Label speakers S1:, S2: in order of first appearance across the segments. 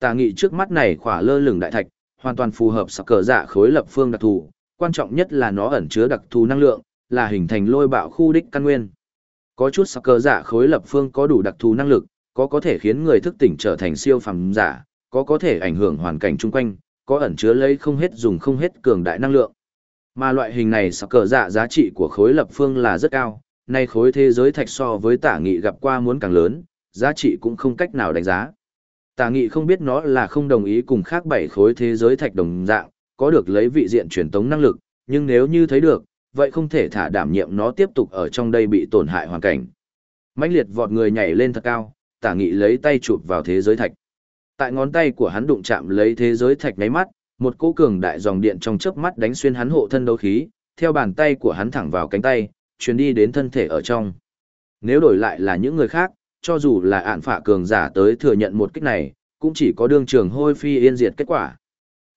S1: Tà nghị trước mắt này khỏa lơ lửng đại thạch, hoàn toàn phù hợp sắc cờ dạ khối lập phương đặc thù, quan trọng nhất là nó ẩn chứa đặc thù năng lượng, là hình thành lôi bạo khu đích căn nguyên. Có chút sắc cờ dạ khối lập phương có đủ đặc thù năng lực, có có thể khiến người thức tỉnh trở thành siêu phàm giả, có có thể ảnh hưởng hoàn cảnh chung quanh, có ẩn chứa lấy không hết dùng không hết cường đại năng lượng. Mà loại hình này sắc cờ dạ giá trị của khối lập phương là rất cao, nay khối thế giới thạch so với tả nghị gặp qua muốn càng lớn, giá trị cũng không cách nào đánh giá. Tà nghị không biết nó là không đồng ý cùng khác bảy khối thế giới thạch đồng dạng, có được lấy vị diện truyền tống năng lực, nhưng nếu như thấy được, vậy không thể thả đảm nhiệm nó tiếp tục ở trong đây bị tổn hại hoàn cảnh. mãnh liệt vọt người nhảy lên thật cao, tả nghị lấy tay chụp vào thế giới thạch. Tại ngón tay của hắn đụng chạm lấy thế giới thạch ngáy mắt, một cỗ cường đại dòng điện trong chớp mắt đánh xuyên hắn hộ thân đấu khí, theo bàn tay của hắn thẳng vào cánh tay, truyền đi đến thân thể ở trong. Nếu đổi lại là những người khác, cho dù là ạn phạ cường giả tới thừa nhận một kích này, cũng chỉ có đương trường hôi phi yên diệt kết quả.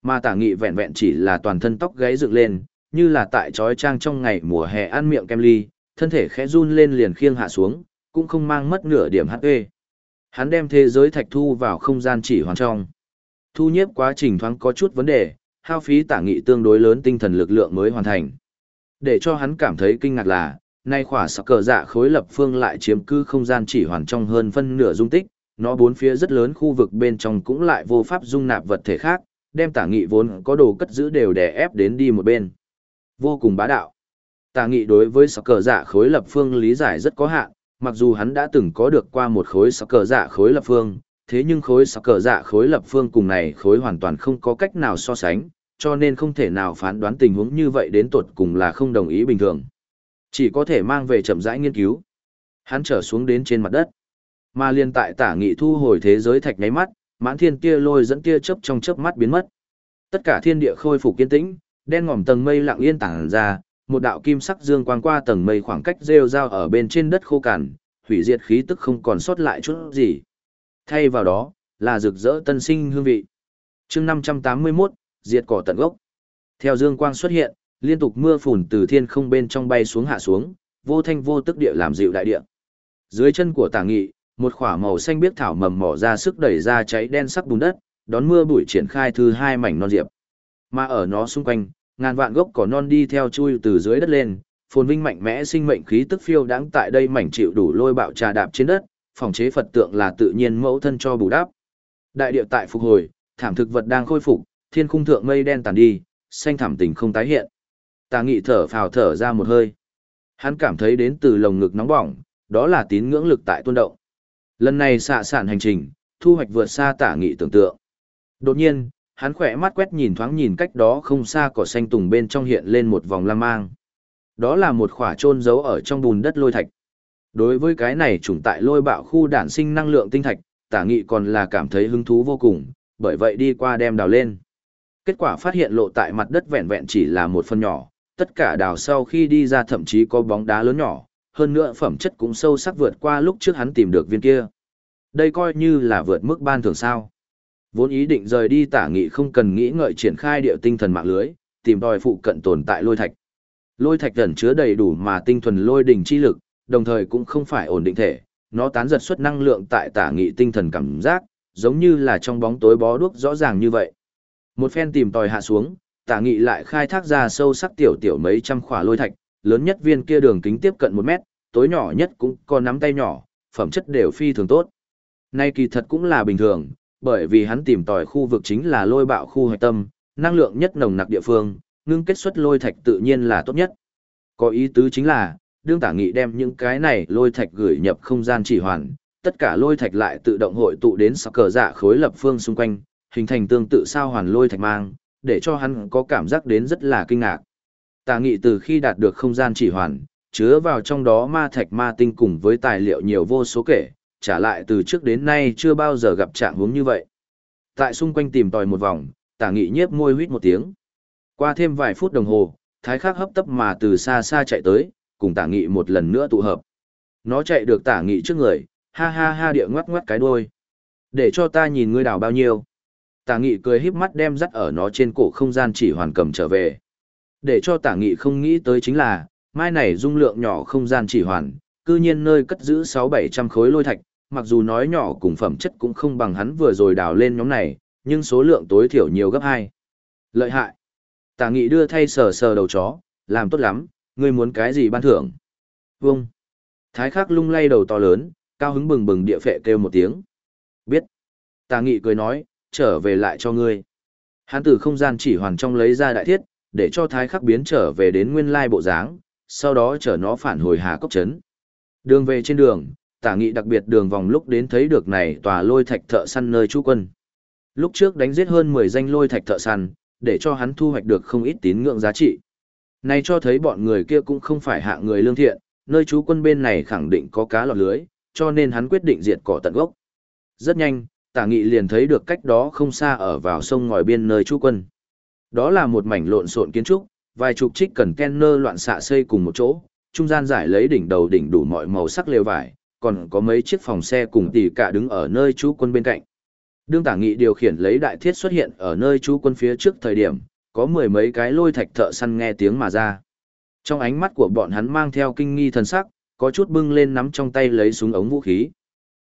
S1: Mà tả nghị vẹn vẹn chỉ là toàn thân tóc gáy dựng lên, như là tại trói trang trong ngày mùa hè ăn miệng kem ly, thân thể khẽ run lên liền khiêng hạ xuống, cũng không mang mất nửa điểm HP. Hắn đem thế giới thạch thu vào không gian chỉ hoàn trong. Thu nhiếp quá trình thoáng có chút vấn đề, hao phí tả nghị tương đối lớn tinh thần lực lượng mới hoàn thành. Để cho hắn cảm thấy kinh ngạc là, nay khỏa sắc cờ dạ khối lập phương lại chiếm cư không gian chỉ hoàn trong hơn phân nửa dung tích, nó bốn phía rất lớn khu vực bên trong cũng lại vô pháp dung nạp vật thể khác, đem tả nghị vốn có đồ cất giữ đều đè ép đến đi một bên. Vô cùng bá đạo. Tả nghị đối với sắc cờ dạ khối lập phương lý giải rất có hạn, mặc dù hắn đã từng có được qua một khối sắc cờ dạ khối lập phương, thế nhưng khối sắc cờ dạ khối lập phương cùng này khối hoàn toàn không có cách nào so sánh, cho nên không thể nào phán đoán tình huống như vậy đến tuột cùng là không đồng ý bình thường. Chỉ có thể mang về chậm rãi nghiên cứu. Hắn trở xuống đến trên mặt đất. Mà liên tại tả nghị thu hồi thế giới thạch nháy mắt, mãn thiên kia lôi dẫn kia chớp trong chớp mắt biến mất. Tất cả thiên địa khôi phục kiên tĩnh, đen ngòm tầng mây lặng yên tản ra, một đạo kim sắc dương quang qua tầng mây khoảng cách rêu rao ở bên trên đất khô cằn, hủy diệt khí tức không còn sót lại chút gì. Thay vào đó, là rực rỡ tân sinh hương vị. chương 581, diệt cỏ tận gốc. Theo dương quang xuất hiện, liên tục mưa phùn từ thiên không bên trong bay xuống hạ xuống, vô thanh vô tức địa làm dịu đại địa. Dưới chân của Tả Nghị, một khỏa màu xanh biếc thảo mầm mỏ ra sức đẩy ra cháy đen sắc bùn đất, đón mưa bụi triển khai thứ hai mảnh non diệp. Mà ở nó xung quanh, ngàn vạn gốc cỏ non đi theo chui từ dưới đất lên, phồn vinh mạnh mẽ sinh mệnh khí tức phiêu đáng tại đây mảnh chịu đủ lôi bạo trà đạp trên đất, phòng chế Phật tượng là tự nhiên mẫu thân cho bù đắp. Đại địa tại phục hồi, thảm thực vật đang khôi phục, thiên khung thượng mây đen tàn đi, xanh thảm tình không tái hiện. Tà nghị thở phào thở ra một hơi. Hắn cảm thấy đến từ lồng ngực nóng bỏng, đó là tín ngưỡng lực tại tuôn động. Lần này xạ sản hành trình, thu hoạch vượt xa tả nghị tưởng tượng. Đột nhiên, hắn khỏe mắt quét nhìn thoáng nhìn cách đó không xa cỏ xanh tùng bên trong hiện lên một vòng lam mang. Đó là một khỏa trôn giấu ở trong bùn đất lôi thạch. Đối với cái này chủng tại lôi bạo khu đản sinh năng lượng tinh thạch, tả nghị còn là cảm thấy hứng thú vô cùng, bởi vậy đi qua đem đào lên. Kết quả phát hiện lộ tại mặt đất vẹn vẹn chỉ là một phần nhỏ, tất cả đào sau khi đi ra thậm chí có bóng đá lớn nhỏ, hơn nữa phẩm chất cũng sâu sắc vượt qua lúc trước hắn tìm được viên kia. Đây coi như là vượt mức ban thường sao. Vốn ý định rời đi tả nghị không cần nghĩ ngợi triển khai điệu tinh thần mạng lưới, tìm đòi phụ cận tồn tại lôi thạch. Lôi thạch gần chứa đầy đủ mà tinh thuần lôi đỉnh chi lực, đồng thời cũng không phải ổn định thể, nó tán giật xuất năng lượng tại tả nghị tinh thần cảm giác, giống như là trong bóng tối bó đuốc rõ ràng như vậy. Một phen tìm tòi hạ xuống, tả nghị lại khai thác ra sâu sắc tiểu tiểu mấy trăm khỏa lôi thạch, lớn nhất viên kia đường kính tiếp cận một mét, tối nhỏ nhất cũng có nắm tay nhỏ, phẩm chất đều phi thường tốt. Nay kỳ thật cũng là bình thường, bởi vì hắn tìm tòi khu vực chính là lôi bạo khu hạch tâm, năng lượng nhất nồng nặc địa phương, ngưng kết xuất lôi thạch tự nhiên là tốt nhất. Có ý tứ chính là, đương tả nghị đem những cái này lôi thạch gửi nhập không gian chỉ hoàn, tất cả lôi thạch lại tự động hội tụ đến sắc cờ dạ khối lập phương xung quanh, hình thành tương tự sao hoàn lôi thạch mang, để cho hắn có cảm giác đến rất là kinh ngạc. Tà nghị từ khi đạt được không gian chỉ hoàn, chứa vào trong đó ma thạch ma tinh cùng với tài liệu nhiều vô số kể, trả lại từ trước đến nay chưa bao giờ gặp trạng huống như vậy. Tại xung quanh tìm tòi một vòng, tả nghị nhiếp môi huýt một tiếng. Qua thêm vài phút đồng hồ, thái khắc hấp tấp mà từ xa xa chạy tới, cùng tả nghị một lần nữa tụ hợp. Nó chạy được tả nghị trước người, ha ha ha địa ngoắc ngoắc cái đuôi. Để cho ta nhìn ngươi đào bao nhiêu. Tả nghị cười híp mắt đem dắt ở nó trên cổ không gian chỉ hoàn cầm trở về. Để cho tả nghị không nghĩ tới chính là, mai này dung lượng nhỏ không gian chỉ hoàn, cư nhiên nơi cất giữ 6-700 khối lôi thạch, mặc dù nói nhỏ cùng phẩm chất cũng không bằng hắn vừa rồi đào lên nhóm này, nhưng số lượng tối thiểu nhiều gấp hai. Lợi hại. Tả nghị đưa thay sờ sờ đầu chó, làm tốt lắm, ngươi muốn cái gì ban thưởng. Vâng. Thái khắc lung lay đầu to lớn, cao hứng bừng bừng địa phệ kêu một tiếng. Biết. Tà nghị cười nói, trở về lại cho ngươi. Hắn từ không gian chỉ hoàn trong lấy ra đại thiết, để cho thái khắc biến trở về đến nguyên lai bộ dáng, sau đó chở nó phản hồi hà cốc trấn. Đường về trên đường, tả nghị đặc biệt đường vòng lúc đến thấy được này tòa lôi thạch thợ săn nơi trú quân. Lúc trước đánh giết hơn 10 danh lôi thạch thợ săn, để cho hắn thu hoạch được không ít tín ngưỡng giá trị. Này cho thấy bọn người kia cũng không phải hạ người lương thiện, nơi trú quân bên này khẳng định có cá lọt lưới, cho nên hắn quyết định diệt cỏ tận gốc. Rất nhanh, tả nghị liền thấy được cách đó không xa ở vào sông ngòi biên nơi trú quân. Đó là một mảnh lộn xộn kiến trúc, vài chục trích cần kenner loạn xạ xây cùng một chỗ, trung gian giải lấy đỉnh đầu đỉnh đủ mọi màu sắc lều vải, còn có mấy chiếc phòng xe cùng tỷ cả đứng ở nơi trú quân bên cạnh. Đương tả nghị điều khiển lấy đại thiết xuất hiện ở nơi trú quân phía trước thời điểm, có mười mấy cái lôi thạch thợ săn nghe tiếng mà ra. Trong ánh mắt của bọn hắn mang theo kinh nghi thần sắc, có chút bưng lên nắm trong tay lấy súng ống vũ khí.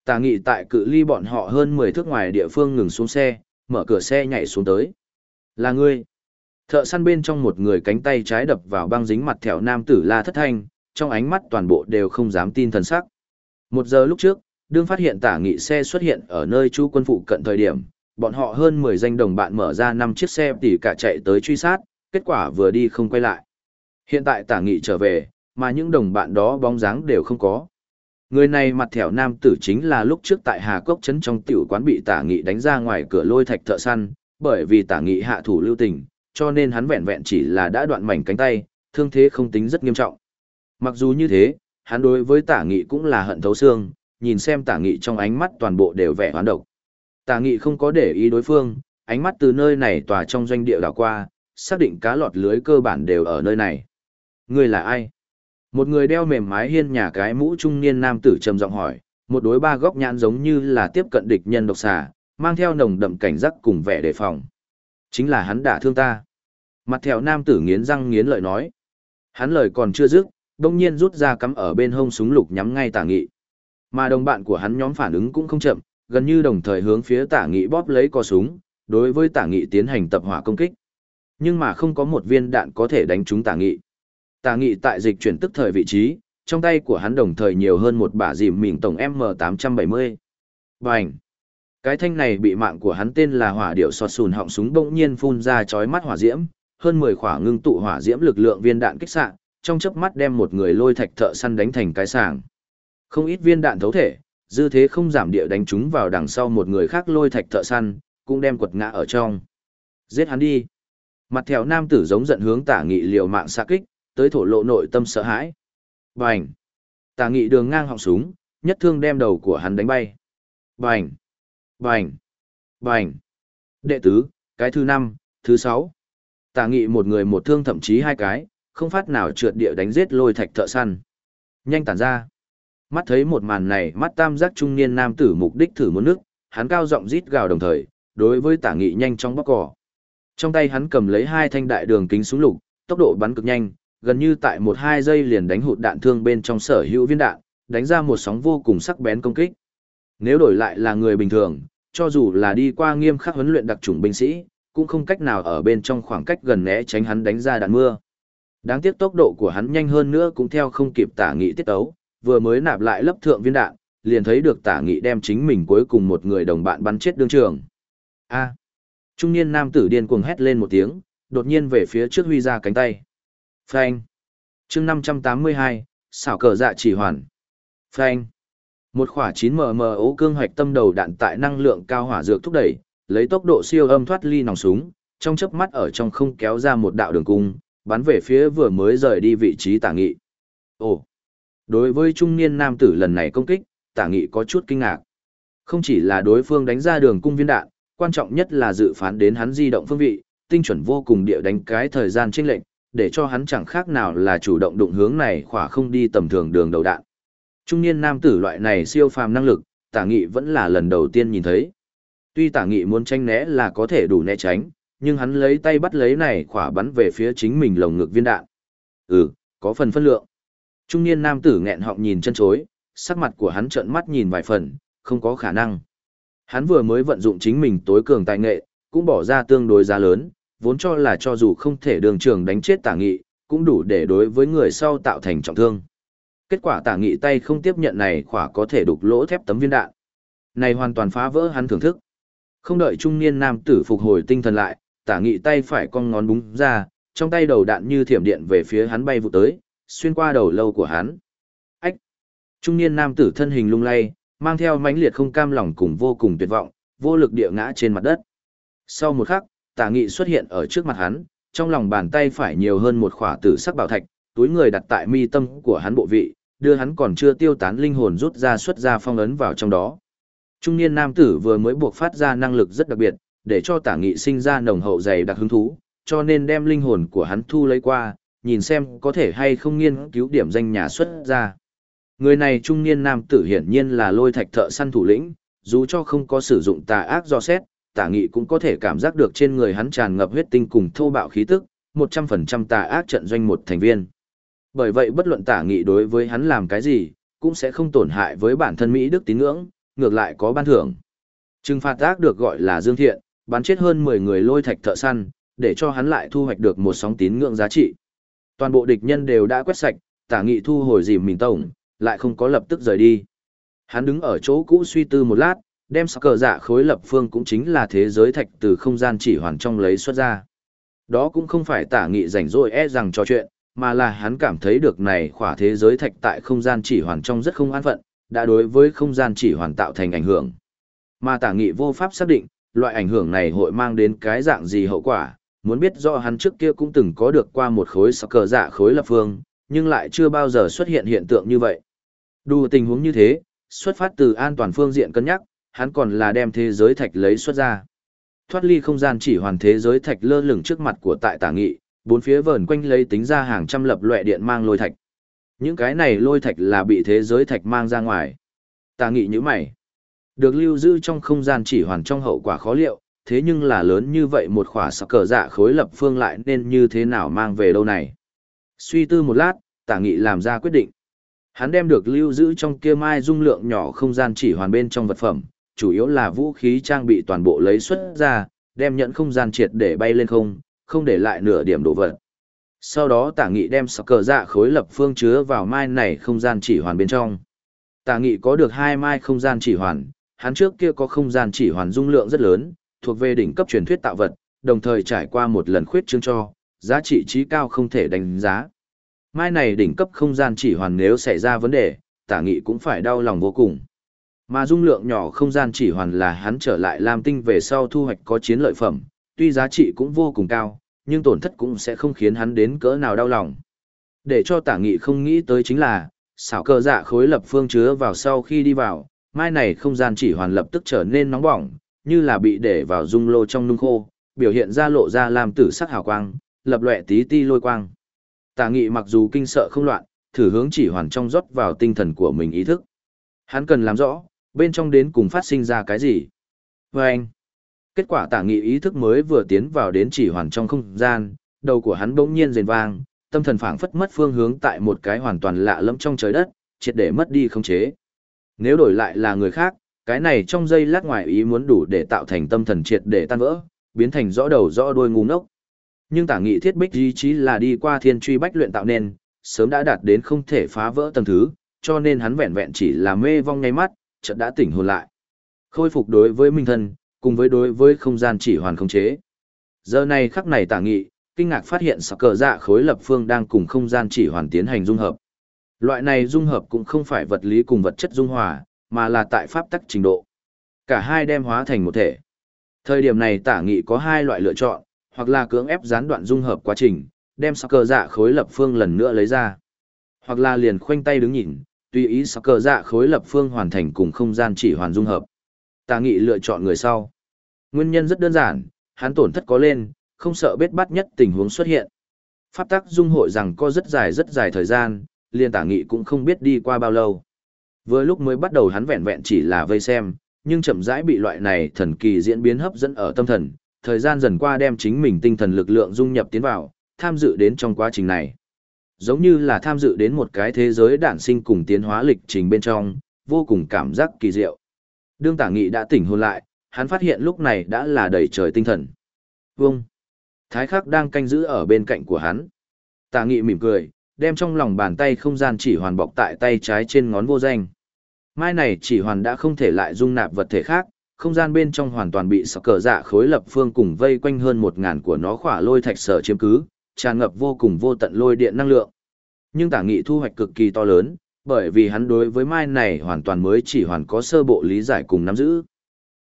S1: Tà nghị tại cự ly bọn họ hơn 10 thước ngoài địa phương ngừng xuống xe, mở cửa xe nhảy xuống tới. Là ngươi. Thợ săn bên trong một người cánh tay trái đập vào băng dính mặt thẻo nam tử la thất thanh, trong ánh mắt toàn bộ đều không dám tin thần sắc. Một giờ lúc trước, đương phát hiện tả nghị xe xuất hiện ở nơi chú quân phụ cận thời điểm, bọn họ hơn 10 danh đồng bạn mở ra 5 chiếc xe tỉ cả chạy tới truy sát, kết quả vừa đi không quay lại. Hiện tại tả nghị trở về, mà những đồng bạn đó bóng dáng đều không có. Người này mặt thẻo nam tử chính là lúc trước tại Hà Cốc Trấn trong tiểu quán bị tả nghị đánh ra ngoài cửa lôi thạch thợ săn, bởi vì tả nghị hạ thủ lưu tình, cho nên hắn vẹn vẹn chỉ là đã đoạn mảnh cánh tay, thương thế không tính rất nghiêm trọng. Mặc dù như thế, hắn đối với tả nghị cũng là hận thấu xương, nhìn xem tả nghị trong ánh mắt toàn bộ đều vẻ hoán độc. Tả nghị không có để ý đối phương, ánh mắt từ nơi này tỏa trong doanh địa đảo qua, xác định cá lọt lưới cơ bản đều ở nơi này. Người là ai? Một người đeo mềm mái hiên nhà cái mũ trung niên nam tử trầm giọng hỏi, một đối ba góc nhãn giống như là tiếp cận địch nhân độc xà, mang theo nồng đậm cảnh giác cùng vẻ đề phòng. Chính là hắn đã thương ta. Mặt thẹo nam tử nghiến răng nghiến lợi nói. Hắn lời còn chưa dứt, đông nhiên rút ra cắm ở bên hông súng lục nhắm ngay tả nghị. Mà đồng bạn của hắn nhóm phản ứng cũng không chậm, gần như đồng thời hướng phía tả nghị bóp lấy co súng, đối với tả nghị tiến hành tập hỏa công kích. Nhưng mà không có một viên đạn có thể đánh trúng tả nghị. Tả nghị tại dịch chuyển tức thời vị trí, trong tay của hắn đồng thời nhiều hơn một bả dìm mình tổng M870. Bành! Cái thanh này bị mạng của hắn tên là hỏa điệu sọt sùn họng súng bỗng nhiên phun ra chói mắt hỏa diễm, hơn 10 khỏa ngưng tụ hỏa diễm lực lượng viên đạn kích xạ, trong chớp mắt đem một người lôi thạch thợ săn đánh thành cái sàng. Không ít viên đạn thấu thể, dư thế không giảm địa đánh chúng vào đằng sau một người khác lôi thạch thợ săn, cũng đem quật ngã ở trong. Giết hắn đi. Mặt theo nam tử giống giận hướng tả nghị liều mạng xạ kích, tới thổ lộ nội tâm sợ hãi. Bành! Tả nghị đường ngang họng súng, nhất thương đem đầu của hắn đánh bay. Bành! Bành! Bành! Đệ tứ, cái thứ năm, thứ sáu. Tả nghị một người một thương thậm chí hai cái, không phát nào trượt địa đánh giết lôi thạch thợ săn. Nhanh tản ra. Mắt thấy một màn này, mắt tam giác trung niên nam tử mục đích thử muốn nước, hắn cao giọng rít gào đồng thời, đối với tả nghị nhanh chóng bóc cỏ. Trong tay hắn cầm lấy hai thanh đại đường kính súng lục, tốc độ bắn cực nhanh, gần như tại một hai giây liền đánh hụt đạn thương bên trong sở hữu viên đạn, đánh ra một sóng vô cùng sắc bén công kích. Nếu đổi lại là người bình thường, cho dù là đi qua nghiêm khắc huấn luyện đặc chủng binh sĩ, cũng không cách nào ở bên trong khoảng cách gần né tránh hắn đánh ra đạn mưa. Đáng tiếc tốc độ của hắn nhanh hơn nữa cũng theo không kịp tả nghị tiết tấu, vừa mới nạp lại lớp thượng viên đạn, liền thấy được tả nghị đem chính mình cuối cùng một người đồng bạn bắn chết đương trường. A. Trung niên nam tử điên cuồng hét lên một tiếng, đột nhiên về phía trước huy ra cánh tay. Phanh. chương 582, xảo cờ dạ chỉ hoàn. Phanh. Một khỏa 9mm ố cương hoạch tâm đầu đạn tại năng lượng cao hỏa dược thúc đẩy, lấy tốc độ siêu âm thoát ly nòng súng, trong chớp mắt ở trong không kéo ra một đạo đường cung, bắn về phía vừa mới rời đi vị trí tả nghị. Ồ! Đối với trung niên nam tử lần này công kích, tả nghị có chút kinh ngạc. Không chỉ là đối phương đánh ra đường cung viên đạn, quan trọng nhất là dự phán đến hắn di động phương vị, tinh chuẩn vô cùng địa đánh cái thời gian chênh lệnh, để cho hắn chẳng khác nào là chủ động đụng hướng này khỏa không đi tầm thường đường đầu đạn. Trung niên nam tử loại này siêu phàm năng lực, tả nghị vẫn là lần đầu tiên nhìn thấy. Tuy tả nghị muốn tranh né là có thể đủ né tránh, nhưng hắn lấy tay bắt lấy này khỏa bắn về phía chính mình lồng ngực viên đạn. Ừ, có phần phân lượng. Trung niên nam tử nghẹn họng nhìn chân chối, sắc mặt của hắn trợn mắt nhìn vài phần, không có khả năng. Hắn vừa mới vận dụng chính mình tối cường tài nghệ, cũng bỏ ra tương đối giá lớn, vốn cho là cho dù không thể đường trường đánh chết tả nghị, cũng đủ để đối với người sau tạo thành trọng thương. Kết quả tả nghị tay không tiếp nhận này khỏa có thể đục lỗ thép tấm viên đạn. Này hoàn toàn phá vỡ hắn thưởng thức. Không đợi trung niên nam tử phục hồi tinh thần lại, tả nghị tay phải cong ngón búng ra, trong tay đầu đạn như thiểm điện về phía hắn bay vụ tới, xuyên qua đầu lâu của hắn. Ách! Trung niên nam tử thân hình lung lay, mang theo mãnh liệt không cam lòng cùng vô cùng tuyệt vọng, vô lực địa ngã trên mặt đất. Sau một khắc, tả nghị xuất hiện ở trước mặt hắn, trong lòng bàn tay phải nhiều hơn một khỏa tử sắc bảo thạch, túi người đặt tại mi tâm của hắn bộ vị, đưa hắn còn chưa tiêu tán linh hồn rút ra xuất ra phong ấn vào trong đó. Trung niên nam tử vừa mới buộc phát ra năng lực rất đặc biệt, để cho tả nghị sinh ra nồng hậu dày đặc hứng thú, cho nên đem linh hồn của hắn thu lấy qua, nhìn xem có thể hay không nghiên cứu điểm danh nhà xuất ra. Người này trung niên nam tử hiển nhiên là lôi thạch thợ săn thủ lĩnh, dù cho không có sử dụng tà ác do xét, tả nghị cũng có thể cảm giác được trên người hắn tràn ngập huyết tinh cùng thô bạo khí tức, 100% tà ác trận doanh một thành viên. Bởi vậy bất luận tả nghị đối với hắn làm cái gì, cũng sẽ không tổn hại với bản thân Mỹ Đức tín ngưỡng, ngược lại có ban thưởng. Trừng phạt ác được gọi là dương thiện, bắn chết hơn 10 người lôi thạch thợ săn, để cho hắn lại thu hoạch được một sóng tín ngưỡng giá trị. Toàn bộ địch nhân đều đã quét sạch, tả nghị thu hồi dìm mình tổng, lại không có lập tức rời đi. Hắn đứng ở chỗ cũ suy tư một lát, đem sắc cờ dạ khối lập phương cũng chính là thế giới thạch từ không gian chỉ hoàn trong lấy xuất ra. Đó cũng không phải tả nghị rảnh rỗi e rằng trò chuyện, mà là hắn cảm thấy được này khỏa thế giới thạch tại không gian chỉ hoàn trong rất không an phận, đã đối với không gian chỉ hoàn tạo thành ảnh hưởng. Mà tả nghị vô pháp xác định, loại ảnh hưởng này hội mang đến cái dạng gì hậu quả, muốn biết rõ hắn trước kia cũng từng có được qua một khối sắc cờ dạ khối lập phương, nhưng lại chưa bao giờ xuất hiện hiện tượng như vậy. Đủ tình huống như thế, xuất phát từ an toàn phương diện cân nhắc, hắn còn là đem thế giới thạch lấy xuất ra. Thoát ly không gian chỉ hoàn thế giới thạch lơ lửng trước mặt của tại tả nghị, bốn phía vờn quanh lấy tính ra hàng trăm lập loại điện mang lôi thạch. Những cái này lôi thạch là bị thế giới thạch mang ra ngoài. Tả nghị như mày. Được lưu giữ trong không gian chỉ hoàn trong hậu quả khó liệu, thế nhưng là lớn như vậy một khỏa sắc cờ dạ khối lập phương lại nên như thế nào mang về đâu này. Suy tư một lát, tả nghị làm ra quyết định. Hắn đem được lưu giữ trong kia mai dung lượng nhỏ không gian chỉ hoàn bên trong vật phẩm, chủ yếu là vũ khí trang bị toàn bộ lấy xuất ra, đem nhận không gian triệt để bay lên không, không để lại nửa điểm đồ vật. Sau đó tả nghị đem sọc cờ dạ khối lập phương chứa vào mai này không gian chỉ hoàn bên trong. Tả nghị có được hai mai không gian chỉ hoàn, hắn trước kia có không gian chỉ hoàn dung lượng rất lớn, thuộc về đỉnh cấp truyền thuyết tạo vật, đồng thời trải qua một lần khuyết chương cho, giá trị trí cao không thể đánh giá. Mai này đỉnh cấp không gian chỉ hoàn nếu xảy ra vấn đề, tả nghị cũng phải đau lòng vô cùng. Mà dung lượng nhỏ không gian chỉ hoàn là hắn trở lại làm tinh về sau thu hoạch có chiến lợi phẩm, tuy giá trị cũng vô cùng cao, nhưng tổn thất cũng sẽ không khiến hắn đến cỡ nào đau lòng. Để cho tả nghị không nghĩ tới chính là, xảo cơ dạ khối lập phương chứa vào sau khi đi vào, mai này không gian chỉ hoàn lập tức trở nên nóng bỏng, như là bị để vào dung lô trong nung khô, biểu hiện ra lộ ra làm tử sắc hào quang, lập lệ tí ti lôi quang. Tả nghị mặc dù kinh sợ không loạn, thử hướng chỉ hoàn trong rót vào tinh thần của mình ý thức. Hắn cần làm rõ, bên trong đến cùng phát sinh ra cái gì. Vâng! anh, kết quả tả nghị ý thức mới vừa tiến vào đến chỉ hoàn trong không gian, đầu của hắn bỗng nhiên rền vang, tâm thần phảng phất mất phương hướng tại một cái hoàn toàn lạ lẫm trong trời đất, triệt để mất đi khống chế. Nếu đổi lại là người khác, cái này trong giây lát ngoài ý muốn đủ để tạo thành tâm thần triệt để tan vỡ, biến thành rõ đầu rõ đuôi ngu ngốc. Nhưng tả nghị thiết bích ý chí là đi qua thiên truy bách luyện tạo nên, sớm đã đạt đến không thể phá vỡ tầng thứ, cho nên hắn vẹn vẹn chỉ là mê vong ngay mắt, chợt đã tỉnh hồn lại. Khôi phục đối với minh thân, cùng với đối với không gian chỉ hoàn khống chế. Giờ này khắc này tả nghị, kinh ngạc phát hiện sạc cờ dạ khối lập phương đang cùng không gian chỉ hoàn tiến hành dung hợp. Loại này dung hợp cũng không phải vật lý cùng vật chất dung hòa, mà là tại pháp tắc trình độ. Cả hai đem hóa thành một thể. Thời điểm này tả nghị có hai loại lựa chọn, hoặc là cưỡng ép gián đoạn dung hợp quá trình, đem sạc cờ dạ khối lập phương lần nữa lấy ra. Hoặc là liền khoanh tay đứng nhìn, tùy ý sạc cờ dạ khối lập phương hoàn thành cùng không gian chỉ hoàn dung hợp. Tà nghị lựa chọn người sau. Nguyên nhân rất đơn giản, hắn tổn thất có lên, không sợ bết bắt nhất tình huống xuất hiện. Pháp tắc dung hội rằng có rất dài rất dài thời gian, liền tả nghị cũng không biết đi qua bao lâu. Vừa lúc mới bắt đầu hắn vẹn vẹn chỉ là vây xem, nhưng chậm rãi bị loại này thần kỳ diễn biến hấp dẫn ở tâm thần, thời gian dần qua đem chính mình tinh thần lực lượng dung nhập tiến vào, tham dự đến trong quá trình này. Giống như là tham dự đến một cái thế giới đản sinh cùng tiến hóa lịch trình bên trong, vô cùng cảm giác kỳ diệu. Đương tả nghị đã tỉnh hồn lại, hắn phát hiện lúc này đã là đầy trời tinh thần. Vâng! Thái khắc đang canh giữ ở bên cạnh của hắn. Tả nghị mỉm cười, đem trong lòng bàn tay không gian chỉ hoàn bọc tại tay trái trên ngón vô danh. Mai này chỉ hoàn đã không thể lại dung nạp vật thể khác, không gian bên trong hoàn toàn bị sọc cờ dạ khối lập phương cùng vây quanh hơn một ngàn của nó khỏa lôi thạch sở chiếm cứ, tràn ngập vô cùng vô tận lôi điện năng lượng. Nhưng tả nghị thu hoạch cực kỳ to lớn, bởi vì hắn đối với mai này hoàn toàn mới chỉ hoàn có sơ bộ lý giải cùng nắm giữ.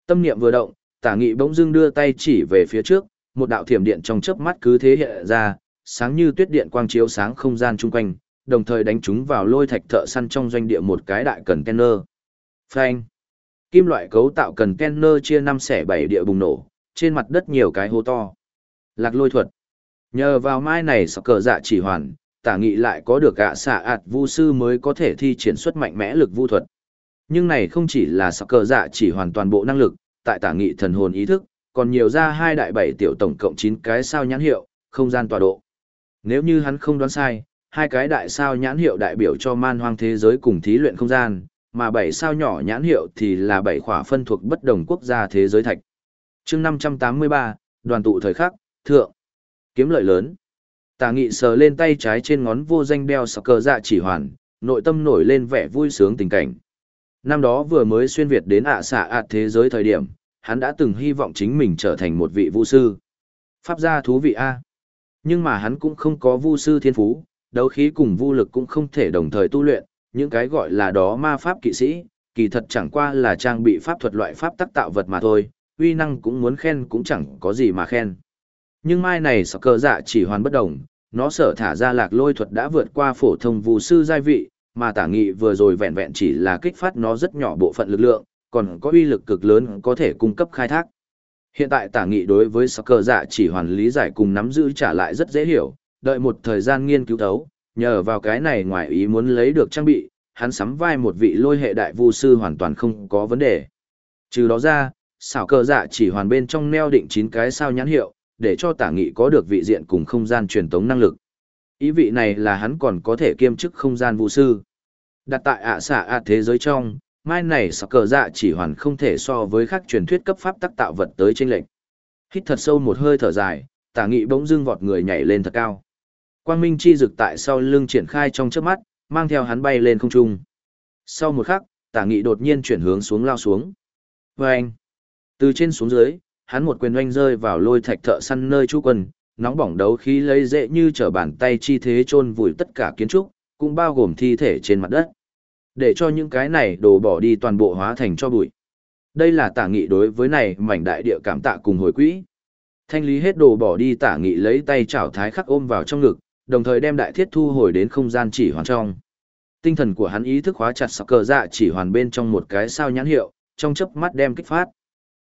S1: Tâm niệm vừa động, tả nghị bỗng dưng đưa tay chỉ về phía trước, một đạo thiểm điện trong chớp mắt cứ thế hiện ra, sáng như tuyết điện quang chiếu sáng không gian chung quanh, đồng thời đánh chúng vào lôi thạch thợ săn trong doanh địa một cái đại cần kenner. Phanh. Kim loại cấu tạo cần kenner chia năm xẻ bảy địa bùng nổ, trên mặt đất nhiều cái hố to. Lạc lôi thuật. Nhờ vào mai này sọc cờ dạ chỉ hoàn, tả nghị lại có được gạ xạ ạt vu sư mới có thể thi triển xuất mạnh mẽ lực vu thuật. Nhưng này không chỉ là sắc cờ dạ chỉ hoàn toàn bộ năng lực, tại tả nghị thần hồn ý thức, còn nhiều ra hai đại bảy tiểu tổng cộng chín cái sao nhãn hiệu, không gian tọa độ. Nếu như hắn không đoán sai, hai cái đại sao nhãn hiệu đại biểu cho man hoang thế giới cùng thí luyện không gian, mà bảy sao nhỏ nhãn hiệu thì là bảy khỏa phân thuộc bất đồng quốc gia thế giới thạch. chương 583, đoàn tụ thời khắc, thượng. Kiếm lợi lớn. Tà nghị sờ lên tay trái trên ngón vô danh đeo sọc cờ dạ chỉ hoàn, nội tâm nổi lên vẻ vui sướng tình cảnh. Năm đó vừa mới xuyên Việt đến ạ xạ ạt thế giới thời điểm, hắn đã từng hy vọng chính mình trở thành một vị vũ sư. Pháp gia thú vị A. Nhưng mà hắn cũng không có vu sư thiên phú, đấu khí cùng vu lực cũng không thể đồng thời tu luyện, những cái gọi là đó ma pháp kỵ sĩ, kỳ thật chẳng qua là trang bị pháp thuật loại pháp tác tạo vật mà thôi, uy năng cũng muốn khen cũng chẳng có gì mà khen. Nhưng mai này sọc cơ dạ chỉ hoàn bất đồng, nó sở thả ra lạc lôi thuật đã vượt qua phổ thông vu sư giai vị, mà tả nghị vừa rồi vẹn vẹn chỉ là kích phát nó rất nhỏ bộ phận lực lượng, còn có uy lực cực lớn có thể cung cấp khai thác. Hiện tại tả nghị đối với sắc Cờ dạ chỉ hoàn lý giải cùng nắm giữ trả lại rất dễ hiểu, đợi một thời gian nghiên cứu thấu, nhờ vào cái này ngoài ý muốn lấy được trang bị, hắn sắm vai một vị lôi hệ đại vu sư hoàn toàn không có vấn đề. Trừ đó ra, xảo Cờ dạ chỉ hoàn bên trong neo định 9 cái sao nhãn hiệu, để cho tả nghị có được vị diện cùng không gian truyền tống năng lực. Ý vị này là hắn còn có thể kiêm chức không gian vũ sư. Đặt tại ạ xạ ạ thế giới trong, mai này sọc cờ dạ chỉ hoàn không thể so với các truyền thuyết cấp pháp tác tạo vật tới tranh lệnh. Hít thật sâu một hơi thở dài, tả nghị bỗng dưng vọt người nhảy lên thật cao. Quang minh chi rực tại sau lưng triển khai trong chớp mắt, mang theo hắn bay lên không trung. Sau một khắc, tả nghị đột nhiên chuyển hướng xuống lao xuống. Và anh, từ trên xuống dưới, hắn một quyền oanh rơi vào lôi thạch thợ săn nơi chú quân, nóng bỏng đấu khí lấy dễ như trở bàn tay chi thế chôn vùi tất cả kiến trúc, cũng bao gồm thi thể trên mặt đất. Để cho những cái này đổ bỏ đi toàn bộ hóa thành cho bụi. Đây là tả nghị đối với này mảnh đại địa cảm tạ cùng hồi quỹ. Thanh lý hết đồ bỏ đi tả nghị lấy tay chảo thái khắc ôm vào trong ngực, đồng thời đem đại thiết thu hồi đến không gian chỉ hoàn trong. Tinh thần của hắn ý thức hóa chặt sọc cờ dạ chỉ hoàn bên trong một cái sao nhãn hiệu, trong chớp mắt đem kích phát.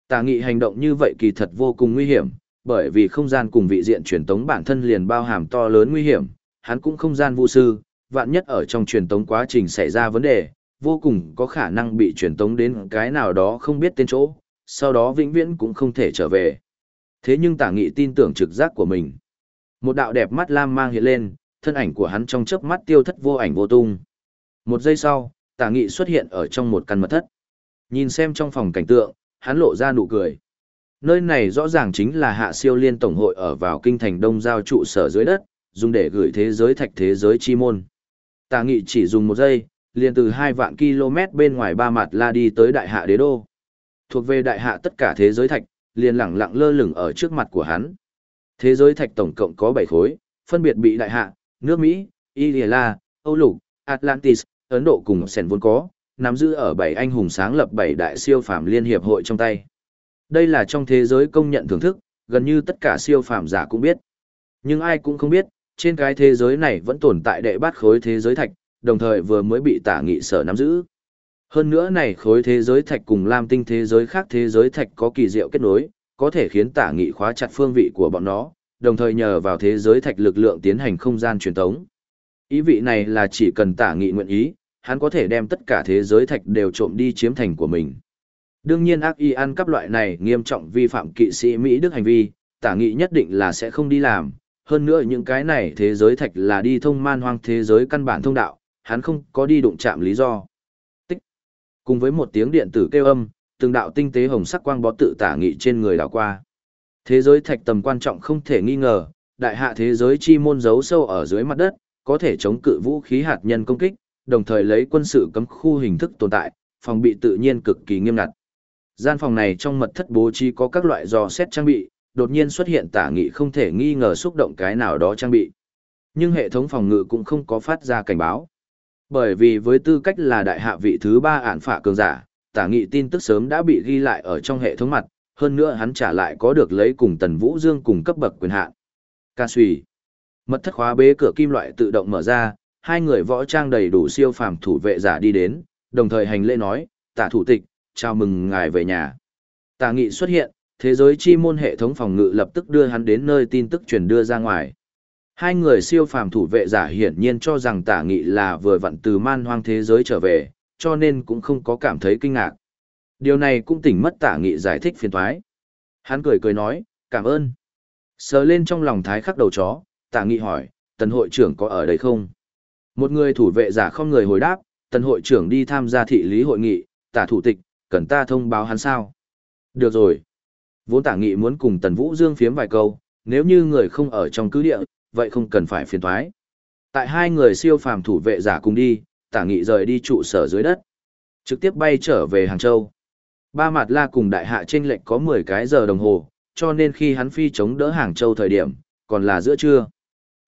S1: Tà nghị hành động như vậy kỳ thật vô cùng nguy hiểm, bởi vì không gian cùng vị diện truyền tống bản thân liền bao hàm to lớn nguy hiểm, hắn cũng không gian vô sư, vạn nhất ở trong truyền tống quá trình xảy ra vấn đề, vô cùng có khả năng bị truyền tống đến cái nào đó không biết tên chỗ, sau đó vĩnh viễn cũng không thể trở về. Thế nhưng tả nghị tin tưởng trực giác của mình. Một đạo đẹp mắt lam mang hiện lên, thân ảnh của hắn trong chớp mắt tiêu thất vô ảnh vô tung. Một giây sau, tả nghị xuất hiện ở trong một căn mật thất. Nhìn xem trong phòng cảnh tượng, hắn lộ ra nụ cười. Nơi này rõ ràng chính là hạ siêu liên tổng hội ở vào kinh thành đông giao trụ sở dưới đất, dùng để gửi thế giới thạch thế giới chi môn. Tà nghị chỉ dùng một giây, liền từ hai vạn km bên ngoài ba mặt la đi tới đại hạ đế đô. Thuộc về đại hạ tất cả thế giới thạch, liền lẳng lặng lơ lửng ở trước mặt của hắn. Thế giới thạch tổng cộng có bảy khối, phân biệt bị đại hạ, nước Mỹ, Ireland, Âu Lục, Atlantis, Ấn Độ cùng Sèn vốn có, nắm giữ ở bảy anh hùng sáng lập bảy đại siêu phàm liên hiệp hội trong tay. Đây là trong thế giới công nhận thưởng thức, gần như tất cả siêu phàm giả cũng biết. Nhưng ai cũng không biết, trên cái thế giới này vẫn tồn tại đệ bát khối thế giới thạch, đồng thời vừa mới bị tả nghị sở nắm giữ. Hơn nữa này khối thế giới thạch cùng lam tinh thế giới khác thế giới thạch có kỳ diệu kết nối, có thể khiến tả nghị khóa chặt phương vị của bọn nó, đồng thời nhờ vào thế giới thạch lực lượng tiến hành không gian truyền thống. Ý vị này là chỉ cần tả nghị nguyện ý, hắn có thể đem tất cả thế giới thạch đều trộm đi chiếm thành của mình. Đương nhiên ác y ăn cắp loại này nghiêm trọng vi phạm kỵ sĩ Mỹ Đức hành vi, tả nghị nhất định là sẽ không đi làm, hơn nữa những cái này thế giới thạch là đi thông man hoang thế giới căn bản thông đạo, hắn không có đi đụng chạm lý do. Tích. Cùng với một tiếng điện tử kêu âm, từng đạo tinh tế hồng sắc quang bó tự tả nghị trên người đảo qua. Thế giới thạch tầm quan trọng không thể nghi ngờ, đại hạ thế giới chi môn giấu sâu ở dưới mặt đất, có thể chống cự vũ khí hạt nhân công kích, đồng thời lấy quân sự cấm khu hình thức tồn tại, phòng bị tự nhiên cực kỳ nghiêm ngặt. Gian phòng này trong mật thất bố trí có các loại dò xét trang bị, đột nhiên xuất hiện tả nghị không thể nghi ngờ xúc động cái nào đó trang bị. Nhưng hệ thống phòng ngự cũng không có phát ra cảnh báo. Bởi vì với tư cách là đại hạ vị thứ ba ản phạ cường giả, tả nghị tin tức sớm đã bị ghi lại ở trong hệ thống mặt, hơn nữa hắn trả lại có được lấy cùng Tần Vũ Dương cùng cấp bậc quyền hạn. Ca suy. Mật thất khóa bế cửa kim loại tự động mở ra, hai người võ trang đầy đủ siêu phàm thủ vệ giả đi đến, đồng thời hành lễ nói, tả thủ tịch, chào mừng ngài về nhà. Tả nghị xuất hiện, thế giới chi môn hệ thống phòng ngự lập tức đưa hắn đến nơi tin tức truyền đưa ra ngoài. Hai người siêu phàm thủ vệ giả hiển nhiên cho rằng tả nghị là vừa vặn từ man hoang thế giới trở về, cho nên cũng không có cảm thấy kinh ngạc. Điều này cũng tỉnh mất tả nghị giải thích phiền thoái. Hắn cười cười nói, cảm ơn. Sờ lên trong lòng thái khắc đầu chó, tả nghị hỏi, tần hội trưởng có ở đây không? Một người thủ vệ giả không người hồi đáp, tần hội trưởng đi tham gia thị lý hội nghị, tả thủ tịch, cần ta thông báo hắn sao? Được rồi. Vốn tả nghị muốn cùng tần vũ dương phiếm vài câu, nếu như người không ở trong cứ địa, vậy không cần phải phiền thoái. Tại hai người siêu phàm thủ vệ giả cùng đi, tả nghị rời đi trụ sở dưới đất. Trực tiếp bay trở về Hàng Châu. Ba mặt la cùng đại hạ trên lệnh có 10 cái giờ đồng hồ, cho nên khi hắn phi chống đỡ Hàng Châu thời điểm, còn là giữa trưa.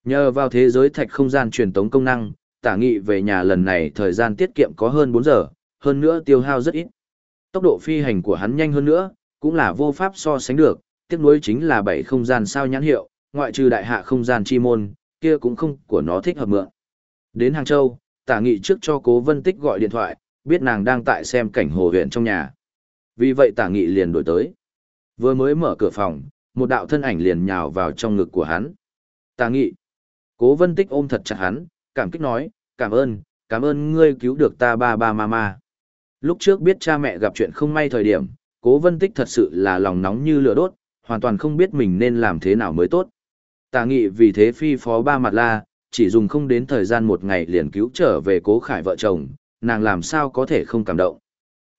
S1: Nhờ vào thế giới thạch không gian truyền tống công năng, tả nghị về nhà lần này thời gian tiết kiệm có hơn 4 giờ, hơn nữa tiêu hao rất ít. Tốc độ phi hành của hắn nhanh hơn nữa, cũng là vô pháp so sánh được, tiếc nuối chính là bảy không gian sao nhãn hiệu, ngoại trừ đại hạ không gian chi môn, kia cũng không của nó thích hợp mượn. Đến Hàng Châu, tả nghị trước cho cố vân tích gọi điện thoại, biết nàng đang tại xem cảnh hồ huyện trong nhà. Vì vậy tả nghị liền đổi tới. Vừa mới mở cửa phòng, một đạo thân ảnh liền nhào vào trong ngực của hắn. Tả nghị. Cố vân tích ôm thật chặt hắn, cảm kích nói, cảm ơn, cảm ơn ngươi cứu được ta ba ba mama. Lúc trước biết cha mẹ gặp chuyện không may thời điểm, cố vân tích thật sự là lòng nóng như lửa đốt, hoàn toàn không biết mình nên làm thế nào mới tốt. Tà nghị vì thế phi phó ba mặt la, chỉ dùng không đến thời gian một ngày liền cứu trở về cố khải vợ chồng, nàng làm sao có thể không cảm động.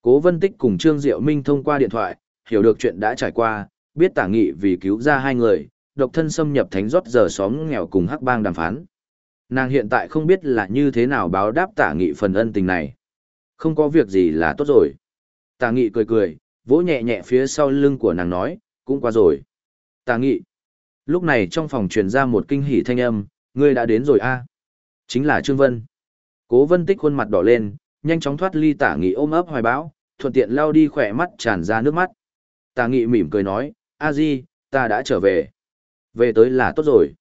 S1: Cố vân tích cùng Trương Diệu Minh thông qua điện thoại, hiểu được chuyện đã trải qua, biết tả nghị vì cứu ra hai người, độc thân xâm nhập thánh rót giờ xóm nghèo cùng hắc bang đàm phán. Nàng hiện tại không biết là như thế nào báo đáp tả nghị phần ân tình này. Không có việc gì là tốt rồi. Tả nghị cười cười, vỗ nhẹ nhẹ phía sau lưng của nàng nói, cũng qua rồi. Tả nghị. Lúc này trong phòng truyền ra một kinh hỉ thanh âm, ngươi đã đến rồi a Chính là Trương Vân. Cố vân tích khuôn mặt đỏ lên, nhanh chóng thoát ly tả nghị ôm ấp hoài bão, thuận tiện lao đi khỏe mắt tràn ra nước mắt. Tả nghị mỉm cười nói, a di, ta đã trở về. Về tới là tốt rồi.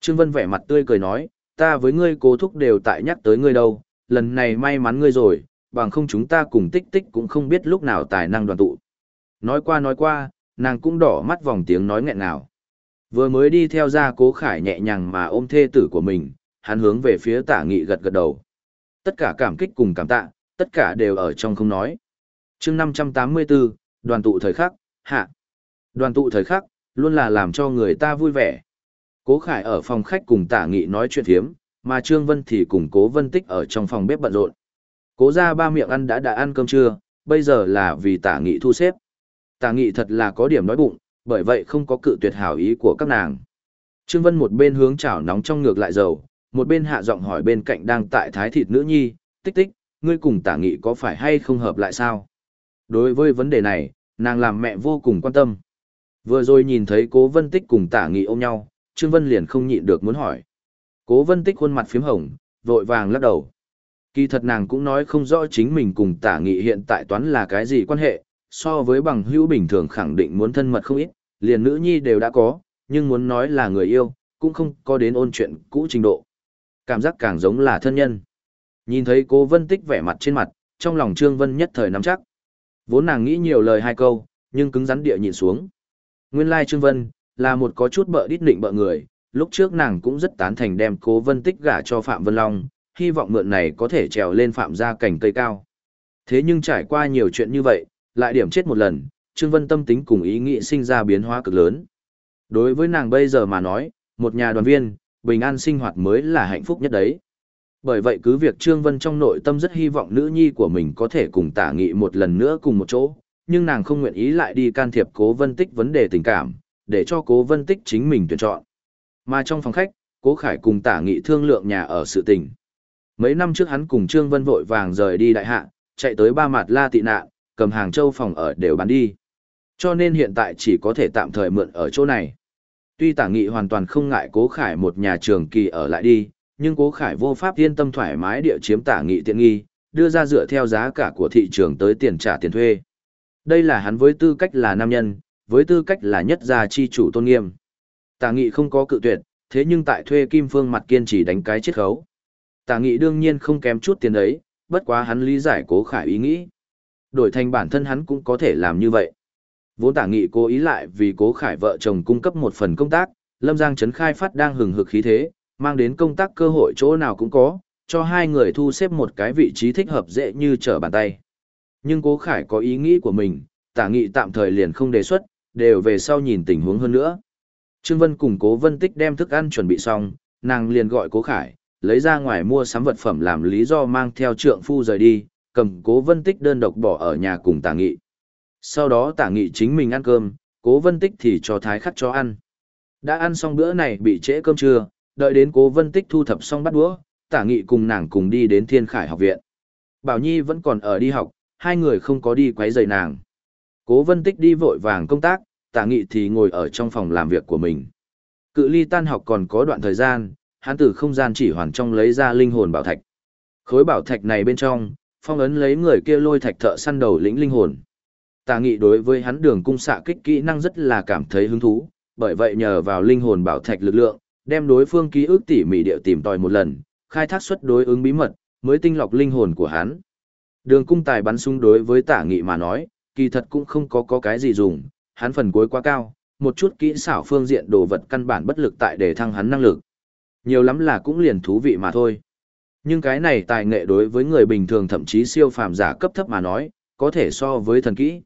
S1: Trương Vân vẻ mặt tươi cười nói, ta với ngươi cố thúc đều tại nhắc tới ngươi đâu, lần này may mắn ngươi rồi, bằng không chúng ta cùng tích tích cũng không biết lúc nào tài năng đoàn tụ. Nói qua nói qua, nàng cũng đỏ mắt vòng tiếng nói nghẹn nào. Vừa mới đi theo ra cố khải nhẹ nhàng mà ôm thê tử của mình, hắn hướng về phía tả nghị gật gật đầu. Tất cả cảm kích cùng cảm tạ, tất cả đều ở trong không nói. chương 584, đoàn tụ thời khắc, hạ. Đoàn tụ thời khắc, luôn là làm cho người ta vui vẻ. Cố khải ở phòng khách cùng tả nghị nói chuyện thiếm, mà Trương Vân thì cùng cố Vân Tích ở trong phòng bếp bận rộn. Cố ra ba miệng ăn đã đã ăn cơm trưa, bây giờ là vì tả nghị thu xếp. Tả nghị thật là có điểm nói bụng, bởi vậy không có cự tuyệt hảo ý của các nàng. Trương Vân một bên hướng chảo nóng trong ngược lại dầu, một bên hạ giọng hỏi bên cạnh đang tại thái thịt nữ nhi, tích tích, ngươi cùng tả nghị có phải hay không hợp lại sao? Đối với vấn đề này, nàng làm mẹ vô cùng quan tâm. Vừa rồi nhìn thấy cố vân tích cùng tả nghị ôm nhau, Trương Vân liền không nhịn được muốn hỏi. Cố vân tích khuôn mặt phím hồng, vội vàng lắc đầu. Kỳ thật nàng cũng nói không rõ chính mình cùng tả nghị hiện tại toán là cái gì quan hệ, so với bằng hữu bình thường khẳng định muốn thân mật không ít, liền nữ nhi đều đã có, nhưng muốn nói là người yêu, cũng không có đến ôn chuyện cũ trình độ. Cảm giác càng giống là thân nhân. Nhìn thấy cố vân tích vẻ mặt trên mặt, trong lòng Trương Vân nhất thời nắm chắc. Vốn nàng nghĩ nhiều lời hai câu, nhưng cứng rắn địa nhìn xuống. Nguyên lai Trương Vân, là một có chút bợ đít định bợ người, lúc trước nàng cũng rất tán thành đem cố vân tích gả cho Phạm Vân Long, hy vọng mượn này có thể trèo lên Phạm gia cảnh cây cao. Thế nhưng trải qua nhiều chuyện như vậy, lại điểm chết một lần, Trương Vân tâm tính cùng ý nghĩ sinh ra biến hóa cực lớn. Đối với nàng bây giờ mà nói, một nhà đoàn viên, bình an sinh hoạt mới là hạnh phúc nhất đấy. Bởi vậy cứ việc Trương Vân trong nội tâm rất hy vọng nữ nhi của mình có thể cùng tả nghị một lần nữa cùng một chỗ, nhưng nàng không nguyện ý lại đi can thiệp cố vân tích vấn đề tình cảm, để cho cố vân tích chính mình tuyển chọn. Mà trong phòng khách, cố khải cùng tả nghị thương lượng nhà ở sự tình. Mấy năm trước hắn cùng Trương Vân vội vàng rời đi đại hạ, chạy tới ba mặt la tị nạn, cầm hàng châu phòng ở đều bán đi. Cho nên hiện tại chỉ có thể tạm thời mượn ở chỗ này. Tuy tả nghị hoàn toàn không ngại cố khải một nhà trường kỳ ở lại đi, nhưng cố khải vô pháp yên tâm thoải mái địa chiếm tả nghị tiện nghi, đưa ra dựa theo giá cả của thị trường tới tiền trả tiền thuê. Đây là hắn với tư cách là nam nhân, với tư cách là nhất gia chi chủ tôn nghiêm. Tả nghị không có cự tuyệt, thế nhưng tại thuê kim phương mặt kiên trì đánh cái chiết khấu. Tả nghị đương nhiên không kém chút tiền đấy, bất quá hắn lý giải cố khải ý nghĩ. Đổi thành bản thân hắn cũng có thể làm như vậy. Vốn tả nghị cố ý lại vì cố khải vợ chồng cung cấp một phần công tác, Lâm Giang Trấn khai phát đang hừng hực khí thế, mang đến công tác cơ hội chỗ nào cũng có, cho hai người thu xếp một cái vị trí thích hợp dễ như trở bàn tay. Nhưng cố khải có ý nghĩ của mình, tả nghị tạm thời liền không đề xuất, đều về sau nhìn tình huống hơn nữa. Trương Vân cùng cố vân tích đem thức ăn chuẩn bị xong, nàng liền gọi cố khải, lấy ra ngoài mua sắm vật phẩm làm lý do mang theo trượng phu rời đi, cầm cố vân tích đơn độc bỏ ở nhà cùng tả nghị. Sau đó tả nghị chính mình ăn cơm, cố vân tích thì cho thái khắc cho ăn. Đã ăn xong bữa này bị trễ cơm trưa, đợi đến cố vân tích thu thập xong bắt đũa, tả nghị cùng nàng cùng đi đến thiên khải học viện. Bảo Nhi vẫn còn ở đi học, hai người không có đi quấy rầy nàng. Cố vân tích đi vội vàng công tác, tả nghị thì ngồi ở trong phòng làm việc của mình. Cự ly tan học còn có đoạn thời gian, hắn từ không gian chỉ hoàn trong lấy ra linh hồn bảo thạch. Khối bảo thạch này bên trong, phong ấn lấy người kia lôi thạch thợ săn đầu lĩnh linh hồn. Tà nghị đối với hắn đường cung xạ kích kỹ năng rất là cảm thấy hứng thú, bởi vậy nhờ vào linh hồn bảo thạch lực lượng, đem đối phương ký ức tỉ mỉ điệu tìm tòi một lần, khai thác xuất đối ứng bí mật, mới tinh lọc linh hồn của hắn. Đường cung tài bắn súng đối với tả nghị mà nói, kỳ thật cũng không có có cái gì dùng, hắn phần cuối quá cao, một chút kỹ xảo phương diện đồ vật căn bản bất lực tại để thăng hắn năng lực. Nhiều lắm là cũng liền thú vị mà thôi. Nhưng cái này tài nghệ đối với người bình thường thậm chí siêu phàm giả cấp thấp mà nói, có thể so với thần kỹ.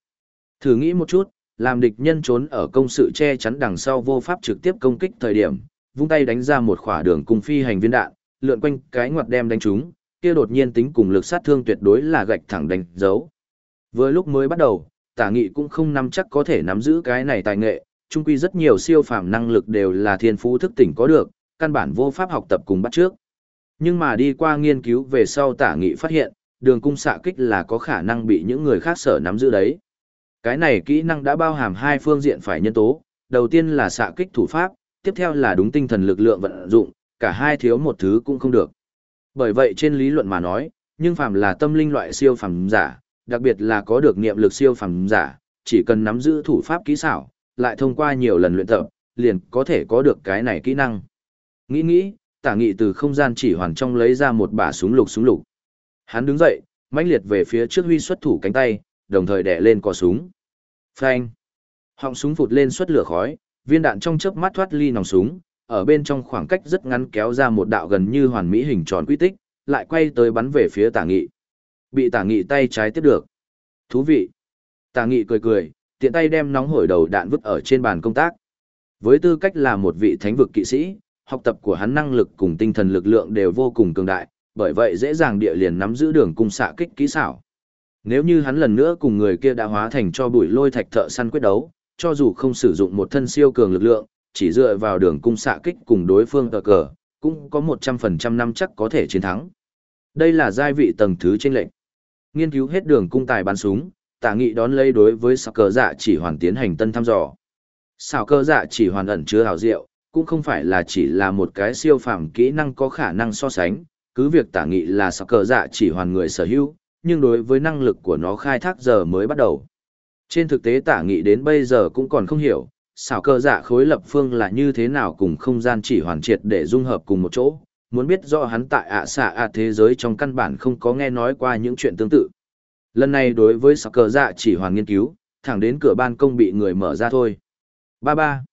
S1: Thử nghĩ một chút, làm địch nhân trốn ở công sự che chắn đằng sau vô pháp trực tiếp công kích thời điểm, vung tay đánh ra một khỏa đường cung phi hành viên đạn, lượn quanh cái ngoặt đem đánh trúng, kia đột nhiên tính cùng lực sát thương tuyệt đối là gạch thẳng đánh dấu. Với lúc mới bắt đầu, tả nghị cũng không nắm chắc có thể nắm giữ cái này tài nghệ, chung quy rất nhiều siêu phàm năng lực đều là thiên phú thức tỉnh có được, căn bản vô pháp học tập cùng bắt trước. Nhưng mà đi qua nghiên cứu về sau tả nghị phát hiện, đường cung xạ kích là có khả năng bị những người khác sở nắm giữ đấy. Cái này kỹ năng đã bao hàm hai phương diện phải nhân tố, đầu tiên là xạ kích thủ pháp, tiếp theo là đúng tinh thần lực lượng vận dụng, cả hai thiếu một thứ cũng không được. Bởi vậy trên lý luận mà nói, nhưng phàm là tâm linh loại siêu phàm giả, đặc biệt là có được niệm lực siêu phàm giả, chỉ cần nắm giữ thủ pháp kỹ xảo, lại thông qua nhiều lần luyện tập, liền có thể có được cái này kỹ năng. Nghĩ nghĩ, tả nghị từ không gian chỉ hoàn trong lấy ra một bả súng lục súng lục. Hắn đứng dậy, mãnh liệt về phía trước huy xuất thủ cánh tay, đồng thời đè lên cò súng. Phanh! Họng súng phụt lên xuất lửa khói, viên đạn trong chớp mắt thoát ly nòng súng, ở bên trong khoảng cách rất ngắn kéo ra một đạo gần như hoàn mỹ hình tròn quy tích, lại quay tới bắn về phía tả nghị. Bị tả nghị tay trái tiếp được. Thú vị! Tả nghị cười cười, tiện tay đem nóng hổi đầu đạn vứt ở trên bàn công tác. Với tư cách là một vị thánh vực kỵ sĩ, học tập của hắn năng lực cùng tinh thần lực lượng đều vô cùng cường đại, bởi vậy dễ dàng địa liền nắm giữ đường cung xạ kích kỹ xảo. Nếu như hắn lần nữa cùng người kia đã hóa thành cho bụi lôi thạch thợ săn quyết đấu, cho dù không sử dụng một thân siêu cường lực lượng, chỉ dựa vào đường cung xạ kích cùng đối phương tờ cờ, cũng có 100% năm chắc có thể chiến thắng. Đây là giai vị tầng thứ trên lệnh. Nghiên cứu hết đường cung tài bắn súng, tả nghị đón lấy đối với sạc cờ dạ chỉ hoàn tiến hành tân thăm dò. Xảo cơ dạ chỉ hoàn ẩn chứa hào diệu, cũng không phải là chỉ là một cái siêu phàm kỹ năng có khả năng so sánh, cứ việc tả nghị là sạc cờ dạ chỉ hoàn người sở hữu, nhưng đối với năng lực của nó khai thác giờ mới bắt đầu. Trên thực tế tả nghị đến bây giờ cũng còn không hiểu, xảo cơ dạ khối lập phương là như thế nào cùng không gian chỉ hoàn triệt để dung hợp cùng một chỗ, muốn biết rõ hắn tại ạ xạ ạ thế giới trong căn bản không có nghe nói qua những chuyện tương tự. Lần này đối với xảo cơ dạ chỉ hoàn nghiên cứu, thẳng đến cửa ban công bị người mở ra thôi. Ba ba.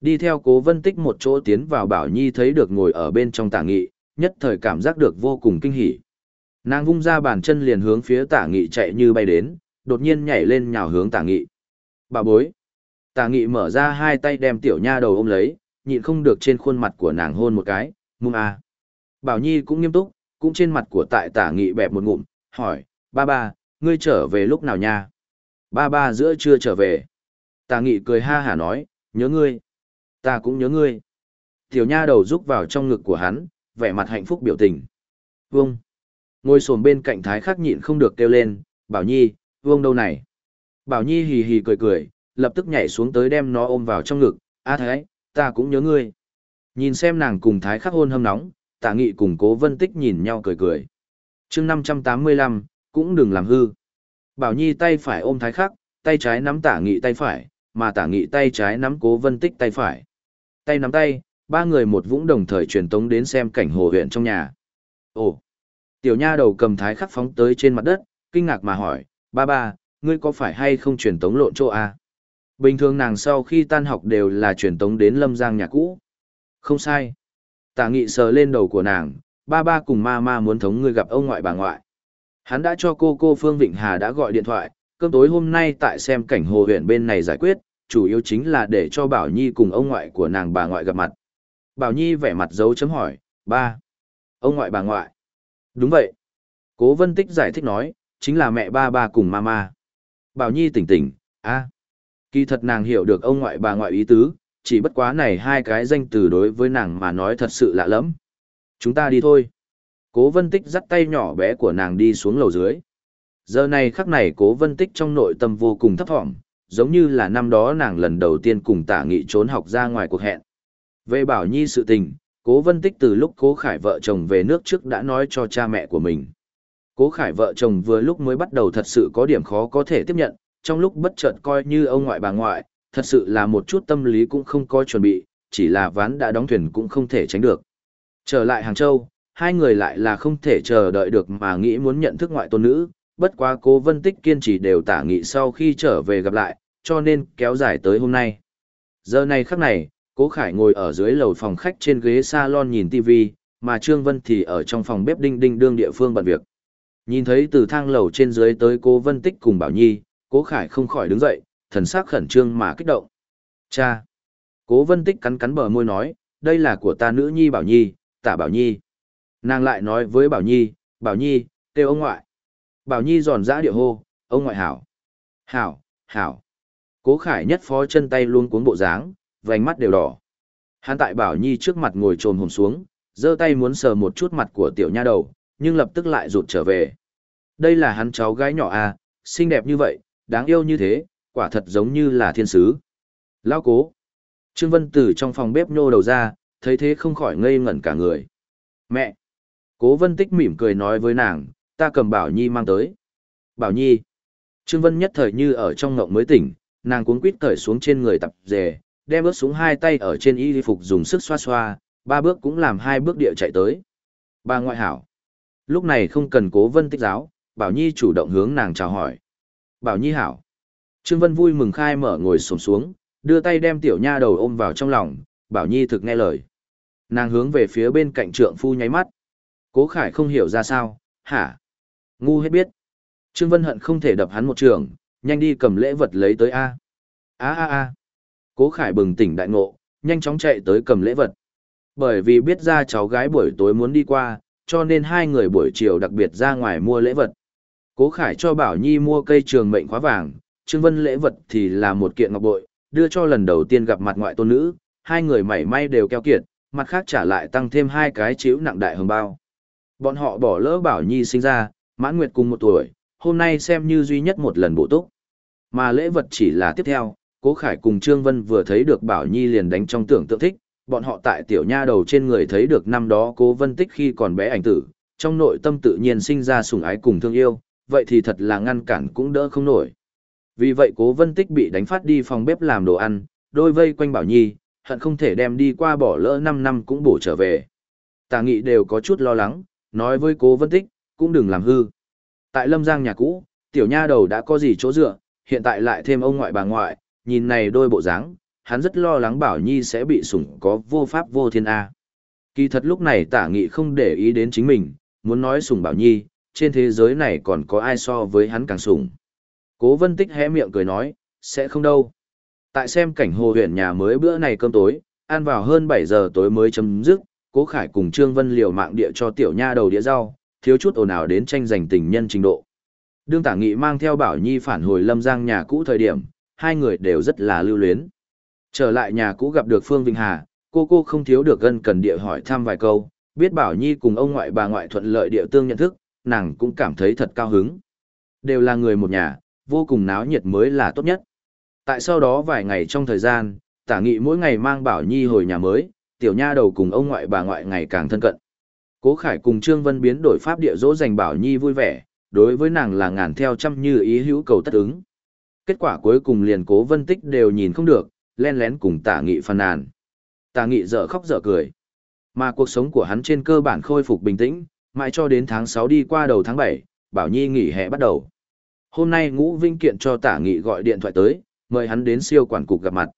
S1: Đi theo cố vân tích một chỗ tiến vào bảo nhi thấy được ngồi ở bên trong tả nghị, nhất thời cảm giác được vô cùng kinh hỉ. Nàng vung ra bàn chân liền hướng phía tả nghị chạy như bay đến, đột nhiên nhảy lên nhào hướng tả nghị. Bà bối tà nghị mở ra hai tay đem tiểu nha đầu ôm lấy, nhịn không được trên khuôn mặt của nàng hôn một cái, mung à. Bảo Nhi cũng nghiêm túc, cũng trên mặt của tại tả nghị bẹp một ngụm, hỏi, ba ba, ngươi trở về lúc nào nha? ba ba giữa trưa trở về. Tà nghị cười ha hả nói, nhớ ngươi. Ta cũng nhớ ngươi. Tiểu nha đầu rúc vào trong ngực của hắn, vẻ mặt hạnh phúc biểu tình. Vông. Ngồi sồn bên cạnh thái khắc nhịn không được kêu lên, bảo nhi, Vương đâu này. Bảo nhi hì hì cười cười, lập tức nhảy xuống tới đem nó ôm vào trong ngực, a thái, ta cũng nhớ ngươi. Nhìn xem nàng cùng thái khắc hôn hâm nóng, tả nghị cùng cố vân tích nhìn nhau cười cười. chương 585, cũng đừng làm hư. Bảo Nhi tay phải ôm thái khắc, tay trái nắm tả nghị tay phải, mà tả nghị tay trái nắm cố vân tích tay phải. Tay nắm tay, ba người một vũng đồng thời truyền tống đến xem cảnh hồ huyện trong nhà. Ồ! Tiểu nha đầu cầm thái khắc phóng tới trên mặt đất, kinh ngạc mà hỏi, ba ba, ngươi có phải hay không truyền tống lộn chỗ à? Bình thường nàng sau khi tan học đều là truyền tống đến lâm giang nhà cũ. Không sai. Tả nghị sờ lên đầu của nàng, ba ba cùng ma ma muốn thống ngươi gặp ông ngoại bà ngoại. Hắn đã cho cô cô Phương Vịnh Hà đã gọi điện thoại, cơm tối hôm nay tại xem cảnh hồ huyện bên này giải quyết, chủ yếu chính là để cho Bảo Nhi cùng ông ngoại của nàng bà ngoại gặp mặt. Bảo Nhi vẻ mặt dấu chấm hỏi, ba, ông ngoại bà ngoại. Đúng vậy. Cố Vân Tích giải thích nói, chính là mẹ ba ba cùng mama. Bảo Nhi tỉnh tỉnh, a, Kỳ thật nàng hiểu được ông ngoại bà ngoại ý tứ, chỉ bất quá này hai cái danh từ đối với nàng mà nói thật sự lạ lắm. Chúng ta đi thôi. Cố vân tích dắt tay nhỏ bé của nàng đi xuống lầu dưới. Giờ này khắc này cố vân tích trong nội tâm vô cùng thấp thỏm, giống như là năm đó nàng lần đầu tiên cùng tả nghị trốn học ra ngoài cuộc hẹn. Về bảo nhi sự tình, cố vân tích từ lúc cố khải vợ chồng về nước trước đã nói cho cha mẹ của mình. Cố khải vợ chồng vừa lúc mới bắt đầu thật sự có điểm khó có thể tiếp nhận, trong lúc bất chợt coi như ông ngoại bà ngoại, thật sự là một chút tâm lý cũng không có chuẩn bị, chỉ là ván đã đóng thuyền cũng không thể tránh được. Trở lại Hàng Châu, hai người lại là không thể chờ đợi được mà nghĩ muốn nhận thức ngoại tôn nữ, bất quá cố vân tích kiên trì đều tả nghị sau khi trở về gặp lại, cho nên kéo dài tới hôm nay. Giờ này khắc này, cố khải ngồi ở dưới lầu phòng khách trên ghế salon nhìn TV, mà Trương Vân thì ở trong phòng bếp đinh đinh đương địa phương bận việc. Nhìn thấy từ thang lầu trên dưới tới cố vân tích cùng Bảo Nhi, cố khải không khỏi đứng dậy, thần sắc khẩn trương mà kích động. Cha! Cố vân tích cắn cắn bờ môi nói, đây là của ta nữ nhi Bảo Nhi, tả Bảo Nhi. Nàng lại nói với Bảo Nhi, Bảo Nhi, kêu ông ngoại. Bảo Nhi giòn giã địa hô, ông ngoại hảo. Hảo, hảo. Cố khải nhất phó chân tay luôn cuốn bộ dáng, vành mắt đều đỏ. Hắn tại Bảo Nhi trước mặt ngồi trồm hồn xuống, giơ tay muốn sờ một chút mặt của tiểu nha đầu, nhưng lập tức lại rụt trở về. Đây là hắn cháu gái nhỏ à, xinh đẹp như vậy, đáng yêu như thế, quả thật giống như là thiên sứ. Lao cố. Trương Vân Tử trong phòng bếp nhô đầu ra, thấy thế không khỏi ngây ngẩn cả người. Mẹ! Cố Vân Tích mỉm cười nói với nàng, ta cầm Bảo Nhi mang tới. Bảo Nhi! Trương Vân nhất thời như ở trong ngộng mới tỉnh, nàng cuống quýt cởi xuống trên người tập dề, đem bước xuống hai tay ở trên y phục dùng sức xoa xoa, ba bước cũng làm hai bước địa chạy tới. Ba ngoại hảo. Lúc này không cần cố vân tích giáo, Bảo Nhi chủ động hướng nàng chào hỏi. Bảo Nhi hảo. Trương Vân vui mừng khai mở ngồi xổm xuống, đưa tay đem tiểu nha đầu ôm vào trong lòng, Bảo Nhi thực nghe lời. Nàng hướng về phía bên cạnh trượng phu nháy mắt. Cố Khải không hiểu ra sao, hả? Ngu hết biết. Trương Vân hận không thể đập hắn một trường, nhanh đi cầm lễ vật lấy tới A. A a a. Cố Khải bừng tỉnh đại ngộ, nhanh chóng chạy tới cầm lễ vật. Bởi vì biết ra cháu gái buổi tối muốn đi qua, cho nên hai người buổi chiều đặc biệt ra ngoài mua lễ vật. Cố Khải cho Bảo Nhi mua cây trường mệnh khóa vàng, Trương Vân lễ vật thì là một kiện ngọc bội, đưa cho lần đầu tiên gặp mặt ngoại tôn nữ, hai người mảy may đều keo kiệt, mặt khác trả lại tăng thêm hai cái chiếu nặng đại hồng bao. Bọn họ bỏ lỡ Bảo Nhi sinh ra, mãn nguyệt cùng một tuổi, hôm nay xem như duy nhất một lần bổ túc. Mà lễ vật chỉ là tiếp theo, Cố Khải cùng Trương Vân vừa thấy được Bảo Nhi liền đánh trong tưởng tượng thích, bọn họ tại tiểu nha đầu trên người thấy được năm đó Cố Vân Tích khi còn bé ảnh tử, trong nội tâm tự nhiên sinh ra sủng ái cùng thương yêu, vậy thì thật là ngăn cản cũng đỡ không nổi. Vì vậy Cố Vân Tích bị đánh phát đi phòng bếp làm đồ ăn, đôi vây quanh Bảo Nhi, hận không thể đem đi qua bỏ lỡ 5 năm cũng bổ trở về. Tà nghị đều có chút lo lắng, nói với Cố Vân Tích, cũng đừng làm hư. Tại Lâm Giang nhà cũ, tiểu nha đầu đã có gì chỗ dựa, hiện tại lại thêm ông ngoại bà ngoại, nhìn này đôi bộ dáng, hắn rất lo lắng Bảo Nhi sẽ bị sủng có vô pháp vô thiên A. Kỳ thật lúc này tả nghị không để ý đến chính mình, muốn nói sủng Bảo Nhi, trên thế giới này còn có ai so với hắn càng sủng. Cố vân tích hé miệng cười nói, sẽ không đâu. Tại xem cảnh hồ huyện nhà mới bữa này cơm tối, ăn vào hơn 7 giờ tối mới chấm dứt, cố khải cùng Trương Vân liều mạng địa cho tiểu nha đầu đĩa rau, thiếu chút ồn ào đến tranh giành tình nhân trình độ. Đương tả nghị mang theo Bảo Nhi phản hồi Lâm Giang nhà cũ thời điểm, hai người đều rất là lưu luyến. Trở lại nhà cũ gặp được Phương Vinh Hà, cô cô không thiếu được gân cần địa hỏi thăm vài câu, biết Bảo Nhi cùng ông ngoại bà ngoại thuận lợi địa tương nhận thức, nàng cũng cảm thấy thật cao hứng. Đều là người một nhà, vô cùng náo nhiệt mới là tốt nhất. Tại sau đó vài ngày trong thời gian, tả nghị mỗi ngày mang Bảo Nhi hồi nhà mới, tiểu nha đầu cùng ông ngoại bà ngoại ngày càng thân cận. Cố Khải cùng Trương Vân biến đổi pháp địa dỗ dành Bảo Nhi vui vẻ, đối với nàng là ngàn theo trăm như ý hữu cầu tất ứng. Kết quả cuối cùng liền Cố Vân Tích đều nhìn không được, len lén cùng tả nghị phàn nàn. Tả nghị dở khóc dở cười. Mà cuộc sống của hắn trên cơ bản khôi phục bình tĩnh, mãi cho đến tháng 6 đi qua đầu tháng 7, Bảo Nhi nghỉ hè bắt đầu. Hôm nay Ngũ Vinh Kiện cho Tả Nghị gọi điện thoại tới, mời hắn đến siêu quản cục gặp mặt.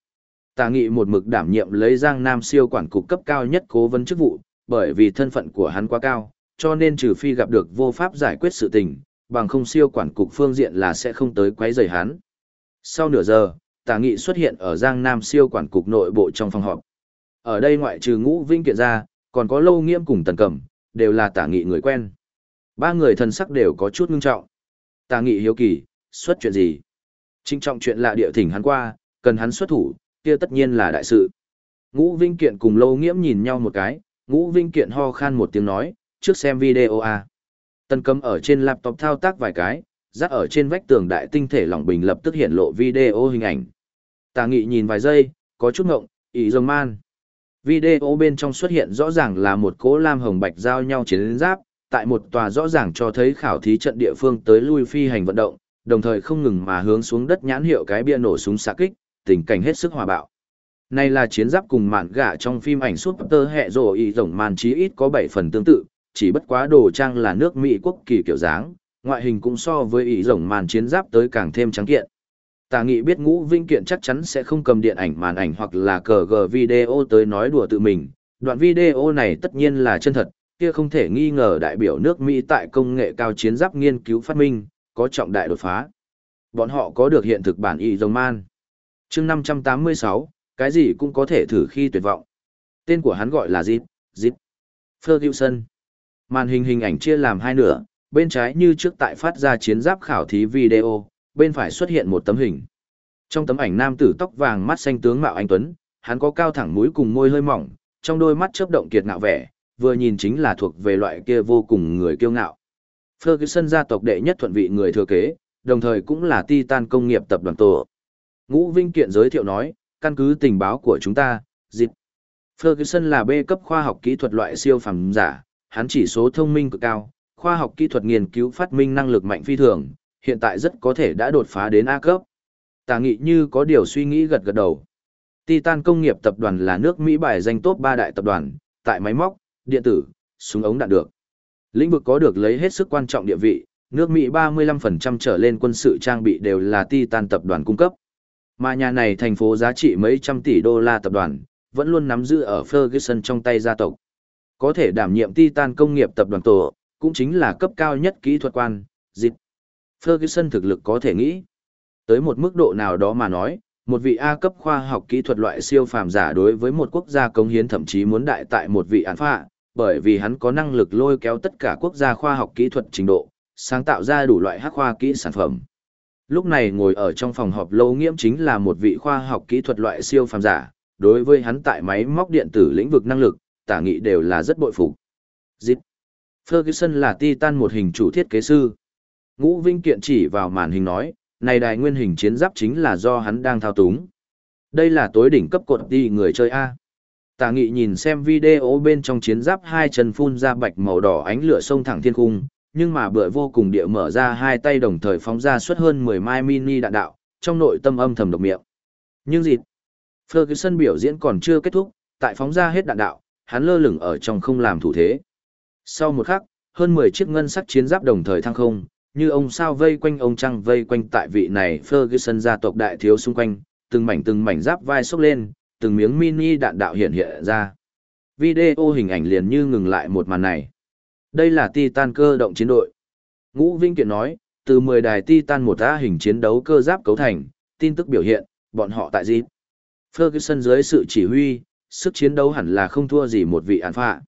S1: Tả Nghị một mực đảm nhiệm lấy Giang Nam siêu quản cục cấp cao nhất cố vấn chức vụ, bởi vì thân phận của hắn quá cao, cho nên trừ phi gặp được vô pháp giải quyết sự tình, bằng không siêu quản cục phương diện là sẽ không tới quấy rầy hắn. Sau nửa giờ, Tả Nghị xuất hiện ở Giang Nam siêu quản cục nội bộ trong phòng họp. Ở đây ngoại trừ Ngũ Vinh Kiện ra, còn có Lâu Nghiêm cùng Tần Cẩm, đều là Tả Nghị người quen. Ba người thần sắc đều có chút ngưng trọng. Tả Nghị hiếu kỳ, xuất chuyện gì? Trinh trọng chuyện lạ địa thỉnh hắn qua, cần hắn xuất thủ, kia tất nhiên là đại sự. Ngũ Vinh Kiện cùng Lâu Nghiễm nhìn nhau một cái, Ngũ Vinh Kiện ho khan một tiếng nói, trước xem video à. tân cấm ở trên laptop thao tác vài cái, rắc ở trên vách tường đại tinh thể lỏng bình lập tức hiện lộ video hình ảnh. Tà nghị nhìn vài giây, có chút ngộng, ý dòng man. Video bên trong xuất hiện rõ ràng là một cỗ lam hồng bạch giao nhau chiến giáp, tại một tòa rõ ràng cho thấy khảo thí trận địa phương tới lui phi hành vận động, đồng thời không ngừng mà hướng xuống đất nhãn hiệu cái bia nổ súng xạ kích, tình cảnh hết sức hòa bạo. Này là chiến giáp cùng mạn gạ trong phim ảnh suốt tơ hẹ rồ y rồng màn chí ít có 7 phần tương tự, chỉ bất quá đồ trang là nước Mỹ quốc kỳ kiểu dáng, ngoại hình cũng so với y rồng màn chiến giáp tới càng thêm trắng kiện. Tà nghị biết ngũ vinh kiện chắc chắn sẽ không cầm điện ảnh màn ảnh hoặc là cờ gờ video tới nói đùa tự mình. Đoạn video này tất nhiên là chân thật, kia không thể nghi ngờ đại biểu nước Mỹ tại công nghệ cao chiến giáp nghiên cứu phát minh, có trọng đại đột phá. Bọn họ có được hiện thực bản y rồng man. chương 586, cái gì cũng có thể thử khi tuyệt vọng. Tên của hắn gọi là Zip, Zip. Ferguson. Màn hình hình ảnh chia làm hai nửa, bên trái như trước tại phát ra chiến giáp khảo thí video, bên phải xuất hiện một tấm hình. Trong tấm ảnh nam tử tóc vàng mắt xanh tướng mạo anh tuấn, hắn có cao thẳng mũi cùng môi hơi mỏng, trong đôi mắt chớp động kiệt ngạo vẻ, vừa nhìn chính là thuộc về loại kia vô cùng người kiêu ngạo. Ferguson gia tộc đệ nhất thuận vị người thừa kế, đồng thời cũng là Titan công nghiệp tập đoàn tổ. Ngũ Vinh Kiện giới thiệu nói, căn cứ tình báo của chúng ta, dịp Ferguson là B cấp khoa học kỹ thuật loại siêu phẩm giả, hắn chỉ số thông minh cực cao, khoa học kỹ thuật nghiên cứu phát minh năng lực mạnh phi thường, hiện tại rất có thể đã đột phá đến A cấp. Tà nghị như có điều suy nghĩ gật gật đầu. Titan công nghiệp tập đoàn là nước Mỹ bài danh top 3 đại tập đoàn, tại máy móc, điện tử, súng ống đạn được. Lĩnh vực có được lấy hết sức quan trọng địa vị, nước Mỹ 35% trở lên quân sự trang bị đều là Titan tập đoàn cung cấp. Mà nhà này thành phố giá trị mấy trăm tỷ đô la tập đoàn, vẫn luôn nắm giữ ở Ferguson trong tay gia tộc. Có thể đảm nhiệm Titan công nghiệp tập đoàn tổ, cũng chính là cấp cao nhất kỹ thuật quan, dịch. Ferguson thực lực có thể nghĩ. Tới một mức độ nào đó mà nói, một vị A cấp khoa học kỹ thuật loại siêu phàm giả đối với một quốc gia công hiến thậm chí muốn đại tại một vị án phạ, bởi vì hắn có năng lực lôi kéo tất cả quốc gia khoa học kỹ thuật trình độ, sáng tạo ra đủ loại hắc khoa kỹ sản phẩm. Lúc này ngồi ở trong phòng họp lâu nghiễm chính là một vị khoa học kỹ thuật loại siêu phàm giả, đối với hắn tại máy móc điện tử lĩnh vực năng lực, tả nghị đều là rất bội phục. Dịch. Ferguson là Titan một hình chủ thiết kế sư. Ngũ Vinh Kiện chỉ vào màn hình nói, này đài nguyên hình chiến giáp chính là do hắn đang thao túng. Đây là tối đỉnh cấp cột đi người chơi A. Tà nghị nhìn xem video bên trong chiến giáp hai chân phun ra bạch màu đỏ ánh lửa sông thẳng thiên cung, nhưng mà bựa vô cùng địa mở ra hai tay đồng thời phóng ra suốt hơn 10 mai mini đạn đạo, trong nội tâm âm thầm độc miệng. Nhưng gì? Ferguson biểu diễn còn chưa kết thúc, tại phóng ra hết đạn đạo, hắn lơ lửng ở trong không làm thủ thế. Sau một khắc, hơn 10 chiếc ngân sắc chiến giáp đồng thời thăng không, như ông sao vây quanh ông trăng vây quanh tại vị này Ferguson gia tộc đại thiếu xung quanh, từng mảnh từng mảnh giáp vai xốc lên, từng miếng mini đạn đạo hiện hiện ra. Video hình ảnh liền như ngừng lại một màn này. Đây là Titan cơ động chiến đội. Ngũ Vinh Kiện nói, từ 10 đài Titan một A hình chiến đấu cơ giáp cấu thành, tin tức biểu hiện, bọn họ tại gì? Ferguson dưới sự chỉ huy, sức chiến đấu hẳn là không thua gì một vị án phạ.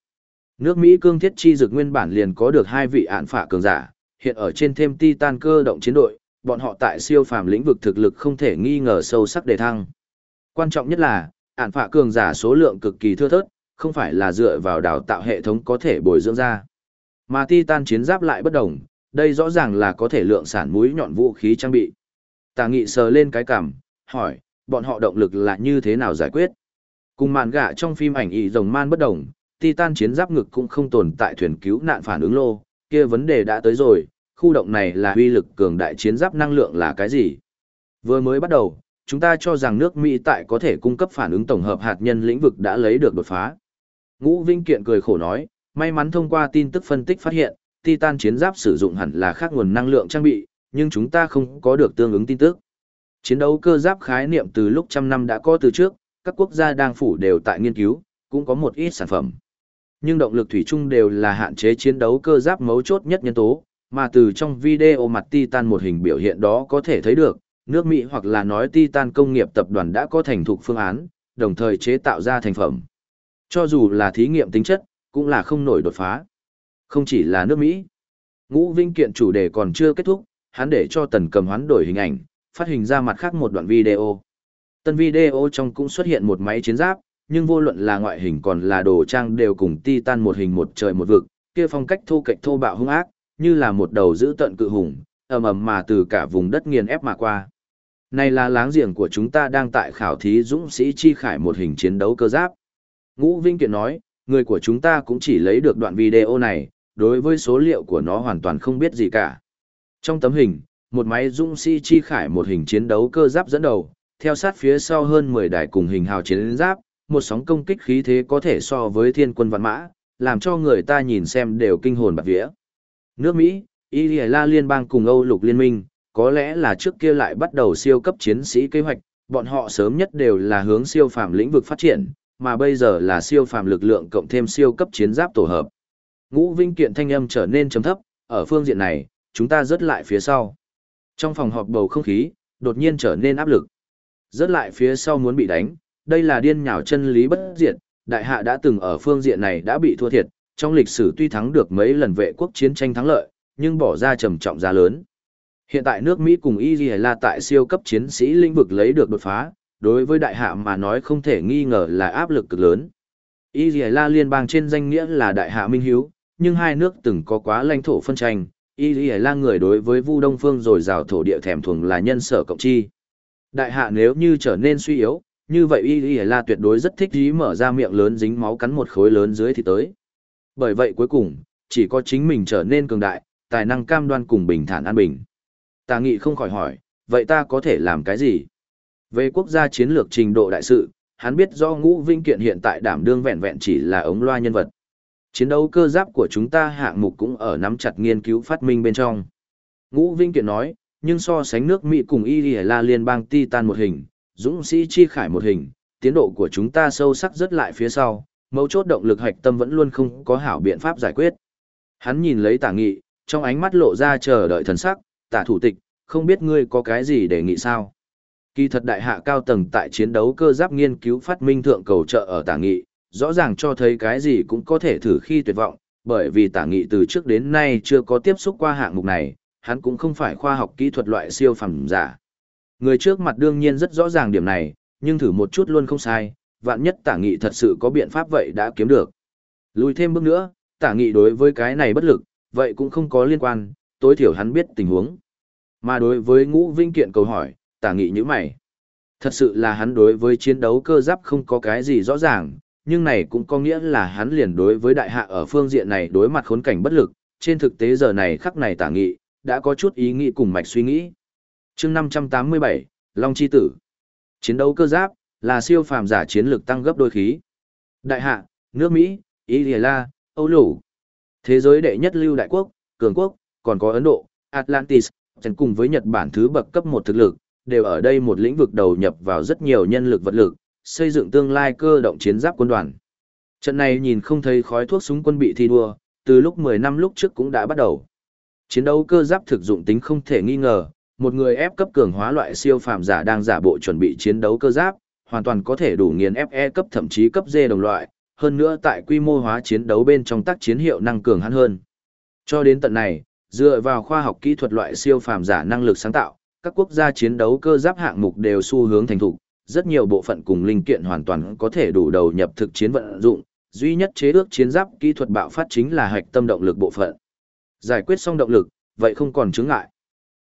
S1: Nước Mỹ cương thiết chi dực nguyên bản liền có được hai vị án phạ cường giả, hiện ở trên thêm Titan cơ động chiến đội, bọn họ tại siêu phàm lĩnh vực thực lực không thể nghi ngờ sâu sắc đề thăng. Quan trọng nhất là, ản phạ cường giả số lượng cực kỳ thưa thớt, không phải là dựa vào đào tạo hệ thống có thể bồi dưỡng ra. Mà Titan chiến giáp lại bất đồng, đây rõ ràng là có thể lượng sản mũi nhọn vũ khí trang bị. Tà nghị sờ lên cái cằm, hỏi, bọn họ động lực là như thế nào giải quyết? Cùng màn gạ trong phim ảnh y rồng man bất đồng, Titan chiến giáp ngực cũng không tồn tại thuyền cứu nạn phản ứng lô, kia vấn đề đã tới rồi, khu động này là uy lực cường đại chiến giáp năng lượng là cái gì? Vừa mới bắt đầu, chúng ta cho rằng nước Mỹ tại có thể cung cấp phản ứng tổng hợp hạt nhân lĩnh vực đã lấy được đột phá. Ngũ Vinh Kiện cười khổ nói, may mắn thông qua tin tức phân tích phát hiện, Titan chiến giáp sử dụng hẳn là khác nguồn năng lượng trang bị, nhưng chúng ta không có được tương ứng tin tức. Chiến đấu cơ giáp khái niệm từ lúc trăm năm đã có từ trước, các quốc gia đang phủ đều tại nghiên cứu, cũng có một ít sản phẩm. Nhưng động lực thủy chung đều là hạn chế chiến đấu cơ giáp mấu chốt nhất nhân tố, mà từ trong video mặt Titan một hình biểu hiện đó có thể thấy được, nước Mỹ hoặc là nói Titan công nghiệp tập đoàn đã có thành thục phương án, đồng thời chế tạo ra thành phẩm. Cho dù là thí nghiệm tính chất, cũng là không nổi đột phá. Không chỉ là nước Mỹ. Ngũ Vinh kiện chủ đề còn chưa kết thúc, hắn để cho tần cầm hoán đổi hình ảnh, phát hình ra mặt khác một đoạn video. Tân video trong cũng xuất hiện một máy chiến giáp, nhưng vô luận là ngoại hình còn là đồ trang đều cùng Titan một hình một trời một vực, kia phong cách thô kệch thô bạo hung ác, như là một đầu giữ tận cự hùng, ầm ầm mà từ cả vùng đất nghiền ép mà qua. Này là láng giềng của chúng ta đang tại khảo thí dũng sĩ chi khải một hình chiến đấu cơ giáp. Ngũ Vinh Kiện nói, người của chúng ta cũng chỉ lấy được đoạn video này, đối với số liệu của nó hoàn toàn không biết gì cả. Trong tấm hình, một máy dũng sĩ chi khải một hình chiến đấu cơ giáp dẫn đầu, theo sát phía sau hơn 10 đài cùng hình hào chiến giáp, một sóng công kích khí thế có thể so với thiên quân vạn mã, làm cho người ta nhìn xem đều kinh hồn bạc vía. Nước Mỹ, Iliala liên bang cùng Âu lục liên minh, có lẽ là trước kia lại bắt đầu siêu cấp chiến sĩ kế hoạch, bọn họ sớm nhất đều là hướng siêu phàm lĩnh vực phát triển, mà bây giờ là siêu phàm lực lượng cộng thêm siêu cấp chiến giáp tổ hợp. Ngũ Vinh kiện thanh âm trở nên trầm thấp, ở phương diện này, chúng ta rớt lại phía sau. Trong phòng họp bầu không khí, đột nhiên trở nên áp lực. Rớt lại phía sau muốn bị đánh, đây là điên nhào chân lý bất diệt, đại hạ đã từng ở phương diện này đã bị thua thiệt, trong lịch sử tuy thắng được mấy lần vệ quốc chiến tranh thắng lợi, nhưng bỏ ra trầm trọng giá lớn. Hiện tại nước Mỹ cùng Israel tại siêu cấp chiến sĩ lĩnh vực lấy được đột phá, đối với đại hạ mà nói không thể nghi ngờ là áp lực cực lớn. Israel liên bang trên danh nghĩa là đại hạ minh hiếu, nhưng hai nước từng có quá lãnh thổ phân tranh, Israel người đối với Vu Đông Phương rồi rào thổ địa thèm thuồng là nhân sở cộng chi. Đại hạ nếu như trở nên suy yếu, như vậy Israel tuyệt đối rất thích ý mở ra miệng lớn dính máu cắn một khối lớn dưới thì tới. Bởi vậy cuối cùng, chỉ có chính mình trở nên cường đại, tài năng cam đoan cùng bình thản an bình. Tà nghị không khỏi hỏi, vậy ta có thể làm cái gì? Về quốc gia chiến lược trình độ đại sự, hắn biết do ngũ vinh kiện hiện tại đảm đương vẹn vẹn chỉ là ống loa nhân vật. Chiến đấu cơ giáp của chúng ta hạng mục cũng ở nắm chặt nghiên cứu phát minh bên trong. Ngũ Vinh Kiện nói, nhưng so sánh nước Mỹ cùng Y La liên bang Titan một hình, Dũng sĩ Chi Khải một hình, tiến độ của chúng ta sâu sắc rất lại phía sau, mấu chốt động lực hạch tâm vẫn luôn không có hảo biện pháp giải quyết. Hắn nhìn lấy tả nghị, trong ánh mắt lộ ra chờ đợi thần sắc, tả thủ tịch, không biết ngươi có cái gì đề nghị sao. Kỳ thật đại hạ cao tầng tại chiến đấu cơ giáp nghiên cứu phát minh thượng cầu trợ ở tả nghị, rõ ràng cho thấy cái gì cũng có thể thử khi tuyệt vọng, bởi vì tả nghị từ trước đến nay chưa có tiếp xúc qua hạng mục này, hắn cũng không phải khoa học kỹ thuật loại siêu phẩm giả. Người trước mặt đương nhiên rất rõ ràng điểm này, nhưng thử một chút luôn không sai, vạn nhất tả nghị thật sự có biện pháp vậy đã kiếm được. Lùi thêm bước nữa, tả nghị đối với cái này bất lực, vậy cũng không có liên quan, tối thiểu hắn biết tình huống. Mà đối với ngũ vinh kiện câu hỏi, tả nghị như mày. Thật sự là hắn đối với chiến đấu cơ giáp không có cái gì rõ ràng, nhưng này cũng có nghĩa là hắn liền đối với đại hạ ở phương diện này đối mặt khốn cảnh bất lực, trên thực tế giờ này khắc này tả nghị, đã có chút ý nghĩ cùng mạch suy nghĩ. chương 587, Long Chi Tử Chiến đấu cơ giáp, là siêu phàm giả chiến lược tăng gấp đôi khí. Đại hạ, nước Mỹ, italia, Âu Lũ. Thế giới đệ nhất lưu đại quốc, cường quốc, còn có Ấn Độ, Atlantis, cùng với Nhật Bản thứ bậc cấp một thực lực, đều ở đây một lĩnh vực đầu nhập vào rất nhiều nhân lực vật lực, xây dựng tương lai cơ động chiến giáp quân đoàn. Trận này nhìn không thấy khói thuốc súng quân bị thi đua, từ lúc 10 năm lúc trước cũng đã bắt đầu. Chiến đấu cơ giáp thực dụng tính không thể nghi ngờ, một người ép cấp cường hóa loại siêu phàm giả đang giả bộ chuẩn bị chiến đấu cơ giáp, hoàn toàn có thể đủ nghiền FE cấp thậm chí cấp D đồng loại, hơn nữa tại quy mô hóa chiến đấu bên trong tác chiến hiệu năng cường hắn hơn. Cho đến tận này, Dựa vào khoa học kỹ thuật loại siêu phàm giả năng lực sáng tạo, các quốc gia chiến đấu cơ giáp hạng mục đều xu hướng thành thục, rất nhiều bộ phận cùng linh kiện hoàn toàn có thể đủ đầu nhập thực chiến vận dụng, duy nhất chế ước chiến giáp kỹ thuật bạo phát chính là hạch tâm động lực bộ phận. Giải quyết xong động lực, vậy không còn chướng ngại.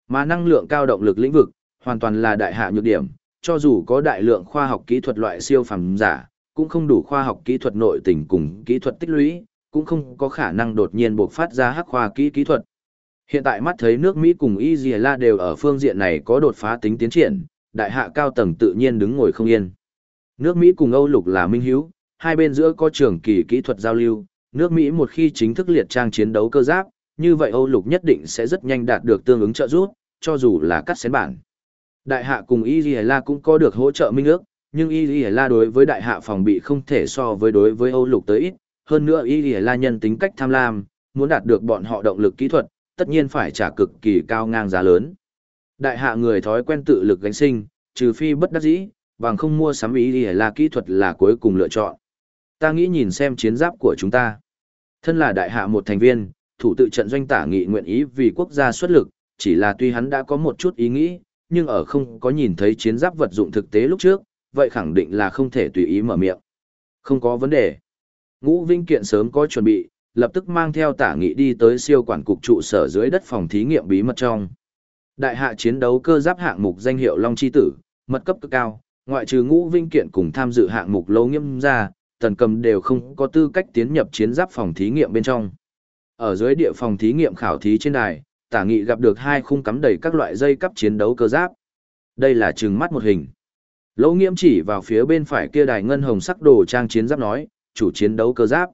S1: Mà năng lượng cao động lực lĩnh vực, hoàn toàn là đại hạ nhược điểm, cho dù có đại lượng khoa học kỹ thuật loại siêu phàm giả, cũng không đủ khoa học kỹ thuật nội tình cùng kỹ thuật tích lũy, cũng không có khả năng đột nhiên bộc phát ra hắc khoa kỹ kỹ thuật. Hiện tại mắt thấy nước Mỹ cùng Israel đều ở phương diện này có đột phá tính tiến triển, đại hạ cao tầng tự nhiên đứng ngồi không yên. Nước Mỹ cùng Âu Lục là minh hiếu, hai bên giữa có trường kỳ kỹ thuật giao lưu, nước Mỹ một khi chính thức liệt trang chiến đấu cơ giáp, như vậy Âu Lục nhất định sẽ rất nhanh đạt được tương ứng trợ giúp, cho dù là cắt xén bản. Đại hạ cùng Israel cũng có được hỗ trợ minh ước, nhưng Israel đối với đại hạ phòng bị không thể so với đối với Âu Lục tới ít, hơn nữa Israel nhân tính cách tham lam, muốn đạt được bọn họ động lực kỹ thuật, tất nhiên phải trả cực kỳ cao ngang giá lớn. Đại hạ người thói quen tự lực gánh sinh, trừ phi bất đắc dĩ, bằng không mua sắm Israel kỹ thuật là cuối cùng lựa chọn. Ta nghĩ nhìn xem chiến giáp của chúng ta. Thân là đại hạ một thành viên, thủ tự trận doanh tả nghị nguyện ý vì quốc gia xuất lực, chỉ là tuy hắn đã có một chút ý nghĩ, nhưng ở không có nhìn thấy chiến giáp vật dụng thực tế lúc trước, vậy khẳng định là không thể tùy ý mở miệng. Không có vấn đề. Ngũ Vinh Kiện sớm có chuẩn bị, lập tức mang theo tả nghị đi tới siêu quản cục trụ sở dưới đất phòng thí nghiệm bí mật trong. Đại hạ chiến đấu cơ giáp hạng mục danh hiệu Long Chi Tử, mật cấp cực cao, ngoại trừ Ngũ Vinh Kiện cùng tham dự hạng mục lâu nghiêm ra, tần cầm đều không có tư cách tiến nhập chiến giáp phòng thí nghiệm bên trong. Ở dưới địa phòng thí nghiệm khảo thí trên đài, tả nghị gặp được hai khung cắm đầy các loại dây cắp chiến đấu cơ giáp. Đây là trừng mắt một hình. Lỗ nghiễm chỉ vào phía bên phải kia đài ngân hồng sắc đồ trang chiến giáp nói, chủ chiến đấu cơ giáp.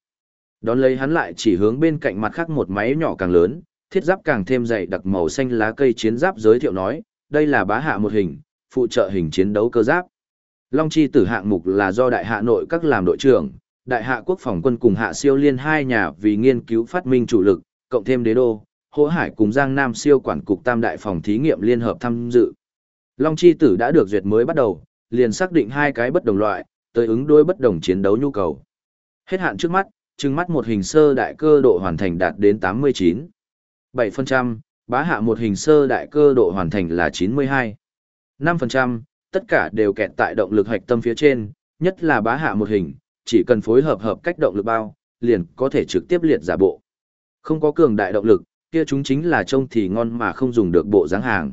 S1: Đón lấy hắn lại chỉ hướng bên cạnh mặt khác một máy nhỏ càng lớn, thiết giáp càng thêm dày đặc màu xanh lá cây chiến giáp giới thiệu nói, đây là bá hạ một hình, phụ trợ hình chiến đấu cơ giáp. Long chi tử hạng mục là do đại hạ nội các làm đội trưởng, đại hạ quốc phòng quân cùng hạ siêu liên hai nhà vì nghiên cứu phát minh chủ lực, cộng thêm đế đô, hỗ hải cùng giang nam siêu quản cục tam đại phòng thí nghiệm liên hợp tham dự. Long chi tử đã được duyệt mới bắt đầu, liền xác định hai cái bất đồng loại, tới ứng đối bất đồng chiến đấu nhu cầu. Hết hạn trước mắt, trừng mắt một hình sơ đại cơ độ hoàn thành đạt đến 89. 7%, bá hạ một hình sơ đại cơ độ hoàn thành là 92. 5%, tất cả đều kẹt tại động lực hạch tâm phía trên, nhất là bá hạ một hình, chỉ cần phối hợp hợp cách động lực bao, liền có thể trực tiếp liệt giả bộ. Không có cường đại động lực, kia chúng chính là trông thì ngon mà không dùng được bộ dáng hàng.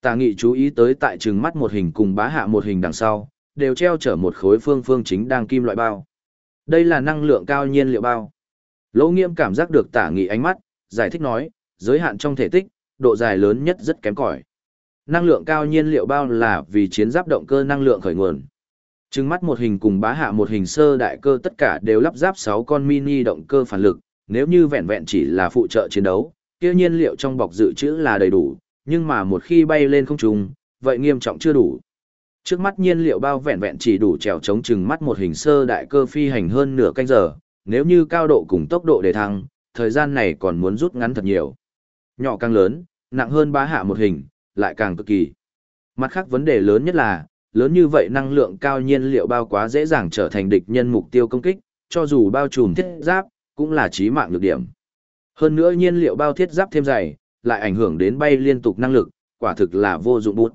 S1: Tà nghị chú ý tới tại trừng mắt một hình cùng bá hạ một hình đằng sau, đều treo chở một khối phương phương chính đang kim loại bao. Đây là năng lượng cao nhiên liệu bao. Lỗ nghiêm cảm giác được tả nghị ánh mắt, giải thích nói, giới hạn trong thể tích, độ dài lớn nhất rất kém cỏi. Năng lượng cao nhiên liệu bao là vì chiến giáp động cơ năng lượng khởi nguồn. Trừng mắt một hình cùng bá hạ một hình sơ đại cơ tất cả đều lắp ráp 6 con mini động cơ phản lực, nếu như vẹn vẹn chỉ là phụ trợ chiến đấu, kia nhiên liệu trong bọc dự trữ là đầy đủ, nhưng mà một khi bay lên không trung, vậy nghiêm trọng chưa đủ. Trước mắt nhiên liệu bao vẹn vẹn chỉ đủ trèo chống chừng mắt một hình sơ đại cơ phi hành hơn nửa canh giờ, nếu như cao độ cùng tốc độ để thăng, thời gian này còn muốn rút ngắn thật nhiều. Nhỏ càng lớn, nặng hơn bá hạ một hình, lại càng cực kỳ. Mặt khác vấn đề lớn nhất là, lớn như vậy năng lượng cao nhiên liệu bao quá dễ dàng trở thành địch nhân mục tiêu công kích, cho dù bao trùm thiết giáp, cũng là chí mạng lược điểm. Hơn nữa nhiên liệu bao thiết giáp thêm dày, lại ảnh hưởng đến bay liên tục năng lực, quả thực là vô dụng bút.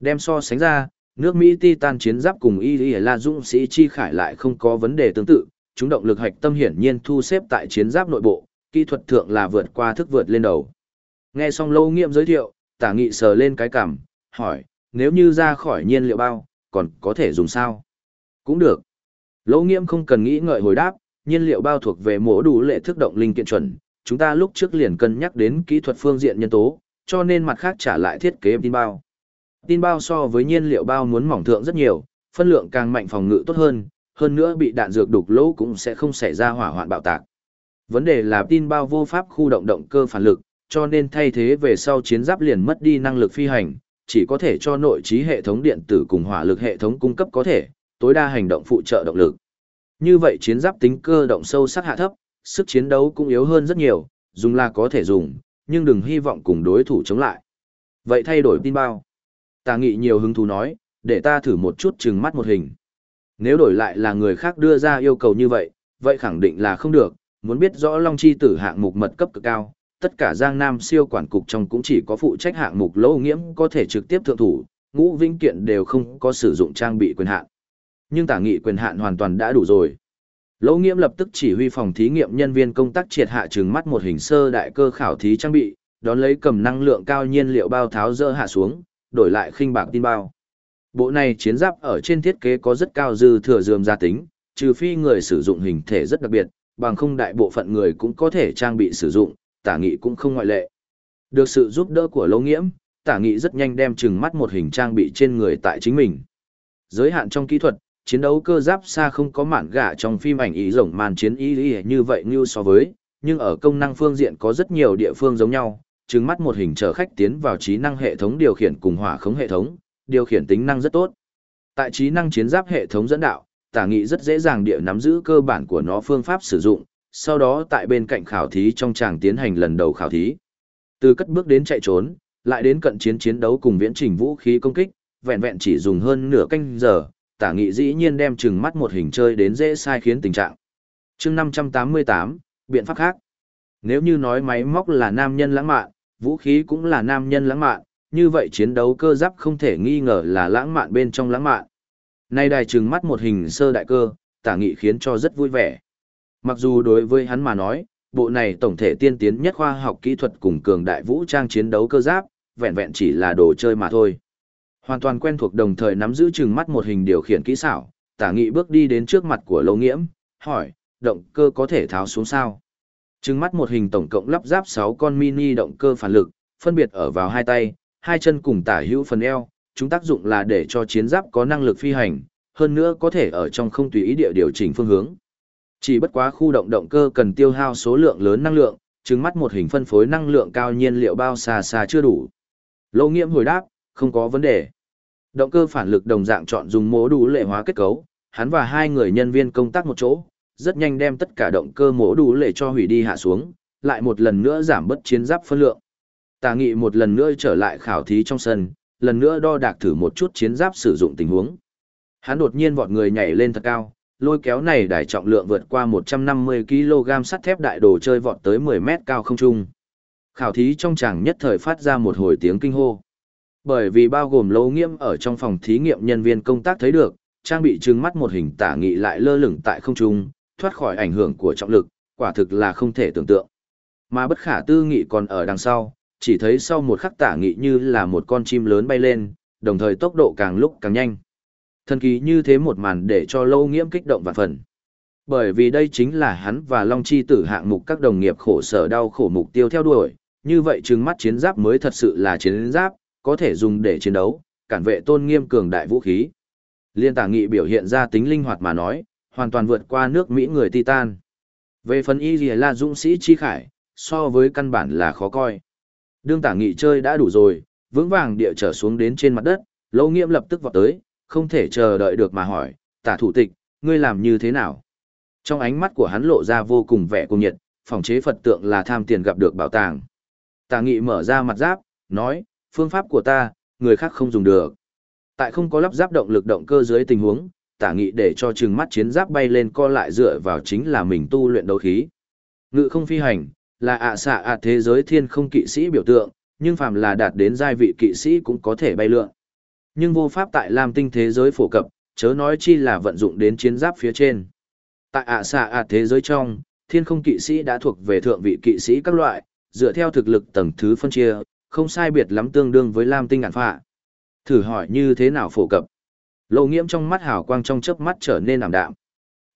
S1: Đem so sánh ra, nước Mỹ Titan chiến giáp cùng Y Y La Dũng sĩ chi khải lại không có vấn đề tương tự, chúng động lực hạch tâm hiển nhiên thu xếp tại chiến giáp nội bộ, kỹ thuật thượng là vượt qua thức vượt lên đầu. Nghe xong lâu nghiệm giới thiệu, tả nghị sờ lên cái cằm, hỏi, nếu như ra khỏi nhiên liệu bao, còn có thể dùng sao? Cũng được. Lâu nghiệm không cần nghĩ ngợi hồi đáp, nhiên liệu bao thuộc về mổ đủ lệ thức động linh kiện chuẩn, chúng ta lúc trước liền cân nhắc đến kỹ thuật phương diện nhân tố, cho nên mặt khác trả lại thiết kế tin bao. Tin bao so với nhiên liệu bao muốn mỏng thượng rất nhiều, phân lượng càng mạnh phòng ngự tốt hơn, hơn nữa bị đạn dược đục lỗ cũng sẽ không xảy ra hỏa hoạn bạo tạc. Vấn đề là tin bao vô pháp khu động động cơ phản lực, cho nên thay thế về sau chiến giáp liền mất đi năng lực phi hành, chỉ có thể cho nội trí hệ thống điện tử cùng hỏa lực hệ thống cung cấp có thể, tối đa hành động phụ trợ động lực. Như vậy chiến giáp tính cơ động sâu sắc hạ thấp, sức chiến đấu cũng yếu hơn rất nhiều, dùng là có thể dùng, nhưng đừng hy vọng cùng đối thủ chống lại. Vậy thay đổi tin bao. Tà nghị nhiều hứng thú nói, để ta thử một chút chừng mắt một hình. Nếu đổi lại là người khác đưa ra yêu cầu như vậy, vậy khẳng định là không được, muốn biết rõ Long Chi tử hạng mục mật cấp cực cao, tất cả Giang Nam siêu quản cục trong cũng chỉ có phụ trách hạng mục Lỗ Nghiễm có thể trực tiếp thượng thủ, ngũ vĩnh kiện đều không có sử dụng trang bị quyền hạn. Nhưng tả nghị quyền hạn hoàn toàn đã đủ rồi. Lỗ Nghiễm lập tức chỉ huy phòng thí nghiệm nhân viên công tác triệt hạ trừng mắt một hình sơ đại cơ khảo thí trang bị, đón lấy cầm năng lượng cao nhiên liệu bao tháo dỡ hạ xuống, đổi lại khinh bạc tin bao. Bộ này chiến giáp ở trên thiết kế có rất cao dư thừa dườm gia tính, trừ phi người sử dụng hình thể rất đặc biệt, bằng không đại bộ phận người cũng có thể trang bị sử dụng, tả nghị cũng không ngoại lệ. Được sự giúp đỡ của Lỗ Nghiễm, tả nghị rất nhanh đem trừng mắt một hình trang bị trên người tại chính mình. Giới hạn trong kỹ thuật, chiến đấu cơ giáp xa không có mạn gạ trong phim ảnh ý rộng màn chiến ý, ý như vậy như so với, nhưng ở công năng phương diện có rất nhiều địa phương giống nhau, chừng mắt một hình chở khách tiến vào trí năng hệ thống điều khiển cùng hỏa khống hệ thống, điều khiển tính năng rất tốt. Tại trí năng chiến giáp hệ thống dẫn đạo, tả nghị rất dễ dàng địa nắm giữ cơ bản của nó phương pháp sử dụng, sau đó tại bên cạnh khảo thí trong tràng tiến hành lần đầu khảo thí. Từ cất bước đến chạy trốn, lại đến cận chiến chiến đấu cùng viễn trình vũ khí công kích, vẹn vẹn chỉ dùng hơn nửa canh giờ, tả nghị dĩ nhiên đem chừng mắt một hình chơi đến dễ sai khiến tình trạng. chương 588, biện pháp khác. Nếu như nói máy móc là nam nhân lãng mạn, vũ khí cũng là nam nhân lãng mạn, như vậy chiến đấu cơ giáp không thể nghi ngờ là lãng mạn bên trong lãng mạn. Nay đài trừng mắt một hình sơ đại cơ, tả nghị khiến cho rất vui vẻ. Mặc dù đối với hắn mà nói, bộ này tổng thể tiên tiến nhất khoa học kỹ thuật cùng cường đại vũ trang chiến đấu cơ giáp, vẹn vẹn chỉ là đồ chơi mà thôi. Hoàn toàn quen thuộc đồng thời nắm giữ chừng mắt một hình điều khiển kỹ xảo, tả nghị bước đi đến trước mặt của Lâu Nghiễm, hỏi, động cơ có thể tháo xuống sao? Trừng mắt một hình tổng cộng lắp ráp 6 con mini động cơ phản lực, phân biệt ở vào hai tay, hai chân cùng tả hữu phần eo, chúng tác dụng là để cho chiến giáp có năng lực phi hành, hơn nữa có thể ở trong không tùy ý địa điều chỉnh phương hướng. Chỉ bất quá khu động động cơ cần tiêu hao số lượng lớn năng lượng, trừng mắt một hình phân phối năng lượng cao nhiên liệu bao xa xa chưa đủ. Lâu Nghiễm hồi đáp, không có vấn đề. Động cơ phản lực đồng dạng chọn dùng mố đủ lệ hóa kết cấu, hắn và hai người nhân viên công tác một chỗ, rất nhanh đem tất cả động cơ mố đủ lệ cho hủy đi hạ xuống, lại một lần nữa giảm bớt chiến giáp phân lượng. Tà nghị một lần nữa trở lại khảo thí trong sân, lần nữa đo đạc thử một chút chiến giáp sử dụng tình huống. Hắn đột nhiên vọt người nhảy lên thật cao, lôi kéo này đài trọng lượng vượt qua 150 kg sắt thép đại đồ chơi vọt tới 10 mét cao không trung. Khảo thí trong chàng nhất thời phát ra một hồi tiếng kinh hô. Bởi vì bao gồm lâu nghiêm ở trong phòng thí nghiệm nhân viên công tác thấy được, trang bị trừng mắt một hình tả nghị lại lơ lửng tại không trung, thoát khỏi ảnh hưởng của trọng lực, quả thực là không thể tưởng tượng. Mà bất khả tư nghị còn ở đằng sau, chỉ thấy sau một khắc tả nghị như là một con chim lớn bay lên, đồng thời tốc độ càng lúc càng nhanh. Thần kỳ như thế một màn để cho lâu nghiễm kích động và phần. Bởi vì đây chính là hắn và Long Chi tử hạng mục các đồng nghiệp khổ sở đau khổ mục tiêu theo đuổi, như vậy trừng mắt chiến giáp mới thật sự là chiến giáp, có thể dùng để chiến đấu, cản vệ tôn nghiêm cường đại vũ khí. Liên tả nghị biểu hiện ra tính linh hoạt mà nói, hoàn toàn vượt qua nước Mỹ người Titan. Về phần y gì là dũng sĩ chi khải, so với căn bản là khó coi. Đương tả nghị chơi đã đủ rồi, vững vàng địa trở xuống đến trên mặt đất, lâu nghiệm lập tức vọt tới, không thể chờ đợi được mà hỏi, tả thủ tịch, ngươi làm như thế nào? Trong ánh mắt của hắn lộ ra vô cùng vẻ cùng nhiệt, phòng chế Phật tượng là tham tiền gặp được bảo tàng. Tả nghị mở ra mặt giáp, nói, phương pháp của ta, người khác không dùng được. Tại không có lắp ráp động lực động cơ dưới tình huống, tả nghị để cho trừng mắt chiến giáp bay lên co lại dựa vào chính là mình tu luyện đấu khí. Ngự không phi hành, là ạ xạ ạ thế giới thiên không kỵ sĩ biểu tượng, nhưng phàm là đạt đến giai vị kỵ sĩ cũng có thể bay lượn. Nhưng vô pháp tại Lam tinh thế giới phổ cập, chớ nói chi là vận dụng đến chiến giáp phía trên. Tại ạ xạ ạ thế giới trong, thiên không kỵ sĩ đã thuộc về thượng vị kỵ sĩ các loại, dựa theo thực lực tầng thứ phân chia, không sai biệt lắm tương đương với Lam tinh ngạn phạ. Thử hỏi như thế nào phổ cập? Lộ nghiễm trong mắt hào quang trong chớp mắt trở nên ảm đạm.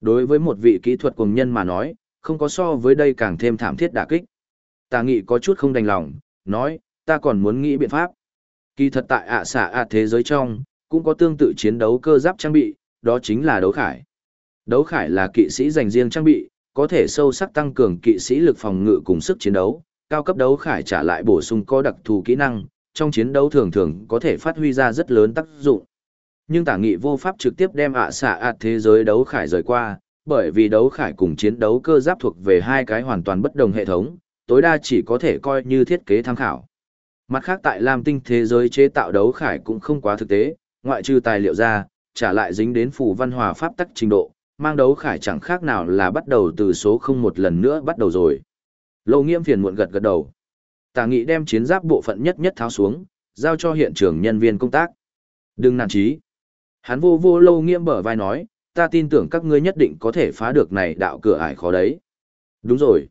S1: Đối với một vị kỹ thuật cùng nhân mà nói, không có so với đây càng thêm thảm thiết đả kích. Tà nghị có chút không đành lòng, nói, ta còn muốn nghĩ biện pháp. Kỳ thật tại ạ xạ ạ thế giới trong, cũng có tương tự chiến đấu cơ giáp trang bị, đó chính là đấu khải. Đấu khải là kỵ sĩ dành riêng trang bị, có thể sâu sắc tăng cường kỵ sĩ lực phòng ngự cùng sức chiến đấu, cao cấp đấu khải trả lại bổ sung có đặc thù kỹ năng, trong chiến đấu thường thường có thể phát huy ra rất lớn tác dụng. Nhưng tả nghị vô pháp trực tiếp đem ạ xạ ạt thế giới đấu khải rời qua, bởi vì đấu khải cùng chiến đấu cơ giáp thuộc về hai cái hoàn toàn bất đồng hệ thống, tối đa chỉ có thể coi như thiết kế tham khảo. Mặt khác tại Lam tinh thế giới chế tạo đấu khải cũng không quá thực tế, ngoại trừ tài liệu ra, trả lại dính đến phù văn hòa pháp tắc trình độ, mang đấu khải chẳng khác nào là bắt đầu từ số không một lần nữa bắt đầu rồi. Lâu nghiễm phiền muộn gật gật đầu. Tả nghị đem chiến giáp bộ phận nhất nhất tháo xuống, giao cho hiện trường nhân viên công tác. Đừng nản trí. Hắn vô vô lâu nghiễm bở vai nói, ta tin tưởng các ngươi nhất định có thể phá được này đạo cửa ải khó đấy. Đúng rồi.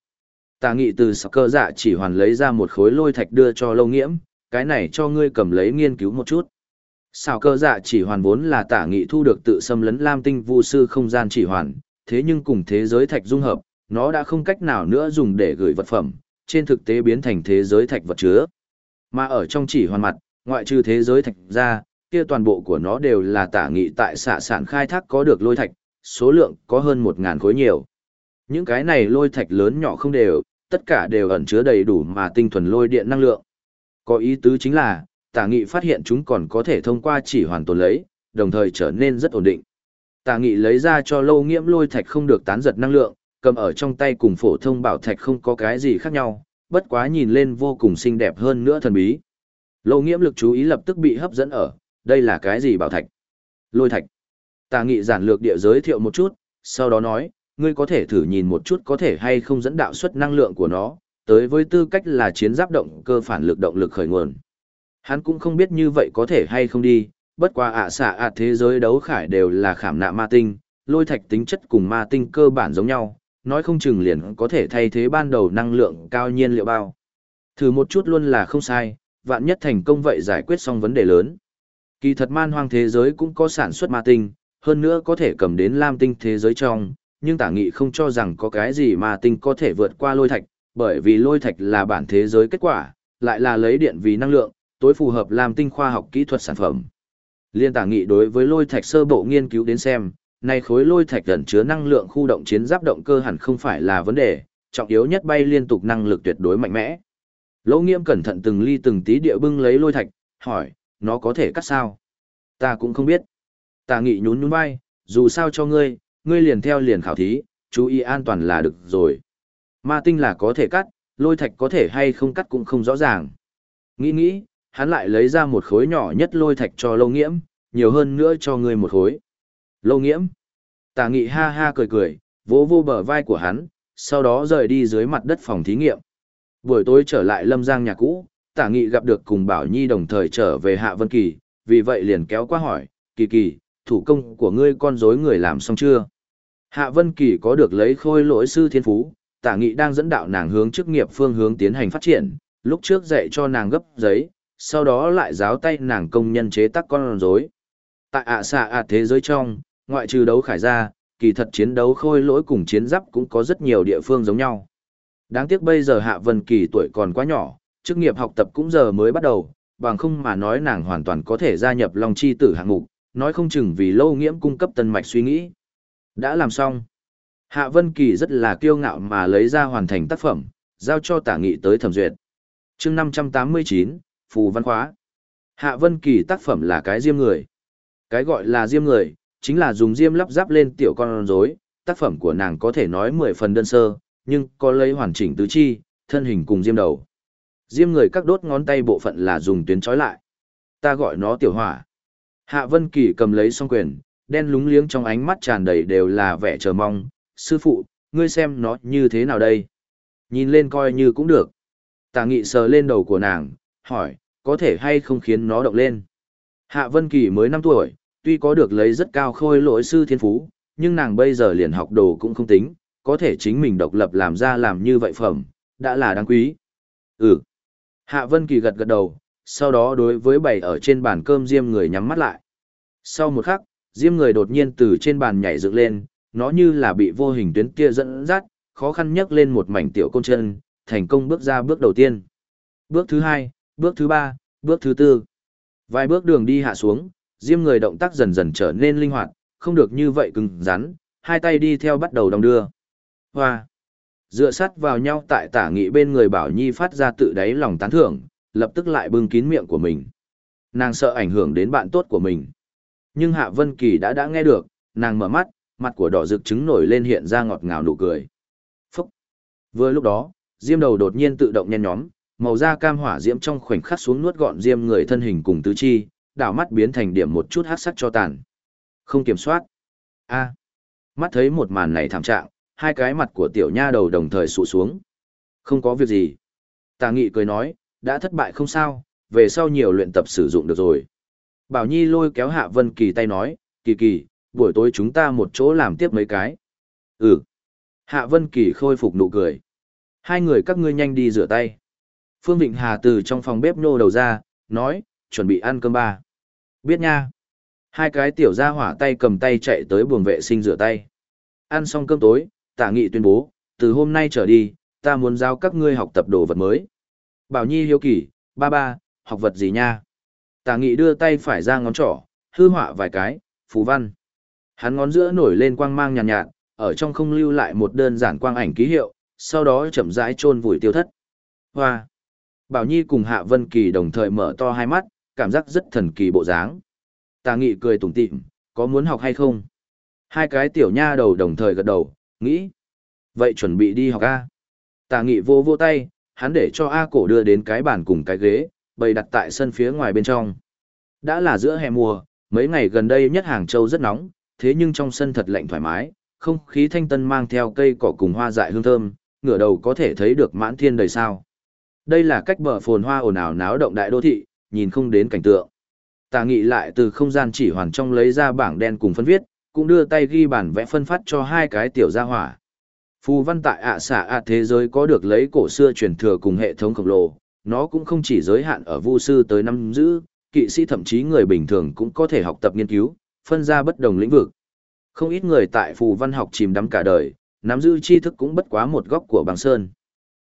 S1: Tà nghị từ sạc cơ dạ chỉ hoàn lấy ra một khối lôi thạch đưa cho lâu nghiễm, cái này cho ngươi cầm lấy nghiên cứu một chút. Xào cơ dạ chỉ hoàn vốn là tả nghị thu được tự xâm lấn lam tinh vu sư không gian chỉ hoàn, thế nhưng cùng thế giới thạch dung hợp, nó đã không cách nào nữa dùng để gửi vật phẩm, trên thực tế biến thành thế giới thạch vật chứa. Mà ở trong chỉ hoàn mặt, ngoại trừ thế giới thạch ra, kia toàn bộ của nó đều là tả nghị tại xạ sản khai thác có được lôi thạch, số lượng có hơn một ngàn khối nhiều. Những cái này lôi thạch lớn nhỏ không đều, tất cả đều ẩn chứa đầy đủ mà tinh thuần lôi điện năng lượng. Có ý tứ chính là, tả nghị phát hiện chúng còn có thể thông qua chỉ hoàn tồn lấy, đồng thời trở nên rất ổn định. Tả nghị lấy ra cho lâu nghiễm lôi thạch không được tán giật năng lượng, cầm ở trong tay cùng phổ thông bảo thạch không có cái gì khác nhau, bất quá nhìn lên vô cùng xinh đẹp hơn nữa thần bí. Lâu nghiễm lực chú ý lập tức bị hấp dẫn ở, đây là cái gì bảo thạch? Lôi thạch. Tà nghị giản lược địa giới thiệu một chút, sau đó nói, ngươi có thể thử nhìn một chút có thể hay không dẫn đạo suất năng lượng của nó, tới với tư cách là chiến giáp động cơ phản lực động lực khởi nguồn. Hắn cũng không biết như vậy có thể hay không đi, bất qua ạ xạ ạ thế giới đấu khải đều là khảm nạ ma tinh, lôi thạch tính chất cùng ma tinh cơ bản giống nhau, nói không chừng liền có thể thay thế ban đầu năng lượng cao nhiên liệu bao. Thử một chút luôn là không sai, vạn nhất thành công vậy giải quyết xong vấn đề lớn. Kỳ thật man hoang thế giới cũng có sản xuất ma tinh, hơn nữa có thể cầm đến lam tinh thế giới trong, nhưng tả nghị không cho rằng có cái gì ma tinh có thể vượt qua lôi thạch, bởi vì lôi thạch là bản thế giới kết quả, lại là lấy điện vì năng lượng, tối phù hợp làm tinh khoa học kỹ thuật sản phẩm. Liên tả nghị đối với lôi thạch sơ bộ nghiên cứu đến xem, nay khối lôi thạch gần chứa năng lượng khu động chiến giáp động cơ hẳn không phải là vấn đề, trọng yếu nhất bay liên tục năng lực tuyệt đối mạnh mẽ. Lỗ Nghiêm cẩn thận từng ly từng tí địa bưng lấy lôi thạch, hỏi, nó có thể cắt sao? Ta cũng không biết. Tà nghị nhún nhún vai, dù sao cho ngươi, ngươi liền theo liền khảo thí, chú ý an toàn là được rồi. Ma tinh là có thể cắt, lôi thạch có thể hay không cắt cũng không rõ ràng. Nghĩ nghĩ, hắn lại lấy ra một khối nhỏ nhất lôi thạch cho lâu nghiễm, nhiều hơn nữa cho ngươi một khối. Lâu nghiễm. Tà nghị ha ha cười cười, vỗ vô bờ vai của hắn, sau đó rời đi dưới mặt đất phòng thí nghiệm. Buổi tối trở lại lâm giang nhà cũ, tả nghị gặp được cùng Bảo Nhi đồng thời trở về Hạ Vân Kỳ, vì vậy liền kéo qua hỏi, kỳ kỳ, thủ công của ngươi con rối người làm xong chưa? Hạ Vân Kỳ có được lấy khôi lỗi sư thiên phú, tả nghị đang dẫn đạo nàng hướng chức nghiệp phương hướng tiến hành phát triển, lúc trước dạy cho nàng gấp giấy, sau đó lại giáo tay nàng công nhân chế tác con rối. Tại ạ xạ ạ thế giới trong, ngoại trừ đấu khải ra, kỳ thật chiến đấu khôi lỗi cùng chiến giáp cũng có rất nhiều địa phương giống nhau. Đáng tiếc bây giờ Hạ Vân Kỳ tuổi còn quá nhỏ, chức nghiệp học tập cũng giờ mới bắt đầu, bằng không mà nói nàng hoàn toàn có thể gia nhập Long Chi tử hạng mục, nói không chừng vì lâu nghiễm cung cấp tân mạch suy nghĩ. Đã làm xong. Hạ Vân Kỳ rất là kiêu ngạo mà lấy ra hoàn thành tác phẩm, giao cho tả nghị tới thẩm duyệt. chương 589, Phù Văn Khóa. Hạ Vân Kỳ tác phẩm là cái diêm người. Cái gọi là diêm người, chính là dùng diêm lắp ráp lên tiểu con rối. tác phẩm của nàng có thể nói mười phần đơn sơ, nhưng có lấy hoàn chỉnh tứ chi, thân hình cùng diêm đầu. Diêm người các đốt ngón tay bộ phận là dùng tuyến trói lại. Ta gọi nó tiểu hỏa. Hạ Vân Kỳ cầm lấy song quyền, đen lúng liếng trong ánh mắt tràn đầy đều là vẻ chờ mong. Sư phụ, ngươi xem nó như thế nào đây? Nhìn lên coi như cũng được. Tà nghị sờ lên đầu của nàng, hỏi, có thể hay không khiến nó động lên? Hạ Vân Kỳ mới năm tuổi, tuy có được lấy rất cao khôi lỗi sư thiên phú, nhưng nàng bây giờ liền học đồ cũng không tính, có thể chính mình độc lập làm ra làm như vậy phẩm, đã là đáng quý. Ừ. Hạ Vân Kỳ gật gật đầu, sau đó đối với bày ở trên bàn cơm Diêm người nhắm mắt lại. Sau một khắc, Diêm người đột nhiên từ trên bàn nhảy dựng lên, nó như là bị vô hình tuyến kia dẫn dắt, khó khăn nhấc lên một mảnh tiểu côn chân, thành công bước ra bước đầu tiên. Bước thứ hai, bước thứ ba, bước thứ tư. Vài bước đường đi hạ xuống, Diêm người động tác dần dần trở nên linh hoạt, không được như vậy cứng rắn, hai tay đi theo bắt đầu đong đưa. Hoa! Dựa sát vào nhau tại tả nghị bên người Bảo Nhi phát ra tự đáy lòng tán thưởng, lập tức lại bưng kín miệng của mình. Nàng sợ ảnh hưởng đến bạn tốt của mình. Nhưng Hạ Vân Kỳ đã đã nghe được, nàng mở mắt, mặt của đỏ rực trứng nổi lên hiện ra ngọt ngào nụ cười. Phúc! Vừa lúc đó, diêm đầu đột nhiên tự động nhen nhóm, màu da cam hỏa diễm trong khoảnh khắc xuống nuốt gọn diêm người thân hình cùng tứ chi, đảo mắt biến thành điểm một chút hát sắc cho tàn. Không kiểm soát. A. Mắt thấy một màn này thảm trạng, hai cái mặt của tiểu nha đầu đồng thời sụ xuống. Không có việc gì. Tà nghị cười nói, đã thất bại không sao, về sau nhiều luyện tập sử dụng được rồi. Bảo Nhi lôi kéo Hạ Vân Kỳ tay nói, Kỳ Kỳ, buổi tối chúng ta một chỗ làm tiếp mấy cái. Ừ. Hạ Vân Kỳ khôi phục nụ cười. Hai người các ngươi nhanh đi rửa tay. Phương Vịnh Hà từ trong phòng bếp nô đầu ra, nói, chuẩn bị ăn cơm ba. Biết nha. Hai cái tiểu gia hỏa tay cầm tay chạy tới buồng vệ sinh rửa tay. Ăn xong cơm tối, tả nghị tuyên bố, từ hôm nay trở đi, ta muốn giao các ngươi học tập đồ vật mới. Bảo Nhi hiếu kỳ, ba ba, học vật gì nha? Tả nghị đưa tay phải ra ngón trỏ, hư họa vài cái, phù văn. Hắn ngón giữa nổi lên quang mang nhàn nhạt, nhạt, ở trong không lưu lại một đơn giản quang ảnh ký hiệu, sau đó chậm rãi chôn vùi tiêu thất. Hoa! Bảo Nhi cùng Hạ Vân Kỳ đồng thời mở to hai mắt, cảm giác rất thần kỳ bộ dáng. Tà nghị cười tủm tỉm, có muốn học hay không? Hai cái tiểu nha đầu đồng thời gật đầu, nghĩ. Vậy chuẩn bị đi học A. Tà nghị vô vô tay, hắn để cho A cổ đưa đến cái bàn cùng cái ghế, bày đặt tại sân phía ngoài bên trong. Đã là giữa hè mùa, mấy ngày gần đây nhất Hàng Châu rất nóng, thế nhưng trong sân thật lạnh thoải mái, không khí thanh tân mang theo cây cỏ cùng hoa dại hương thơm, ngửa đầu có thể thấy được mãn thiên đầy sao. Đây là cách bờ phồn hoa ồn ào náo động đại đô thị, nhìn không đến cảnh tượng. Tà nghị lại từ không gian chỉ hoàn trong lấy ra bảng đen cùng phân viết, cũng đưa tay ghi bản vẽ phân phát cho hai cái tiểu gia hỏa. Phù văn tại ạ xạ ạ thế giới có được lấy cổ xưa truyền thừa cùng hệ thống khổng lồ, nó cũng không chỉ giới hạn ở vu sư tới năm giữ, kỵ sĩ thậm chí người bình thường cũng có thể học tập nghiên cứu, phân ra bất đồng lĩnh vực. Không ít người tại phù văn học chìm đắm cả đời, nắm giữ tri thức cũng bất quá một góc của bằng sơn.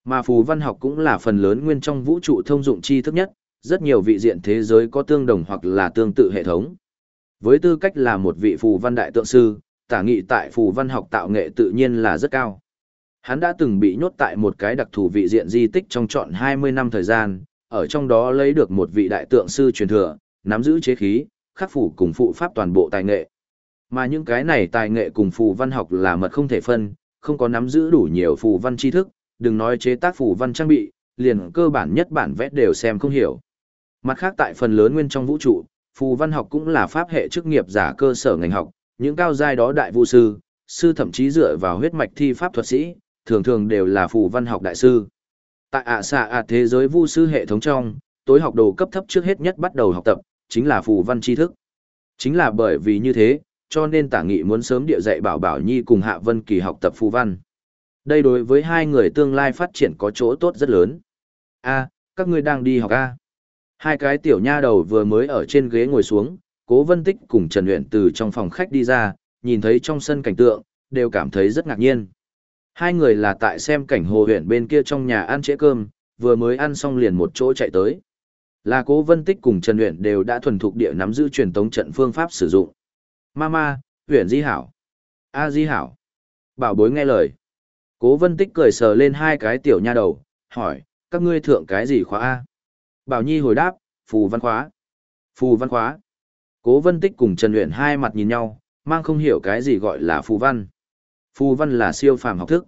S1: Mà phù văn học cũng là phần lớn nguyên trong vũ trụ thông dụng tri thức nhất, rất nhiều vị diện thế giới có tương đồng hoặc là tương tự hệ thống. Với tư cách là một vị phù văn đại tượng sư, tả nghị tại phù văn học tạo nghệ tự nhiên là rất cao. Hắn đã từng bị nhốt tại một cái đặc thù vị diện di tích trong trọn 20 năm thời gian, ở trong đó lấy được một vị đại tượng sư truyền thừa, nắm giữ chế khí, khắc phủ cùng phụ pháp toàn bộ tài nghệ. Mà những cái này tài nghệ cùng phù văn học là mật không thể phân, không có nắm giữ đủ nhiều phù văn tri thức, đừng nói chế tác phù văn trang bị, liền cơ bản nhất bản vẽ đều xem không hiểu. Mặt khác tại phần lớn nguyên trong vũ trụ, phù văn học cũng là pháp hệ chức nghiệp giả cơ sở ngành học, những cao giai đó đại vu sư, sư thậm chí dựa vào huyết mạch thi pháp thuật sĩ, thường thường đều là phù văn học đại sư. Tại ạ xạ ạ thế giới vu sư hệ thống trong, tối học đồ cấp thấp trước hết nhất bắt đầu học tập, chính là phù văn tri thức. Chính là bởi vì như thế, cho nên tả nghị muốn sớm địa dạy bảo bảo nhi cùng hạ vân kỳ học tập phù văn. Đây đối với hai người tương lai phát triển có chỗ tốt rất lớn. A, các ngươi đang đi học A. Hai cái tiểu nha đầu vừa mới ở trên ghế ngồi xuống, cố vân tích cùng Trần Luyện từ trong phòng khách đi ra, nhìn thấy trong sân cảnh tượng, đều cảm thấy rất ngạc nhiên. Hai người là tại xem cảnh hồ huyện bên kia trong nhà ăn trễ cơm, vừa mới ăn xong liền một chỗ chạy tới. Là cố vân tích cùng Trần Luyện đều đã thuần thục địa nắm giữ truyền tống trận phương pháp sử dụng. Mama, Uyển di hảo. A di hảo. Bảo bối nghe lời. Cố vân tích cười sờ lên hai cái tiểu nha đầu, hỏi, các ngươi thượng cái gì khóa A? Bảo Nhi hồi đáp, phù văn khóa. Phù văn khóa. Cố vân tích cùng Trần Uyển hai mặt nhìn nhau, mang không hiểu cái gì gọi là phù văn. Phù văn là siêu phàm học thức.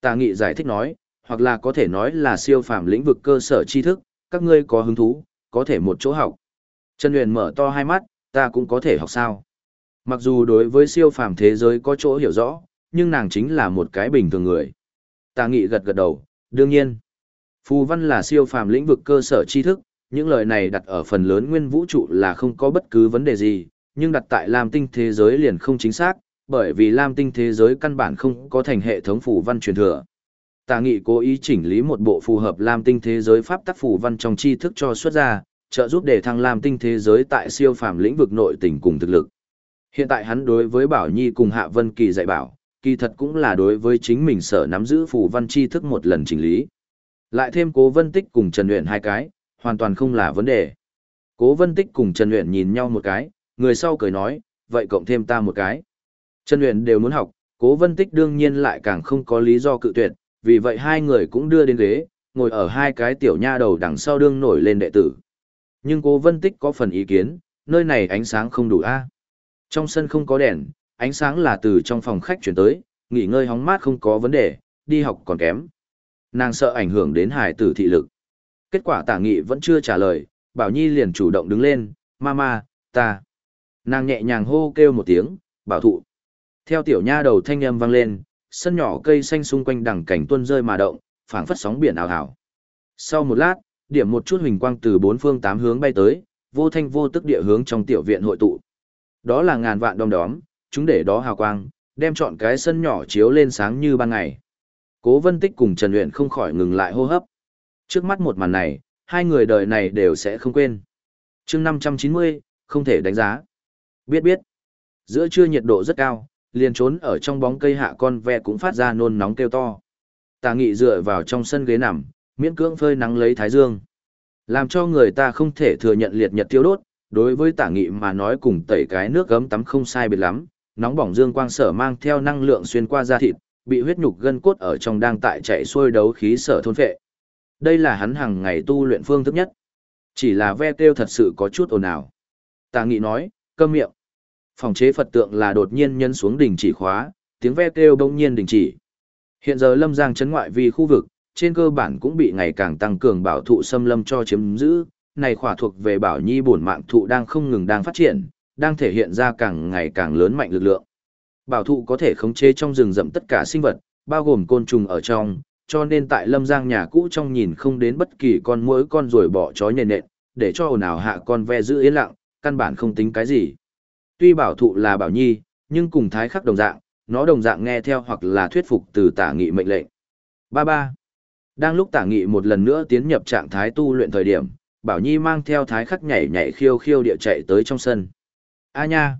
S1: Tà nghị giải thích nói, hoặc là có thể nói là siêu phàm lĩnh vực cơ sở tri thức, các ngươi có hứng thú, có thể một chỗ học. Trần Uyển mở to hai mắt, ta cũng có thể học sao. Mặc dù đối với siêu phàm thế giới có chỗ hiểu rõ, nhưng nàng chính là một cái bình thường người. Tà nghị gật gật đầu, đương nhiên. Phù văn là siêu phàm lĩnh vực cơ sở tri thức, những lời này đặt ở phần lớn nguyên vũ trụ là không có bất cứ vấn đề gì, nhưng đặt tại Lam tinh thế giới liền không chính xác, bởi vì Lam tinh thế giới căn bản không có thành hệ thống phù văn truyền thừa. Tà nghị cố ý chỉnh lý một bộ phù hợp Lam tinh thế giới pháp tắc phù văn trong tri thức cho xuất ra, trợ giúp để thăng Lam tinh thế giới tại siêu phàm lĩnh vực nội tình cùng thực lực. Hiện tại hắn đối với Bảo Nhi cùng Hạ Vân Kỳ dạy bảo, kỳ thật cũng là đối với chính mình sở nắm giữ phù văn tri thức một lần chỉnh lý. Lại thêm Cố Vân Tích cùng Trần Uyển hai cái, hoàn toàn không là vấn đề. Cố Vân Tích cùng Trần Uyển nhìn nhau một cái, người sau cười nói, vậy cộng thêm ta một cái. Trần Uyển đều muốn học, Cố Vân Tích đương nhiên lại càng không có lý do cự tuyệt, vì vậy hai người cũng đưa đến ghế, ngồi ở hai cái tiểu nha đầu đằng sau đương nổi lên đệ tử. Nhưng Cố Vân Tích có phần ý kiến, nơi này ánh sáng không đủ a. À? Trong sân không có đèn, ánh sáng là từ trong phòng khách chuyển tới, nghỉ ngơi hóng mát không có vấn đề, đi học còn kém. Nàng sợ ảnh hưởng đến hải tử thị lực. Kết quả tả nghị vẫn chưa trả lời, Bảo Nhi liền chủ động đứng lên, Mama, ta. Nàng nhẹ nhàng hô kêu một tiếng, bảo thụ. Theo tiểu nha đầu thanh âm vang lên, sân nhỏ cây xanh xung quanh đằng cảnh tuân rơi mà động, phảng phất sóng biển ảo ảo. Sau một lát, điểm một chút huỳnh quang từ bốn phương tám hướng bay tới, vô thanh vô tức địa hướng trong tiểu viện hội tụ. Đó là ngàn vạn đom đóm, chúng để đó hào quang, đem chọn cái sân nhỏ chiếu lên sáng như ban ngày. Cố Vân Tích cùng Trần Uyển không khỏi ngừng lại hô hấp. Trước mắt một màn này, hai người đời này đều sẽ không quên. Chương 590, không thể đánh giá. Biết biết. Giữa trưa nhiệt độ rất cao, liền trốn ở trong bóng cây hạ con ve cũng phát ra nôn nóng kêu to. Tà Nghị dựa vào trong sân ghế nằm, miễn cưỡng phơi nắng lấy thái dương. Làm cho người ta không thể thừa nhận liệt nhật tiêu đốt, đối với Tả Nghị mà nói cùng tẩy cái nước gấm tắm không sai biệt lắm, nóng bỏng dương quang sở mang theo năng lượng xuyên qua da thịt, bị huyết nhục gân cốt ở trong đang tại chạy xuôi đấu khí sở thôn phệ. Đây là hắn hàng ngày tu luyện phương thức nhất. Chỉ là ve kêu thật sự có chút ồn ào. Tà nghị nói, câm miệng. Phòng chế Phật tượng là đột nhiên nhân xuống đỉnh chỉ khóa, tiếng ve kêu đông nhiên đình chỉ. Hiện giờ Lâm Giang chấn ngoại vì khu vực, trên cơ bản cũng bị ngày càng tăng cường bảo thụ xâm lâm cho chiếm giữ. Này khỏa thuộc về bảo nhi bổn mạng thụ đang không ngừng đang phát triển, đang thể hiện ra càng ngày càng lớn mạnh lực lượng. Bảo thụ có thể khống chế trong rừng rậm tất cả sinh vật, bao gồm côn trùng ở trong, cho nên tại lâm giang nhà cũ trong nhìn không đến bất kỳ con muỗi con rồi bỏ chó nhện nện, để cho ồn ào hạ con ve giữ yên lặng, căn bản không tính cái gì. Tuy bảo thụ là bảo nhi, nhưng cùng thái khắc đồng dạng, nó đồng dạng nghe theo hoặc là thuyết phục từ tả nghị mệnh lệnh. Ba ba. Đang lúc tả nghị một lần nữa tiến nhập trạng thái tu luyện thời điểm, bảo nhi mang theo thái khắc nhảy nhảy khiêu khiêu địa chạy tới trong sân. A nha.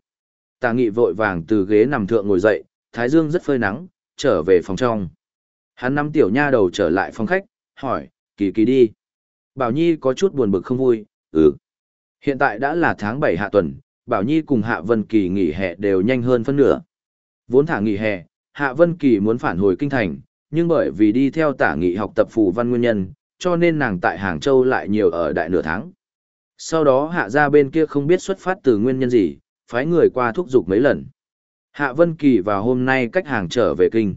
S1: Tả nghị vội vàng từ ghế nằm thượng ngồi dậy, thái dương rất phơi nắng, trở về phòng trong. Hắn nắm tiểu nha đầu trở lại phòng khách, hỏi, kỳ kỳ đi. Bảo Nhi có chút buồn bực không vui, ừ. Hiện tại đã là tháng 7 hạ tuần, Bảo Nhi cùng Hạ Vân Kỳ nghỉ hè đều nhanh hơn phân nửa. Vốn thả nghỉ hè, Hạ Vân Kỳ muốn phản hồi kinh thành, nhưng bởi vì đi theo tả nghị học tập phù văn nguyên nhân, cho nên nàng tại Hàng Châu lại nhiều ở đại nửa tháng. Sau đó Hạ ra bên kia không biết xuất phát từ nguyên nhân gì, phái người qua thúc giục mấy lần. Hạ Vân Kỳ vào hôm nay cách hàng trở về kinh.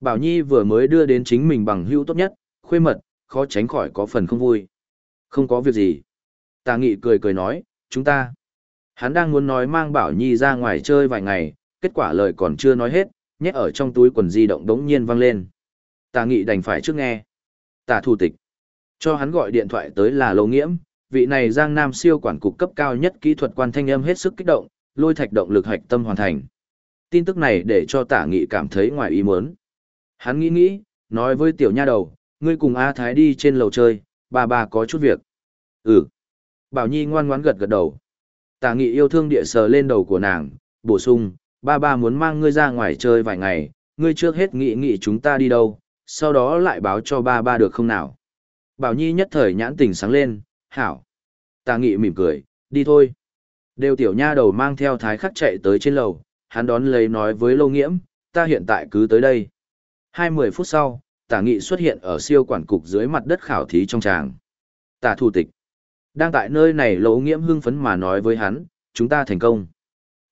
S1: Bảo Nhi vừa mới đưa đến chính mình bằng hữu tốt nhất, khuê mật, khó tránh khỏi có phần không vui. Không có việc gì. Tà Nghị cười cười nói, chúng ta. Hắn đang muốn nói mang Bảo Nhi ra ngoài chơi vài ngày, kết quả lời còn chưa nói hết, nhét ở trong túi quần di động đống nhiên vang lên. Tà Nghị đành phải trước nghe. Tà thủ tịch. Cho hắn gọi điện thoại tới là Lô Nghiễm, vị này Giang Nam siêu quản cục cấp cao nhất kỹ thuật quan thanh âm hết sức kích động, lôi thạch động lực hạch tâm hoàn thành. Tin tức này để cho Tả Nghị cảm thấy ngoài ý muốn. Hắn nghĩ nghĩ, nói với tiểu nha đầu, ngươi cùng A Thái đi trên lầu chơi, bà bà có chút việc. Ừ. Bảo Nhi ngoan ngoãn gật gật đầu. Tả Nghị yêu thương địa sờ lên đầu của nàng, bổ sung, ba ba muốn mang ngươi ra ngoài chơi vài ngày, ngươi trước hết nghĩ nghĩ chúng ta đi đâu, sau đó lại báo cho ba ba được không nào. Bảo Nhi nhất thời nhãn tình sáng lên, hảo. Tà Nghị mỉm cười, đi thôi. Đều tiểu nha đầu mang theo thái khắc chạy tới trên lầu, hắn đón lấy nói với Lâu Nghiễm, ta hiện tại cứ tới đây. Hai mươi phút sau, tả nghị xuất hiện ở siêu quản cục dưới mặt đất khảo thí trong tràng. Tả thủ tịch. Đang tại nơi này Lâu Nghiễm hưng phấn mà nói với hắn, chúng ta thành công.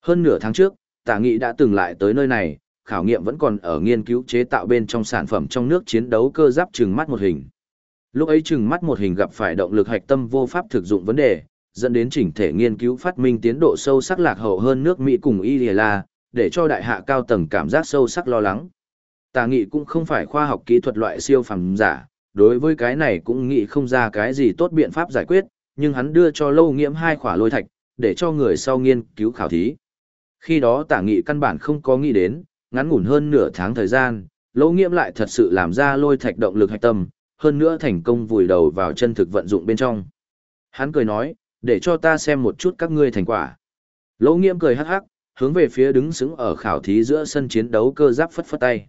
S1: Hơn nửa tháng trước, tả nghị đã từng lại tới nơi này, khảo nghiệm vẫn còn ở nghiên cứu chế tạo bên trong sản phẩm trong nước chiến đấu cơ giáp trừng mắt một hình. Lúc ấy chừng mắt một hình gặp phải động lực hạch tâm vô pháp thực dụng vấn đề, dẫn đến chỉnh thể nghiên cứu phát minh tiến độ sâu sắc lạc hậu hơn nước Mỹ cùng Ila, để cho đại hạ cao tầng cảm giác sâu sắc lo lắng. Tà nghị cũng không phải khoa học kỹ thuật loại siêu phẩm giả, đối với cái này cũng nghĩ không ra cái gì tốt biện pháp giải quyết, nhưng hắn đưa cho lâu nghiễm hai khỏa lôi thạch, để cho người sau nghiên cứu khảo thí. Khi đó tả nghị căn bản không có nghĩ đến, ngắn ngủn hơn nửa tháng thời gian, lâu nghiễm lại thật sự làm ra lôi thạch động lực hạch tâm, hơn nữa thành công vùi đầu vào chân thực vận dụng bên trong. Hắn cười nói, để cho ta xem một chút các ngươi thành quả. Lỗ nghiễm cười hắc hắc, hướng về phía đứng xứng ở khảo thí giữa sân chiến đấu cơ giáp phất phất tay.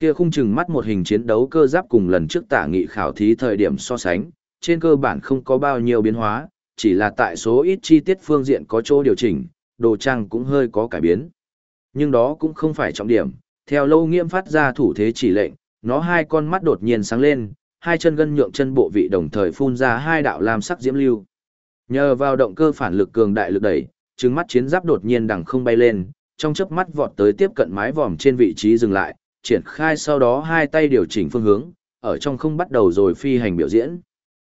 S1: Kia khung chừng mắt một hình chiến đấu cơ giáp cùng lần trước tả nghị khảo thí thời điểm so sánh, trên cơ bản không có bao nhiêu biến hóa, chỉ là tại số ít chi tiết phương diện có chỗ điều chỉnh, đồ trang cũng hơi có cải biến. Nhưng đó cũng không phải trọng điểm, theo lâu nghiêm phát ra thủ thế chỉ lệnh, nó hai con mắt đột nhiên sáng lên, hai chân gân nhượng chân bộ vị đồng thời phun ra hai đạo lam sắc diễm lưu. Nhờ vào động cơ phản lực cường đại lực đẩy, trứng mắt chiến giáp đột nhiên đằng không bay lên, trong chớp mắt vọt tới tiếp cận mái vòm trên vị trí dừng lại, triển khai sau đó hai tay điều chỉnh phương hướng, ở trong không bắt đầu rồi phi hành biểu diễn.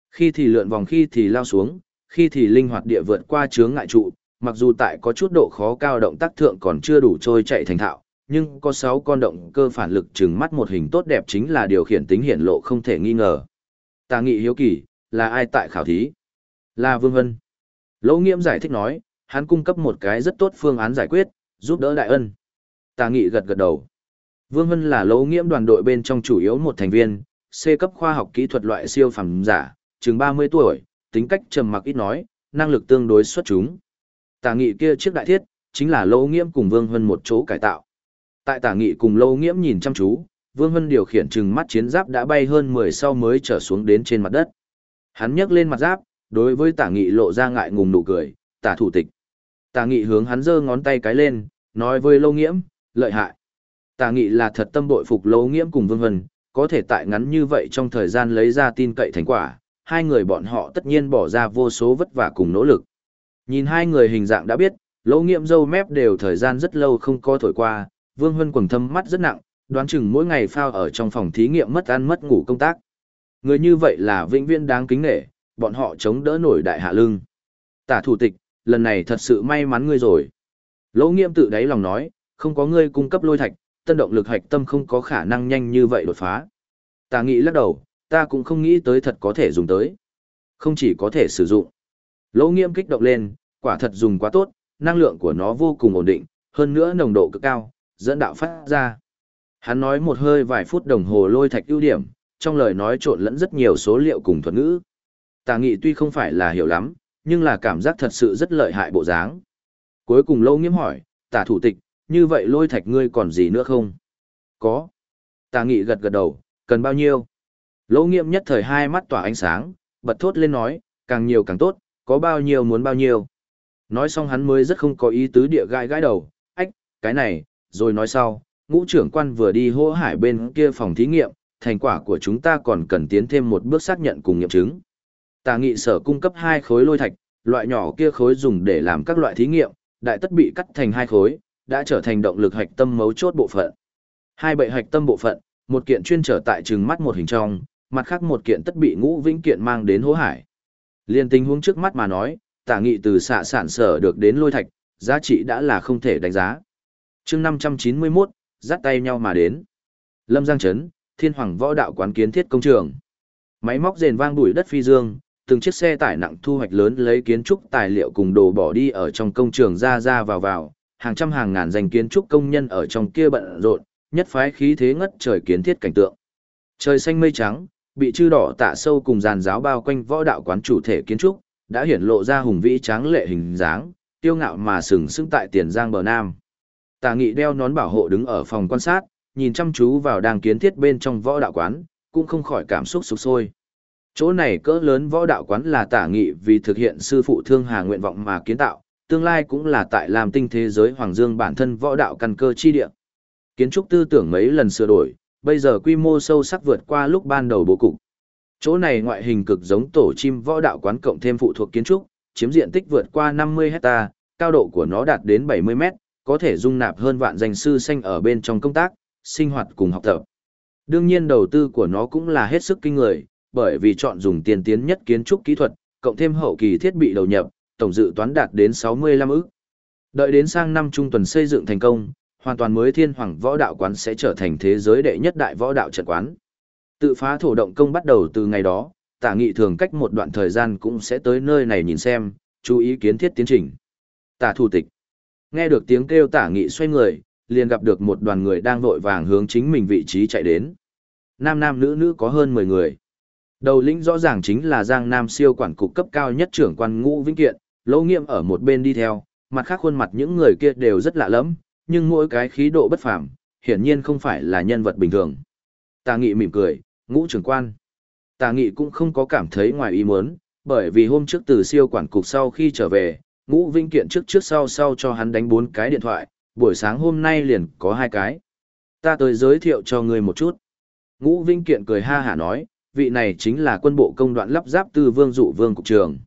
S1: Khi thì lượn vòng khi thì lao xuống, khi thì linh hoạt địa vượt qua chướng ngại trụ, mặc dù tại có chút độ khó cao động tác thượng còn chưa đủ trôi chạy thành thạo, nhưng có 6 con động cơ phản lực trừng mắt một hình tốt đẹp chính là điều khiển tính hiển lộ không thể nghi ngờ. Tà nghị hiếu kỳ, là ai tại khảo thí? Là Vương Vân. Lỗ Nghiễm giải thích nói, hắn cung cấp một cái rất tốt phương án giải quyết, giúp đỡ đại ân. Tà nghị gật gật đầu. Vương Vân là Lỗ Nghiễm đoàn đội bên trong chủ yếu một thành viên, C cấp khoa học kỹ thuật loại siêu phẩm giả, chừng 30 tuổi, tính cách trầm mặc ít nói, năng lực tương đối xuất chúng. Tà nghị kia chiếc đại thiết, chính là Lỗ Nghiễm cùng Vương Vân một chỗ cải tạo. Tại Tả nghị cùng Lâu Nghiễm nhìn chăm chú, Vương Vân điều khiển chừng mắt chiến giáp đã bay hơn 10 sau mới trở xuống đến trên mặt đất. Hắn nhấc lên mặt giáp, đối với Tả Nghị lộ ra ngại ngùng nụ cười, "Tả thủ tịch." Tả Nghị hướng hắn giơ ngón tay cái lên, nói với Lâu Nghiễm, "Lợi hại." Tả Nghị là thật tâm bội phục Lâu Nghiễm cùng Vương Vân, có thể tại ngắn như vậy trong thời gian lấy ra tin cậy thành quả, hai người bọn họ tất nhiên bỏ ra vô số vất vả cùng nỗ lực. Nhìn hai người hình dạng đã biết, Lâu Nghiễm dâu mép đều thời gian rất lâu không có thổi qua, Vương Huân quầng thâm mắt rất nặng, đoán chừng mỗi ngày phao ở trong phòng thí nghiệm mất ăn mất ngủ công tác. Người như vậy là vĩnh viễn đáng kính nể, bọn họ chống đỡ nổi đại hạ lưng. Tả thủ tịch, lần này thật sự may mắn ngươi rồi. Lỗ nghiêm tự đáy lòng nói, không có ngươi cung cấp lôi thạch, tân động lực hạch tâm không có khả năng nhanh như vậy đột phá. Tả nghĩ lắc đầu, ta cũng không nghĩ tới thật có thể dùng tới. Không chỉ có thể sử dụng. Lỗ nghiêm kích động lên, quả thật dùng quá tốt, năng lượng của nó vô cùng ổn định, hơn nữa nồng độ cực cao, dẫn đạo phát ra. Hắn nói một hơi vài phút đồng hồ lôi thạch ưu điểm, trong lời nói trộn lẫn rất nhiều số liệu cùng thuật ngữ. Tà nghị tuy không phải là hiểu lắm, nhưng là cảm giác thật sự rất lợi hại bộ dáng. Cuối cùng lâu nghiêm hỏi, tả thủ tịch, như vậy lôi thạch ngươi còn gì nữa không? Có. Tà nghị gật gật đầu, cần bao nhiêu? Lâu nghiêm nhất thời hai mắt tỏa ánh sáng, bật thốt lên nói, càng nhiều càng tốt, có bao nhiêu muốn bao nhiêu. Nói xong hắn mới rất không có ý tứ địa gai gai đầu, ách, cái này, rồi nói sau, ngũ trưởng quan vừa đi hô hải bên kia phòng thí nghiệm, thành quả của chúng ta còn cần tiến thêm một bước xác nhận cùng nghiệm chứng. Tà nghị sở cung cấp hai khối lôi thạch, loại nhỏ kia khối dùng để làm các loại thí nghiệm, đại tất bị cắt thành hai khối, đã trở thành động lực hạch tâm mấu chốt bộ phận. Hai bệ hạch tâm bộ phận, một kiện chuyên trở tại trừng mắt một hình trong, mặt khác một kiện tất bị ngũ vĩnh kiện mang đến hố hải. Liên tình huống trước mắt mà nói, tả nghị từ xạ sản sở được đến lôi thạch, giá trị đã là không thể đánh giá chương 591, dắt tay nhau mà đến. Lâm Giang Trấn, Thiên Hoàng Võ Đạo quán kiến thiết công trường. Máy móc rền vang bụi đất phi dương, từng chiếc xe tải nặng thu hoạch lớn lấy kiến trúc tài liệu cùng đồ bỏ đi ở trong công trường ra ra vào vào, hàng trăm hàng ngàn danh kiến trúc công nhân ở trong kia bận rộn, nhất phái khí thế ngất trời kiến thiết cảnh tượng. Trời xanh mây trắng, bị chư đỏ tạ sâu cùng giàn giáo bao quanh võ đạo quán chủ thể kiến trúc, đã hiển lộ ra hùng vĩ tráng lệ hình dáng, tiêu ngạo mà sừng sững tại tiền giang bờ nam. Tà nghị đeo nón bảo hộ đứng ở phòng quan sát, nhìn chăm chú vào đang kiến thiết bên trong võ đạo quán, cũng không khỏi cảm xúc sục sôi. Chỗ này cỡ lớn võ đạo quán là tả nghị vì thực hiện sư phụ thương hà nguyện vọng mà kiến tạo, tương lai cũng là tại làm tinh thế giới Hoàng Dương bản thân võ đạo căn cơ chi địa. Kiến trúc tư tưởng mấy lần sửa đổi, bây giờ quy mô sâu sắc vượt qua lúc ban đầu bố cục. Chỗ này ngoại hình cực giống tổ chim võ đạo quán cộng thêm phụ thuộc kiến trúc, chiếm diện tích vượt qua 50 hecta, cao độ của nó đạt đến 70 mét, có thể dung nạp hơn vạn danh sư xanh ở bên trong công tác, sinh hoạt cùng học tập. Đương nhiên đầu tư của nó cũng là hết sức kinh người, bởi vì chọn dùng tiền tiến nhất kiến trúc kỹ thuật, cộng thêm hậu kỳ thiết bị đầu nhập, tổng dự toán đạt đến 65 ức. Đợi đến sang năm trung tuần xây dựng thành công, hoàn toàn mới thiên hoàng võ đạo quán sẽ trở thành thế giới đệ nhất đại võ đạo trận quán. Tự phá thổ động công bắt đầu từ ngày đó, tả nghị thường cách một đoạn thời gian cũng sẽ tới nơi này nhìn xem, chú ý kiến thiết tiến trình. Tả thủ tịch. Nghe được tiếng kêu tả nghị xoay người, liền gặp được một đoàn người đang vội vàng hướng chính mình vị trí chạy đến. Nam nam nữ nữ có hơn 10 người. Đầu lĩnh rõ ràng chính là Giang Nam siêu quản cục cấp cao nhất trưởng quan ngũ vĩnh kiện, lỗ nghiệm ở một bên đi theo, mặt khác khuôn mặt những người kia đều rất lạ lẫm, nhưng mỗi cái khí độ bất phàm, hiển nhiên không phải là nhân vật bình thường. Tà nghị mỉm cười, ngũ trưởng quan. Tà nghị cũng không có cảm thấy ngoài ý muốn, bởi vì hôm trước từ siêu quản cục sau khi trở về, ngũ Vinh kiện trước trước sau sau cho hắn đánh bốn cái điện thoại, buổi sáng hôm nay liền có hai cái. Ta tới giới thiệu cho ngươi một chút. Ngũ Vinh kiện cười ha hả nói, vị này chính là quân bộ công đoạn lắp ráp tư vương dụ vương cục trường.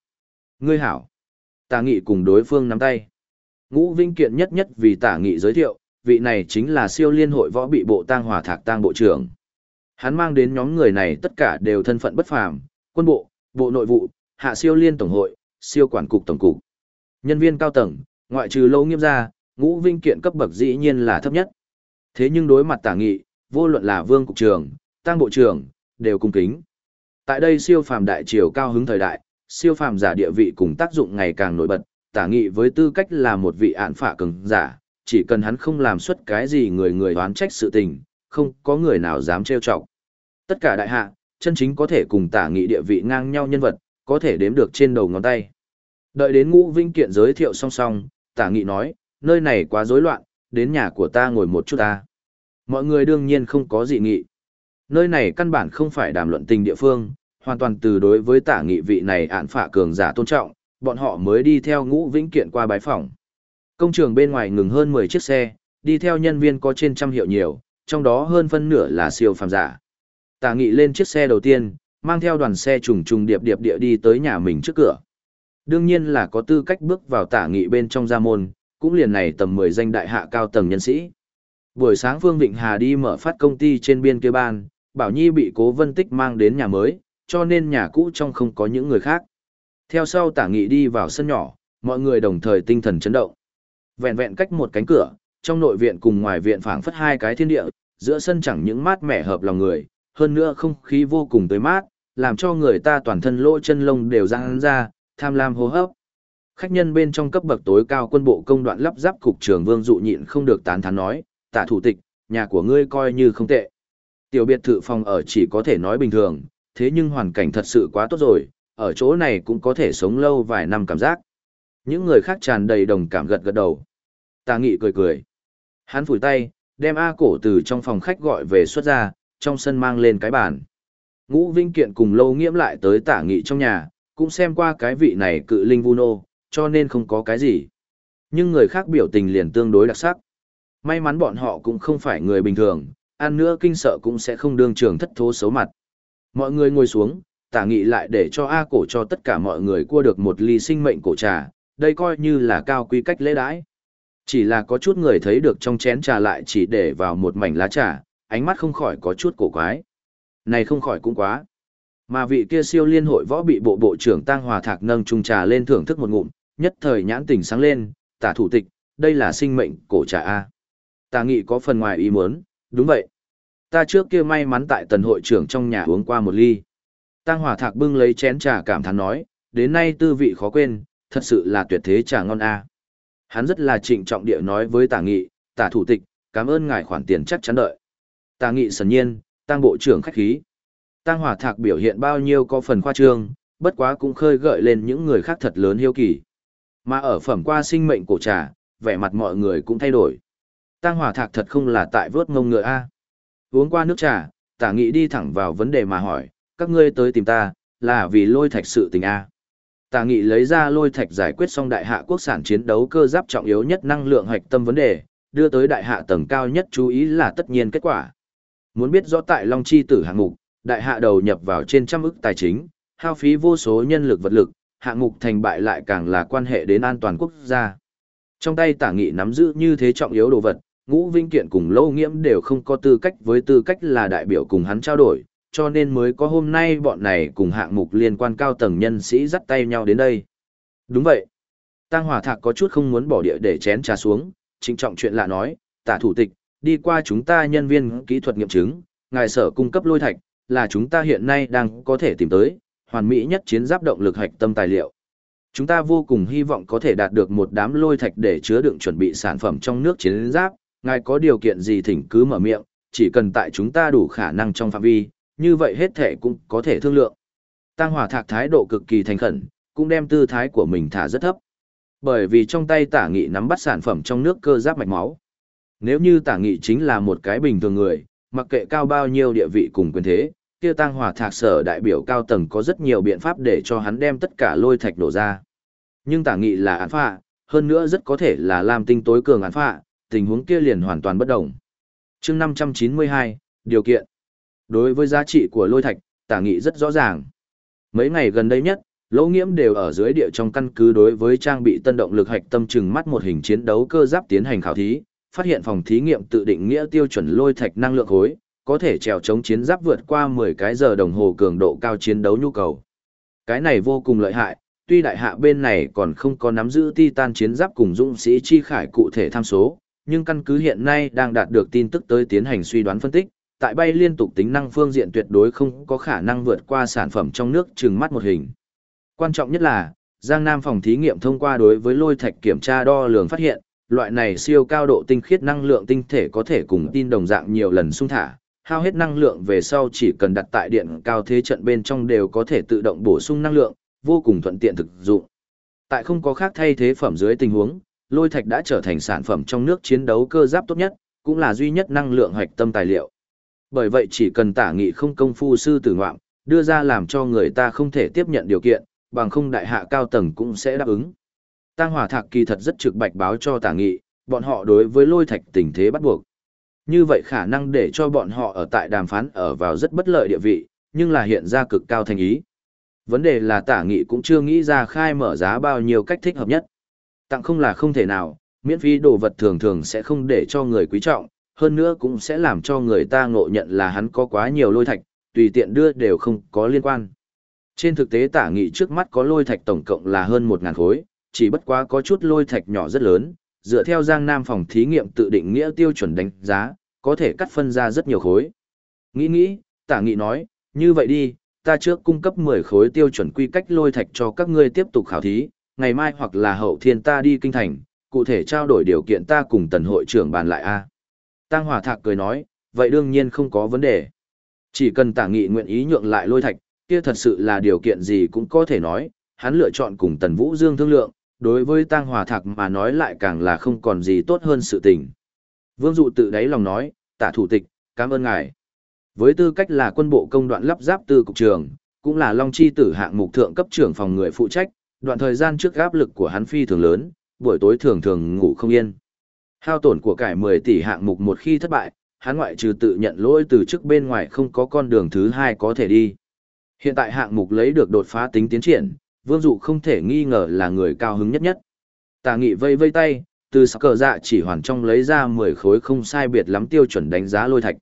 S1: Ngươi hảo. Tả nghị cùng đối phương nắm tay. Ngũ Vinh kiện nhất nhất vì tả nghị giới thiệu, vị này chính là siêu liên hội võ bị bộ tang hòa thạc tang bộ trưởng. Hắn mang đến nhóm người này tất cả đều thân phận bất phàm, quân bộ, bộ nội vụ, hạ siêu liên tổng hội, siêu quản cục tổng cục. Nhân viên cao tầng, ngoại trừ lâu nghiêm ra, ngũ vinh kiện cấp bậc dĩ nhiên là thấp nhất. Thế nhưng đối mặt tả nghị, vô luận là vương cục trưởng, tăng bộ trưởng, đều cung kính. Tại đây siêu phàm đại triều cao hứng thời đại, siêu phàm giả địa vị cùng tác dụng ngày càng nổi bật, tả nghị với tư cách là một vị án phả cường giả, chỉ cần hắn không làm xuất cái gì người người đoán trách sự tình, không có người nào dám trêu chọc. Tất cả đại hạ, chân chính có thể cùng tả nghị địa vị ngang nhau nhân vật, có thể đếm được trên đầu ngón tay. Đợi đến ngũ vinh kiện giới thiệu song song, tả nghị nói, nơi này quá rối loạn, đến nhà của ta ngồi một chút ta. Mọi người đương nhiên không có gì nghị. Nơi này căn bản không phải đàm luận tình địa phương, hoàn toàn từ đối với tả nghị vị này ạn phả cường giả tôn trọng, bọn họ mới đi theo ngũ vĩnh kiện qua bái phòng. Công trường bên ngoài ngừng hơn 10 chiếc xe, đi theo nhân viên có trên trăm hiệu nhiều, trong đó hơn phân nửa là siêu phàm giả. Tả nghị lên chiếc xe đầu tiên, mang theo đoàn xe trùng trùng điệp điệp địa đi tới nhà mình trước cửa. Đương nhiên là có tư cách bước vào tả nghị bên trong gia môn, cũng liền này tầm 10 danh đại hạ cao tầng nhân sĩ. Buổi sáng Phương Vịnh Hà đi mở phát công ty trên biên kia ban, Bảo Nhi bị cố vân tích mang đến nhà mới, cho nên nhà cũ trong không có những người khác. Theo sau tả nghị đi vào sân nhỏ, mọi người đồng thời tinh thần chấn động. Vẹn vẹn cách một cánh cửa, trong nội viện cùng ngoài viện phảng phất hai cái thiên địa, giữa sân chẳng những mát mẻ hợp lòng người, hơn nữa không khí vô cùng tới mát, làm cho người ta toàn thân lỗ chân lông đều răng ra, tham lam hô hấp. Khách nhân bên trong cấp bậc tối cao quân bộ công đoạn lắp ráp cục trưởng Vương dụ nhịn không được tán thán nói, Tạ thủ tịch, nhà của ngươi coi như không tệ." Tiểu biệt thự phòng ở chỉ có thể nói bình thường, thế nhưng hoàn cảnh thật sự quá tốt rồi, ở chỗ này cũng có thể sống lâu vài năm cảm giác. Những người khác tràn đầy đồng cảm gật gật đầu. Tà nghị cười cười. Hắn phủi tay, đem A cổ từ trong phòng khách gọi về xuất ra, trong sân mang lên cái bàn. Ngũ Vinh Kiện cùng lâu nghiễm lại tới tả nghị trong nhà, cũng xem qua cái vị này cự linh vu nô, cho nên không có cái gì. Nhưng người khác biểu tình liền tương đối đặc sắc. May mắn bọn họ cũng không phải người bình thường, ăn nữa kinh sợ cũng sẽ không đương trường thất thố xấu mặt. Mọi người ngồi xuống, tả nghị lại để cho A cổ cho tất cả mọi người cua được một ly sinh mệnh cổ trà, đây coi như là cao quý cách lễ đãi. Chỉ là có chút người thấy được trong chén trà lại chỉ để vào một mảnh lá trà, ánh mắt không khỏi có chút cổ quái. Này không khỏi cũng quá. Mà vị kia siêu liên hội võ bị bộ bộ trưởng Tăng Hòa Thạc nâng chung trà lên thưởng thức một ngụm, nhất thời nhãn tỉnh sáng lên, tả thủ tịch, đây là sinh mệnh cổ trà A. Tà nghị có phần ngoài ý muốn, đúng vậy. Ta trước kia may mắn tại tần hội trưởng trong nhà uống qua một ly. Tăng Hòa Thạc bưng lấy chén trà cảm thán nói, đến nay tư vị khó quên, thật sự là tuyệt thế trà ngon A. Hắn rất là trịnh trọng địa nói với tả nghị, tả thủ tịch, cảm ơn ngài khoản tiền chắc chắn đợi. Tả nghị sần nhiên, tăng bộ trưởng khách khí. Tăng hỏa Thạc biểu hiện bao nhiêu có phần khoa trương, bất quá cũng khơi gợi lên những người khác thật lớn hiếu kỳ. Mà ở phẩm qua sinh mệnh cổ trà, vẻ mặt mọi người cũng thay đổi. Tăng hỏa Thạc thật không là tại vớt ngông ngựa A. Uống qua nước trà, tả nghị đi thẳng vào vấn đề mà hỏi, các ngươi tới tìm ta, là vì lôi thạch sự tình A. Tả nghị lấy ra lôi thạch giải quyết xong đại hạ quốc sản chiến đấu cơ giáp trọng yếu nhất năng lượng hoạch tâm vấn đề, đưa tới đại hạ tầng cao nhất chú ý là tất nhiên kết quả. Muốn biết rõ tại Long Chi tử hạng mục, đại hạ đầu nhập vào trên trăm ức tài chính, hao phí vô số nhân lực vật lực, hạng mục thành bại lại càng là quan hệ đến an toàn quốc gia. Trong tay tả nghị nắm giữ như thế trọng yếu đồ vật, ngũ vinh kiện cùng lâu nghiễm đều không có tư cách với tư cách là đại biểu cùng hắn trao đổi, cho nên mới có hôm nay bọn này cùng hạng mục liên quan cao tầng nhân sĩ dắt tay nhau đến đây. Đúng vậy. Tăng Hòa Thạc có chút không muốn bỏ địa để chén trà xuống, trịnh trọng chuyện lạ nói, tả thủ tịch, đi qua chúng ta nhân viên kỹ thuật nghiệm chứng, ngài sở cung cấp lôi thạch, là chúng ta hiện nay đang có thể tìm tới, hoàn mỹ nhất chiến giáp động lực hạch tâm tài liệu. Chúng ta vô cùng hy vọng có thể đạt được một đám lôi thạch để chứa đựng chuẩn bị sản phẩm trong nước chiến giáp, ngài có điều kiện gì thỉnh cứ mở miệng, chỉ cần tại chúng ta đủ khả năng trong phạm vi, như vậy hết thể cũng có thể thương lượng. Tăng Hòa Thạc thái độ cực kỳ thành khẩn, cũng đem tư thái của mình thả rất thấp. Bởi vì trong tay tả nghị nắm bắt sản phẩm trong nước cơ giáp mạch máu. Nếu như tả nghị chính là một cái bình thường người, mặc kệ cao bao nhiêu địa vị cùng quyền thế, kia Tăng Hòa Thạc sở đại biểu cao tầng có rất nhiều biện pháp để cho hắn đem tất cả lôi thạch đổ ra. Nhưng tả nghị là án phạ, hơn nữa rất có thể là làm tinh tối cường án phạ, tình huống kia liền hoàn toàn bất động. chương 592, điều kiện. Đối với giá trị của lôi thạch, tả nghị rất rõ ràng. Mấy ngày gần đây nhất, lỗ nghiễm đều ở dưới địa trong căn cứ đối với trang bị tân động lực hạch tâm trừng mắt một hình chiến đấu cơ giáp tiến hành khảo thí, phát hiện phòng thí nghiệm tự định nghĩa tiêu chuẩn lôi thạch năng lượng khối, có thể trèo chống chiến giáp vượt qua 10 cái giờ đồng hồ cường độ cao chiến đấu nhu cầu. Cái này vô cùng lợi hại, tuy đại hạ bên này còn không có nắm giữ titan chiến giáp cùng dũng sĩ chi khải cụ thể tham số, nhưng căn cứ hiện nay đang đạt được tin tức tới tiến hành suy đoán phân tích, tại bay liên tục tính năng phương diện tuyệt đối không có khả năng vượt qua sản phẩm trong nước chừng mắt một hình. Quan trọng nhất là, Giang Nam phòng thí nghiệm thông qua đối với lôi thạch kiểm tra đo lường phát hiện, loại này siêu cao độ tinh khiết năng lượng tinh thể có thể cùng tin đồng dạng nhiều lần sung thả, hao hết năng lượng về sau chỉ cần đặt tại điện cao thế trận bên trong đều có thể tự động bổ sung năng lượng, vô cùng thuận tiện thực dụng. Tại không có khác thay thế phẩm dưới tình huống, lôi thạch đã trở thành sản phẩm trong nước chiến đấu cơ giáp tốt nhất, cũng là duy nhất năng lượng hoạch tâm tài liệu. Bởi vậy chỉ cần tả nghị không công phu sư tử ngoạm, đưa ra làm cho người ta không thể tiếp nhận điều kiện, bằng không đại hạ cao tầng cũng sẽ đáp ứng. Tăng Hỏa Thạc kỳ thật rất trực bạch báo cho tả nghị, bọn họ đối với lôi thạch tình thế bắt buộc. Như vậy khả năng để cho bọn họ ở tại đàm phán ở vào rất bất lợi địa vị, nhưng là hiện ra cực cao thành ý. Vấn đề là tả nghị cũng chưa nghĩ ra khai mở giá bao nhiêu cách thích hợp nhất. Tặng không là không thể nào, miễn phí đồ vật thường thường sẽ không để cho người quý trọng, hơn nữa cũng sẽ làm cho người ta ngộ nhận là hắn có quá nhiều lôi thạch, tùy tiện đưa đều không có liên quan. Trên thực tế tả nghị trước mắt có lôi thạch tổng cộng là hơn 1.000 khối, chỉ bất quá có chút lôi thạch nhỏ rất lớn, dựa theo Giang Nam phòng thí nghiệm tự định nghĩa tiêu chuẩn đánh giá, có thể cắt phân ra rất nhiều khối. Nghĩ nghĩ, tả nghị nói, như vậy đi, ta trước cung cấp 10 khối tiêu chuẩn quy cách lôi thạch cho các ngươi tiếp tục khảo thí, ngày mai hoặc là hậu thiên ta đi kinh thành, cụ thể trao đổi điều kiện ta cùng tần hội trưởng bàn lại a. Tăng Hòa Thạc cười nói, vậy đương nhiên không có vấn đề. Chỉ cần tả nghị nguyện ý nhượng lại lôi thạch, kia thật sự là điều kiện gì cũng có thể nói, hắn lựa chọn cùng tần Vũ Dương thương lượng, đối với tang Hòa Thạc mà nói lại càng là không còn gì tốt hơn sự tình. Vương Dụ tự đáy lòng nói, tả thủ tịch, cảm ơn ngài. Với tư cách là quân bộ công đoạn lắp ráp tư cục trường, cũng là Long Chi tử hạng mục thượng cấp trưởng phòng người phụ trách, đoạn thời gian trước áp lực của hắn phi thường lớn, buổi tối thường thường ngủ không yên. Hao tổn của cải 10 tỷ hạng mục một khi thất bại, hắn ngoại trừ tự nhận lỗi từ trước bên ngoài không có con đường thứ hai có thể đi. Hiện tại hạng mục lấy được đột phá tính tiến triển, Vương Dụ không thể nghi ngờ là người cao hứng nhất nhất. Tà nghị vây vây tay, từ sắc cờ dạ chỉ hoàn trong lấy ra 10 khối không sai biệt lắm tiêu chuẩn đánh giá lôi thạch.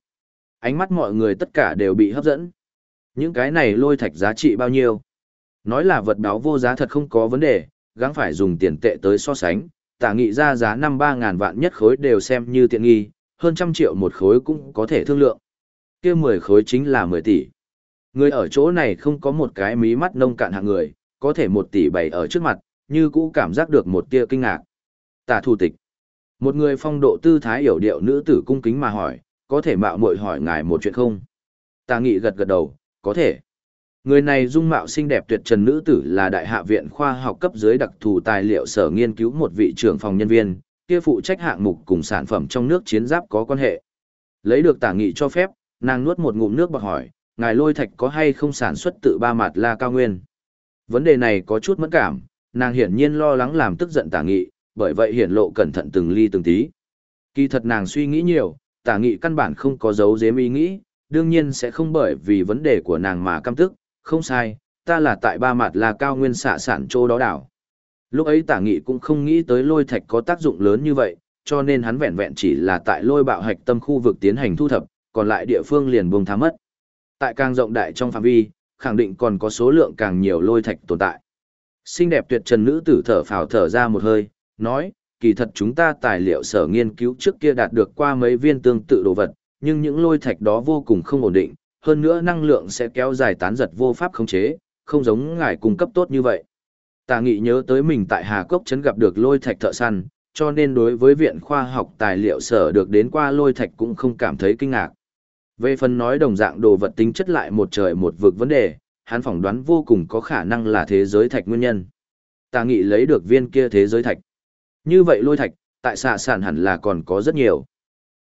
S1: Ánh mắt mọi người tất cả đều bị hấp dẫn. Những cái này lôi thạch giá trị bao nhiêu? Nói là vật báo vô giá thật không có vấn đề, gắng phải dùng tiền tệ tới so sánh, tả nghị ra giá năm ba ngàn vạn nhất khối đều xem như tiện nghi, hơn trăm triệu một khối cũng có thể thương lượng. kia mười khối chính là mười tỷ. Người ở chỗ này không có một cái mí mắt nông cạn hạng người, có thể một tỷ bảy ở trước mặt, như cũ cảm giác được một tia kinh ngạc. Tả thủ tịch. Một người phong độ tư thái hiểu điệu nữ tử cung kính mà hỏi, có thể mạo muội hỏi ngài một chuyện không? Tả nghị gật gật đầu, có thể. Người này dung mạo xinh đẹp tuyệt trần nữ tử là đại hạ viện khoa học cấp dưới đặc thù tài liệu sở nghiên cứu một vị trưởng phòng nhân viên, kia phụ trách hạng mục cùng sản phẩm trong nước chiến giáp có quan hệ. Lấy được tả nghị cho phép, nàng nuốt một ngụm nước bọt hỏi, ngài lôi thạch có hay không sản xuất tự ba mặt la cao nguyên? Vấn đề này có chút mẫn cảm, nàng hiển nhiên lo lắng làm tức giận tả nghị, bởi vậy hiển lộ cẩn thận từng ly từng tí. Kỳ thật nàng suy nghĩ nhiều, tả nghị căn bản không có dấu dếm ý nghĩ, đương nhiên sẽ không bởi vì vấn đề của nàng mà căm tức, không sai, ta là tại ba mặt là cao nguyên xạ sản chỗ đó đảo. Lúc ấy tả nghị cũng không nghĩ tới lôi thạch có tác dụng lớn như vậy, cho nên hắn vẹn vẹn chỉ là tại lôi bạo hạch tâm khu vực tiến hành thu thập, còn lại địa phương liền buông thám mất. Tại càng rộng đại trong phạm vi, khẳng định còn có số lượng càng nhiều lôi thạch tồn tại. Xinh đẹp tuyệt trần nữ tử thở phào thở ra một hơi, nói, kỳ thật chúng ta tài liệu sở nghiên cứu trước kia đạt được qua mấy viên tương tự đồ vật, nhưng những lôi thạch đó vô cùng không ổn định, hơn nữa năng lượng sẽ kéo dài tán giật vô pháp khống chế, không giống ngài cung cấp tốt như vậy. Tà nghị nhớ tới mình tại Hà Cốc Trấn gặp được lôi thạch thợ săn, cho nên đối với viện khoa học tài liệu sở được đến qua lôi thạch cũng không cảm thấy kinh ngạc. Về phần nói đồng dạng đồ vật tính chất lại một trời một vực vấn đề, hắn phỏng đoán vô cùng có khả năng là thế giới thạch nguyên nhân. Tà nghị lấy được viên kia thế giới thạch. Như vậy lôi thạch, tại xạ sản hẳn là còn có rất nhiều.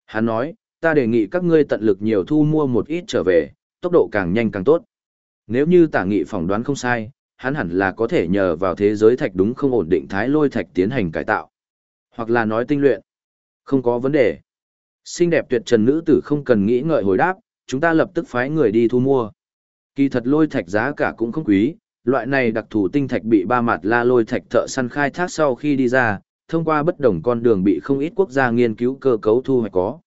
S1: Hắn nói, ta đề nghị các ngươi tận lực nhiều thu mua một ít trở về, tốc độ càng nhanh càng tốt. Nếu như tả nghị phỏng đoán không sai, hắn hẳn là có thể nhờ vào thế giới thạch đúng không ổn định thái lôi thạch tiến hành cải tạo. Hoặc là nói tinh luyện. Không có vấn đề. Xinh đẹp tuyệt trần nữ tử không cần nghĩ ngợi hồi đáp, chúng ta lập tức phái người đi thu mua. Kỳ thật lôi thạch giá cả cũng không quý, loại này đặc thù tinh thạch bị ba mặt la lôi thạch thợ săn khai thác sau khi đi ra, thông qua bất đồng con đường bị không ít quốc gia nghiên cứu cơ cấu thu hoạch có.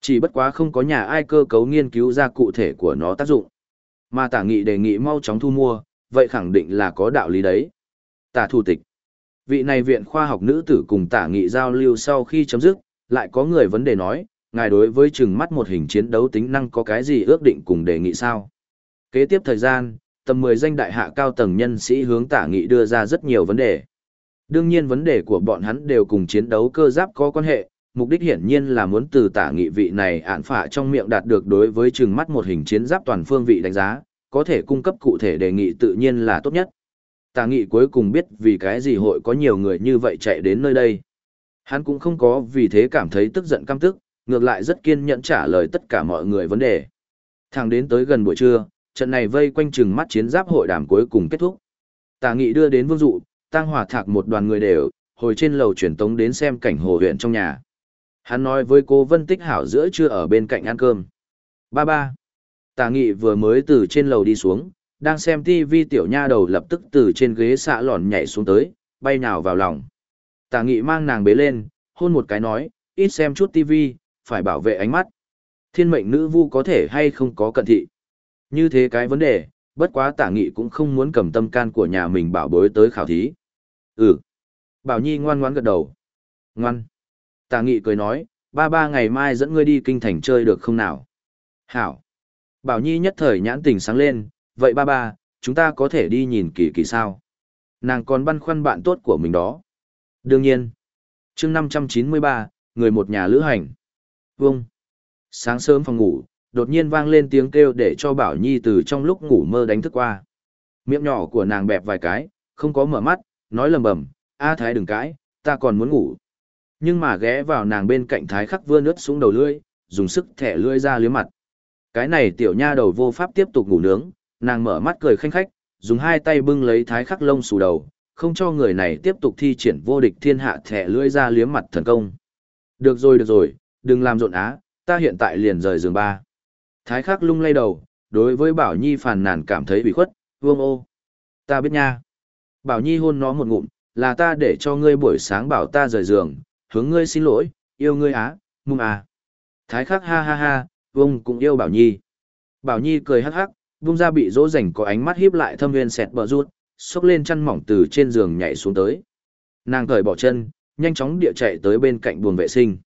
S1: Chỉ bất quá không có nhà ai cơ cấu nghiên cứu ra cụ thể của nó tác dụng. Mà tả nghị đề nghị mau chóng thu mua, vậy khẳng định là có đạo lý đấy. Tả thủ tịch. Vị này viện khoa học nữ tử cùng tả nghị giao lưu sau khi chấm dứt, lại có người vấn đề nói, ngài đối với chừng mắt một hình chiến đấu tính năng có cái gì ước định cùng đề nghị sao? Kế tiếp thời gian, tầm 10 danh đại hạ cao tầng nhân sĩ hướng tả nghị đưa ra rất nhiều vấn đề. Đương nhiên vấn đề của bọn hắn đều cùng chiến đấu cơ giáp có quan hệ, mục đích hiển nhiên là muốn từ tả nghị vị này ạn phạ trong miệng đạt được đối với chừng mắt một hình chiến giáp toàn phương vị đánh giá, có thể cung cấp cụ thể đề nghị tự nhiên là tốt nhất. Tả nghị cuối cùng biết vì cái gì hội có nhiều người như vậy chạy đến nơi đây. Hắn cũng không có vì thế cảm thấy tức giận căm tức, ngược lại rất kiên nhẫn trả lời tất cả mọi người vấn đề. Thẳng đến tới gần buổi trưa, trận này vây quanh chừng mắt chiến giáp hội đàm cuối cùng kết thúc. Tà nghị đưa đến vương dụ, tăng hòa thạc một đoàn người đều, hồi trên lầu truyền tống đến xem cảnh hồ huyện trong nhà. Hắn nói với cô Vân Tích Hảo giữa trưa ở bên cạnh ăn cơm. Ba ba. Tà nghị vừa mới từ trên lầu đi xuống, đang xem TV tiểu nha đầu lập tức từ trên ghế xạ lòn nhảy xuống tới, bay nào vào lòng tà nghị mang nàng bế lên, hôn một cái nói, ít xem chút TV, phải bảo vệ ánh mắt. Thiên mệnh nữ vu có thể hay không có cận thị. Như thế cái vấn đề, bất quá tả nghị cũng không muốn cầm tâm can của nhà mình bảo bối tới khảo thí. Ừ. Bảo Nhi ngoan ngoãn gật đầu. Ngoan. Tả nghị cười nói, ba ba ngày mai dẫn ngươi đi kinh thành chơi được không nào? Hảo. Bảo Nhi nhất thời nhãn tình sáng lên, vậy ba ba, chúng ta có thể đi nhìn kỳ kỳ sao? Nàng còn băn khoăn bạn tốt của mình đó. Đương nhiên. chương 593, người một nhà lữ hành. Vâng. Sáng sớm phòng ngủ, đột nhiên vang lên tiếng kêu để cho Bảo Nhi từ trong lúc ngủ mơ đánh thức qua. Miệng nhỏ của nàng bẹp vài cái, không có mở mắt, nói lầm bầm, A Thái đừng cãi, ta còn muốn ngủ. Nhưng mà ghé vào nàng bên cạnh Thái khắc vươn ướt xuống đầu lưỡi, dùng sức thẻ lưỡi ra liếm mặt. Cái này tiểu nha đầu vô pháp tiếp tục ngủ nướng, nàng mở mắt cười khanh khách, dùng hai tay bưng lấy Thái khắc lông xù đầu, không cho người này tiếp tục thi triển vô địch thiên hạ thẻ lưỡi ra liếm mặt thần công. Được rồi được rồi, đừng làm rộn á, ta hiện tại liền rời giường ba. Thái khắc lung lay đầu, đối với Bảo Nhi phàn nàn cảm thấy bị khuất, vương ô. Ta biết nha. Bảo Nhi hôn nó một ngụm, là ta để cho ngươi buổi sáng bảo ta rời giường, hướng ngươi xin lỗi, yêu ngươi á, mung à. Thái khắc ha ha ha, vương cũng yêu Bảo Nhi. Bảo Nhi cười hắc hắc, vung ra bị dỗ dành có ánh mắt hiếp lại thâm viên sẹt bờ rút, xốc lên chăn mỏng từ trên giường nhảy xuống tới. Nàng cởi bỏ chân, nhanh chóng địa chạy tới bên cạnh buồng vệ sinh.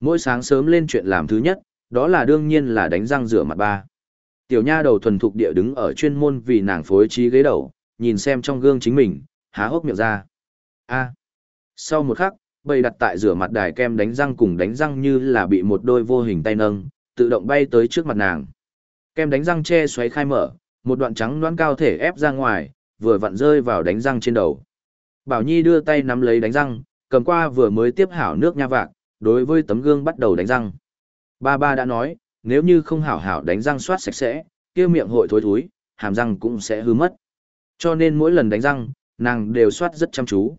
S1: Mỗi sáng sớm lên chuyện làm thứ nhất, đó là đương nhiên là đánh răng rửa mặt ba. Tiểu nha đầu thuần thục địa đứng ở chuyên môn vì nàng phối trí ghế đầu, nhìn xem trong gương chính mình, há hốc miệng ra. A. Sau một khắc, bầy đặt tại rửa mặt đài kem đánh răng cùng đánh răng như là bị một đôi vô hình tay nâng, tự động bay tới trước mặt nàng. Kem đánh răng che xoáy khai mở, một đoạn trắng đoán cao thể ép ra ngoài, vừa vặn rơi vào đánh răng trên đầu. Bảo Nhi đưa tay nắm lấy đánh răng, cầm qua vừa mới tiếp hảo nước nha vạc, đối với tấm gương bắt đầu đánh răng. Ba ba đã nói, nếu như không hảo hảo đánh răng soát sạch sẽ, kia miệng hội thối thối, hàm răng cũng sẽ hư mất. Cho nên mỗi lần đánh răng, nàng đều soát rất chăm chú.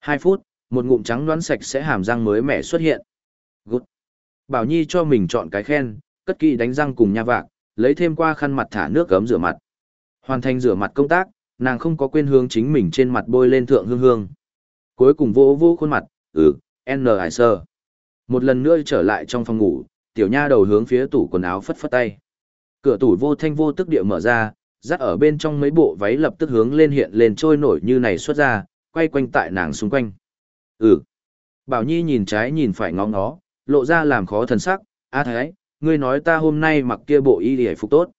S1: Hai phút, một ngụm trắng đoán sạch sẽ hàm răng mới mẻ xuất hiện. Good. Bảo Nhi cho mình chọn cái khen, cất kỹ đánh răng cùng nha vạc, lấy thêm qua khăn mặt thả nước gấm rửa mặt. Hoàn thành rửa mặt công tác, nàng không có quên hướng chính mình trên mặt bôi lên thượng hương hương. Cuối cùng vô vô khuôn mặt, ừ, N. Hải sơ. Một lần nữa trở lại trong phòng ngủ, tiểu nha đầu hướng phía tủ quần áo phất phất tay. Cửa tủ vô thanh vô tức địa mở ra, dắt ở bên trong mấy bộ váy lập tức hướng lên hiện lên trôi nổi như này xuất ra, quay quanh tại nàng xung quanh. Ừ. Bảo Nhi nhìn trái nhìn phải ngó ngó, lộ ra làm khó thần sắc, a thái, ngươi nói ta hôm nay mặc kia bộ y hề phục tốt.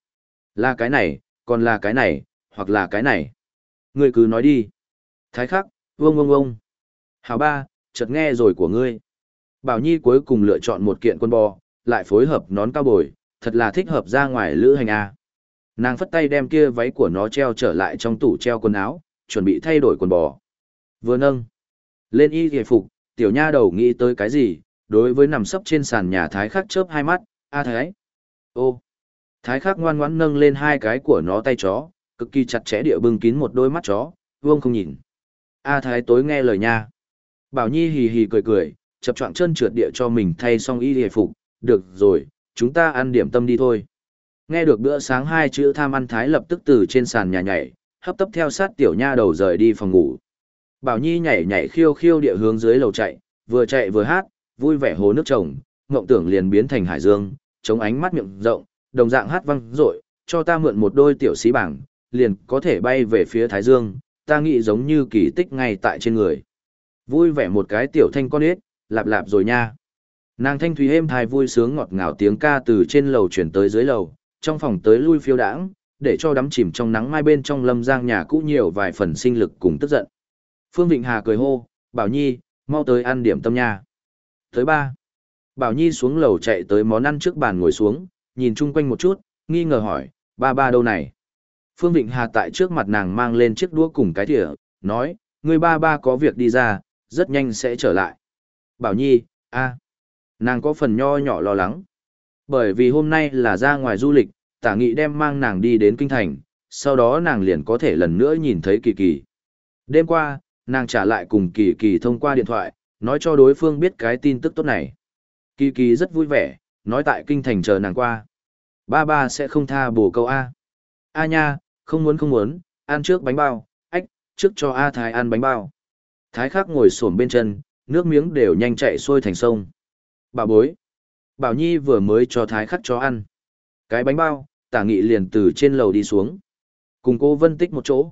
S1: Là cái này, còn là cái này, hoặc là cái này. Ngươi cứ nói đi. Thái khắc, vông vông vông. Hào ba, chợt nghe rồi của ngươi. Bảo Nhi cuối cùng lựa chọn một kiện quân bò, lại phối hợp nón cao bồi, thật là thích hợp ra ngoài lữ hành A. Nàng phất tay đem kia váy của nó treo trở lại trong tủ treo quần áo, chuẩn bị thay đổi quần bò. Vừa nâng. Lên y ghề phục, tiểu nha đầu nghĩ tới cái gì, đối với nằm sấp trên sàn nhà thái khắc chớp hai mắt, a thái. Ô. Thái khắc ngoan ngoãn nâng lên hai cái của nó tay chó, cực kỳ chặt chẽ địa bưng kín một đôi mắt chó, vương không nhìn. A thái tối nghe lời nha. Bảo Nhi hì hì cười cười, chập choạng chân trượt địa cho mình thay xong y hề phục, được rồi, chúng ta ăn điểm tâm đi thôi. Nghe được bữa sáng hai chữ tham ăn thái lập tức từ trên sàn nhà nhảy, hấp tấp theo sát tiểu nha đầu rời đi phòng ngủ. Bảo Nhi nhảy nhảy khiêu khiêu địa hướng dưới lầu chạy, vừa chạy vừa hát, vui vẻ hồ nước trồng, ngộng tưởng liền biến thành hải dương, chống ánh mắt miệng rộng, đồng dạng hát vang dội, cho ta mượn một đôi tiểu xí bảng, liền có thể bay về phía thái dương, ta nghĩ giống như kỳ tích ngay tại trên người. Vui vẻ một cái tiểu thanh con ếch, lạp lạp rồi nha. Nàng thanh thúy êm thai vui sướng ngọt ngào tiếng ca từ trên lầu chuyển tới dưới lầu, trong phòng tới lui phiêu đãng, để cho đắm chìm trong nắng mai bên trong lâm giang nhà cũ nhiều vài phần sinh lực cùng tức giận. Phương Vịnh Hà cười hô, Bảo Nhi, mau tới ăn điểm tâm nha. Tới ba. Bảo Nhi xuống lầu chạy tới món ăn trước bàn ngồi xuống, nhìn chung quanh một chút, nghi ngờ hỏi, ba ba đâu này? Phương Vịnh Hà tại trước mặt nàng mang lên chiếc đũa cùng cái thìa, nói, người ba ba có việc đi ra, rất nhanh sẽ trở lại. Bảo Nhi, a, nàng có phần nho nhỏ lo lắng. Bởi vì hôm nay là ra ngoài du lịch, tả nghị đem mang nàng đi đến kinh thành, sau đó nàng liền có thể lần nữa nhìn thấy kỳ kỳ. Đêm qua, nàng trả lại cùng kỳ kỳ thông qua điện thoại, nói cho đối phương biết cái tin tức tốt này. Kỳ kỳ rất vui vẻ, nói tại kinh thành chờ nàng qua. Ba ba sẽ không tha bổ câu A. A nha, không muốn không muốn, ăn trước bánh bao, ách, trước cho A Thái ăn bánh bao. Thái khắc ngồi xổm bên chân, nước miếng đều nhanh chạy xuôi thành sông. Bà bối. Bảo Nhi vừa mới cho Thái khắc cho ăn. Cái bánh bao, tả nghị liền từ trên lầu đi xuống. Cùng cô Vân Tích một chỗ.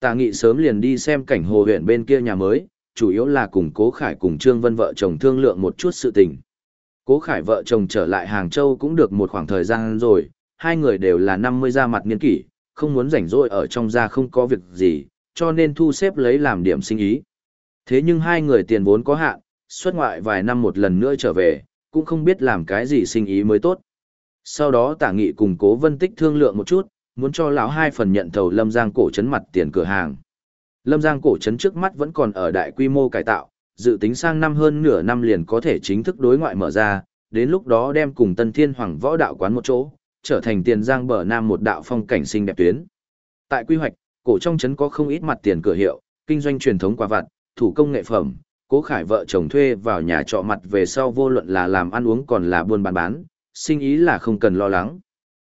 S1: Tả nghị sớm liền đi xem cảnh hồ huyện bên kia nhà mới, chủ yếu là cùng cố khải cùng Trương Vân vợ chồng thương lượng một chút sự tình. Cố khải vợ chồng trở lại Hàng Châu cũng được một khoảng thời gian rồi, hai người đều là năm mươi ra mặt niên kỷ, không muốn rảnh rỗi ở trong gia không có việc gì, cho nên thu xếp lấy làm điểm sinh ý. Thế nhưng hai người tiền vốn có hạn, xuất ngoại vài năm một lần nữa trở về, cũng không biết làm cái gì sinh ý mới tốt. Sau đó tả nghị cùng cố vân tích thương lượng một chút, muốn cho lão hai phần nhận thầu lâm giang cổ trấn mặt tiền cửa hàng. Lâm giang cổ trấn trước mắt vẫn còn ở đại quy mô cải tạo, dự tính sang năm hơn nửa năm liền có thể chính thức đối ngoại mở ra, đến lúc đó đem cùng tân thiên hoàng võ đạo quán một chỗ, trở thành tiền giang bờ nam một đạo phong cảnh xinh đẹp tuyến. Tại quy hoạch, cổ trong trấn có không ít mặt tiền cửa hiệu, kinh doanh truyền thống quà vặt, thủ công nghệ phẩm, cố khải vợ chồng thuê vào nhà trọ mặt về sau vô luận là làm ăn uống còn là buôn bán bán, sinh ý là không cần lo lắng.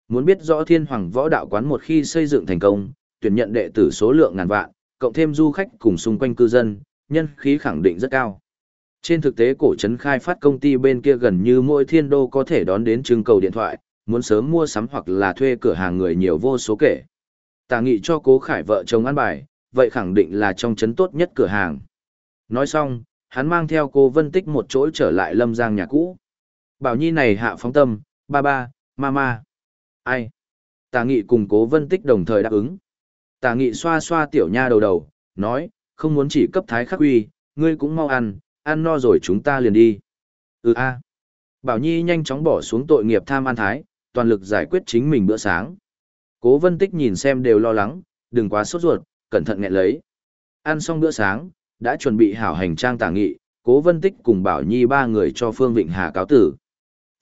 S1: Muốn biết rõ thiên hoàng võ đạo quán một khi xây dựng thành công, tuyển nhận đệ tử số lượng ngàn vạn, cộng thêm du khách cùng xung quanh cư dân, nhân khí khẳng định rất cao. Trên thực tế cổ trấn khai phát công ty bên kia gần như mỗi thiên đô có thể đón đến trưng cầu điện thoại, muốn sớm mua sắm hoặc là thuê cửa hàng người nhiều vô số kể. Tả nghị cho cố khải vợ chồng ăn bài, vậy khẳng định là trong chấn tốt nhất cửa hàng. Nói xong, hắn mang theo cô Vân Tích một chỗ trở lại lâm giang nhà cũ. Bảo Nhi này hạ phóng tâm, ba ba, mama. Ai? Tà nghị cùng cố vân tích đồng thời đáp ứng. Tà nghị xoa xoa tiểu nha đầu đầu, nói, không muốn chỉ cấp thái khắc uy, ngươi cũng mau ăn, ăn no rồi chúng ta liền đi. Ừ a. Bảo Nhi nhanh chóng bỏ xuống tội nghiệp tham ăn thái, toàn lực giải quyết chính mình bữa sáng. Cố vân tích nhìn xem đều lo lắng, đừng quá sốt ruột, cẩn thận nghẹn lấy. Ăn xong bữa sáng, đã chuẩn bị hảo hành trang tả nghị, cố vân tích cùng Bảo Nhi ba người cho Phương Vịnh Hà cáo tử.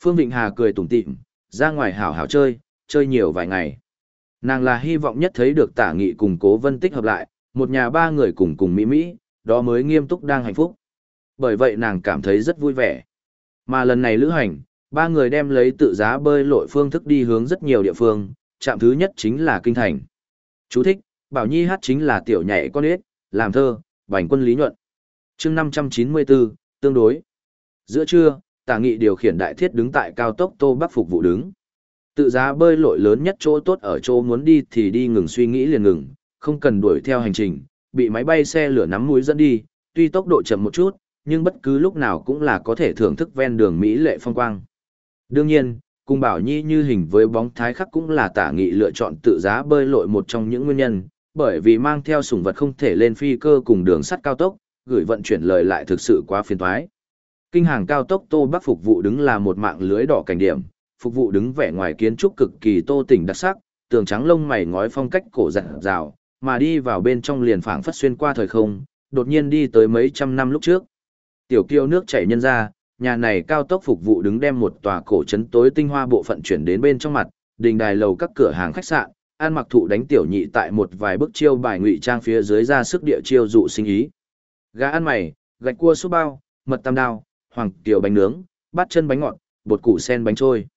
S1: Phương Vịnh Hà cười tủm tỉm, ra ngoài hảo hảo chơi, chơi nhiều vài ngày. Nàng là hy vọng nhất thấy được tả nghị cùng cố vân tích hợp lại, một nhà ba người cùng cùng Mỹ Mỹ, đó mới nghiêm túc đang hạnh phúc. Bởi vậy nàng cảm thấy rất vui vẻ. Mà lần này lữ hành, ba người đem lấy tự giá bơi lội phương thức đi hướng rất nhiều địa phương, Trạm thứ nhất chính là kinh thành. Chú thích, Bảo Nhi hát chính là tiểu nhảy con ếch, làm thơ, bành quân lý nhuận. chương 594, tương đối. Giữa trưa, tả nghị điều khiển đại thiết đứng tại cao tốc tô bắc phục vụ đứng. Tự giá bơi lội lớn nhất chỗ tốt ở chỗ muốn đi thì đi ngừng suy nghĩ liền ngừng, không cần đuổi theo hành trình, bị máy bay xe lửa nắm mũi dẫn đi, tuy tốc độ chậm một chút, nhưng bất cứ lúc nào cũng là có thể thưởng thức ven đường Mỹ lệ phong quang. Đương nhiên, cùng bảo nhi như hình với bóng thái khắc cũng là tả nghị lựa chọn tự giá bơi lội một trong những nguyên nhân, bởi vì mang theo sủng vật không thể lên phi cơ cùng đường sắt cao tốc, gửi vận chuyển lời lại thực sự quá phiền toái. Kinh hàng cao tốc Tô Bắc phục vụ đứng là một mạng lưới đỏ cảnh điểm, phục vụ đứng vẻ ngoài kiến trúc cực kỳ tô tỉnh đặc sắc, tường trắng lông mày ngói phong cách cổ dặn rào, mà đi vào bên trong liền phảng phất xuyên qua thời không, đột nhiên đi tới mấy trăm năm lúc trước. Tiểu kiêu nước chảy nhân ra, nhà này cao tốc phục vụ đứng đem một tòa cổ trấn tối tinh hoa bộ phận chuyển đến bên trong mặt, đình đài lầu các cửa hàng khách sạn, an mặc thụ đánh tiểu nhị tại một vài bức chiêu bài ngụy trang phía dưới ra sức địa chiêu dụ sinh ý. Gà ăn mày, gạch cua súp bao, mật tam đao, hoàng tiểu bánh nướng, bát chân bánh ngọt, bột củ sen bánh trôi.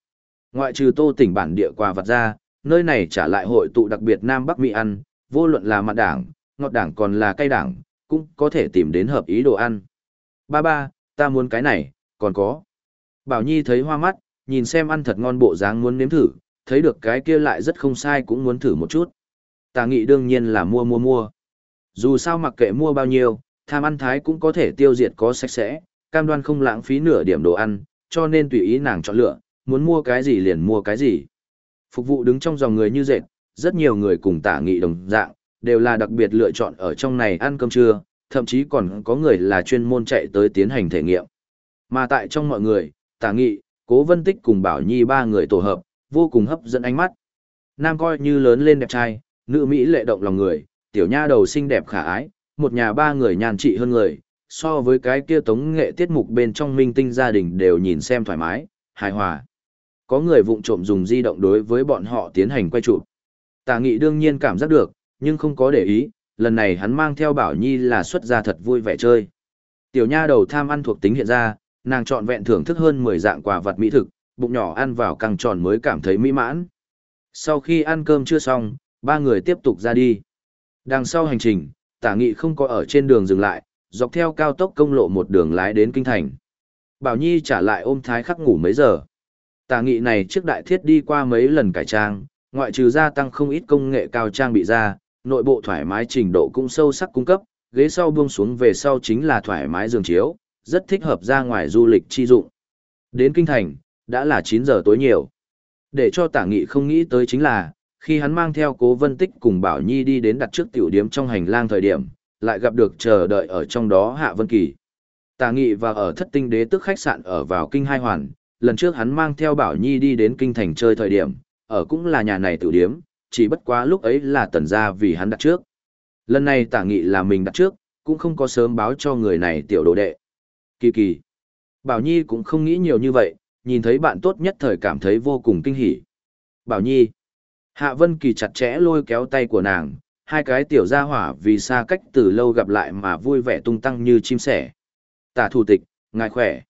S1: Ngoại trừ tô tỉnh bản địa quà vật ra, nơi này trả lại hội tụ đặc biệt Nam Bắc Mỹ ăn, vô luận là mặn đảng, ngọt đảng còn là cay đảng, cũng có thể tìm đến hợp ý đồ ăn. Ba ba, ta muốn cái này, còn có. Bảo Nhi thấy hoa mắt, nhìn xem ăn thật ngon bộ dáng muốn nếm thử, thấy được cái kia lại rất không sai cũng muốn thử một chút. Tà nghị đương nhiên là mua mua mua. Dù sao mặc kệ mua bao nhiêu, tham ăn thái cũng có thể tiêu diệt có sạch sẽ, cam đoan không lãng phí nửa điểm đồ ăn, cho nên tùy ý nàng chọn lựa, muốn mua cái gì liền mua cái gì. Phục vụ đứng trong dòng người như dệt, rất nhiều người cùng tả nghị đồng dạng, đều là đặc biệt lựa chọn ở trong này ăn cơm trưa, thậm chí còn có người là chuyên môn chạy tới tiến hành thể nghiệm. Mà tại trong mọi người, tả nghị, cố vân tích cùng bảo nhi ba người tổ hợp, vô cùng hấp dẫn ánh mắt. Nam coi như lớn lên đẹp trai, nữ Mỹ lệ động lòng người, tiểu nha đầu xinh đẹp khả ái, một nhà ba người nhàn trị hơn người, so với cái kia tống nghệ tiết mục bên trong minh tinh gia đình đều nhìn xem thoải mái, hài hòa. Có người vụng trộm dùng di động đối với bọn họ tiến hành quay chụp. Tả nghị đương nhiên cảm giác được, nhưng không có để ý, lần này hắn mang theo Bảo Nhi là xuất ra thật vui vẻ chơi. Tiểu nha đầu tham ăn thuộc tính hiện ra, nàng chọn vẹn thưởng thức hơn 10 dạng quà vật mỹ thực, bụng nhỏ ăn vào càng tròn mới cảm thấy mỹ mãn. Sau khi ăn cơm chưa xong, ba người tiếp tục ra đi. Đằng sau hành trình, tả nghị không có ở trên đường dừng lại, dọc theo cao tốc công lộ một đường lái đến kinh thành. Bảo Nhi trả lại ôm thái khắc ngủ mấy giờ. Tả nghị này trước đại thiết đi qua mấy lần cải trang, ngoại trừ gia tăng không ít công nghệ cao trang bị ra, nội bộ thoải mái trình độ cũng sâu sắc cung cấp, ghế sau buông xuống về sau chính là thoải mái giường chiếu, rất thích hợp ra ngoài du lịch chi dụng. Đến kinh thành, đã là 9 giờ tối nhiều. Để cho tả nghị không nghĩ tới chính là, khi hắn mang theo cố vân tích cùng Bảo Nhi đi đến đặt trước tiểu điếm trong hành lang thời điểm, lại gặp được chờ đợi ở trong đó Hạ Vân Kỳ. Tả nghị và ở thất tinh đế tức khách sạn ở vào kinh hai hoàn, lần trước hắn mang theo Bảo Nhi đi đến kinh thành chơi thời điểm, ở cũng là nhà này tiểu điếm, chỉ bất quá lúc ấy là tần gia vì hắn đặt trước. Lần này tả nghị là mình đặt trước, cũng không có sớm báo cho người này tiểu đồ đệ. Kỳ kỳ. Bảo Nhi cũng không nghĩ nhiều như vậy, nhìn thấy bạn tốt nhất thời cảm thấy vô cùng kinh hỉ. Bảo Nhi. Hạ Vân Kỳ chặt chẽ lôi kéo tay của nàng, hai cái tiểu gia hỏa vì xa cách từ lâu gặp lại mà vui vẻ tung tăng như chim sẻ. Tả thủ tịch, ngài khỏe.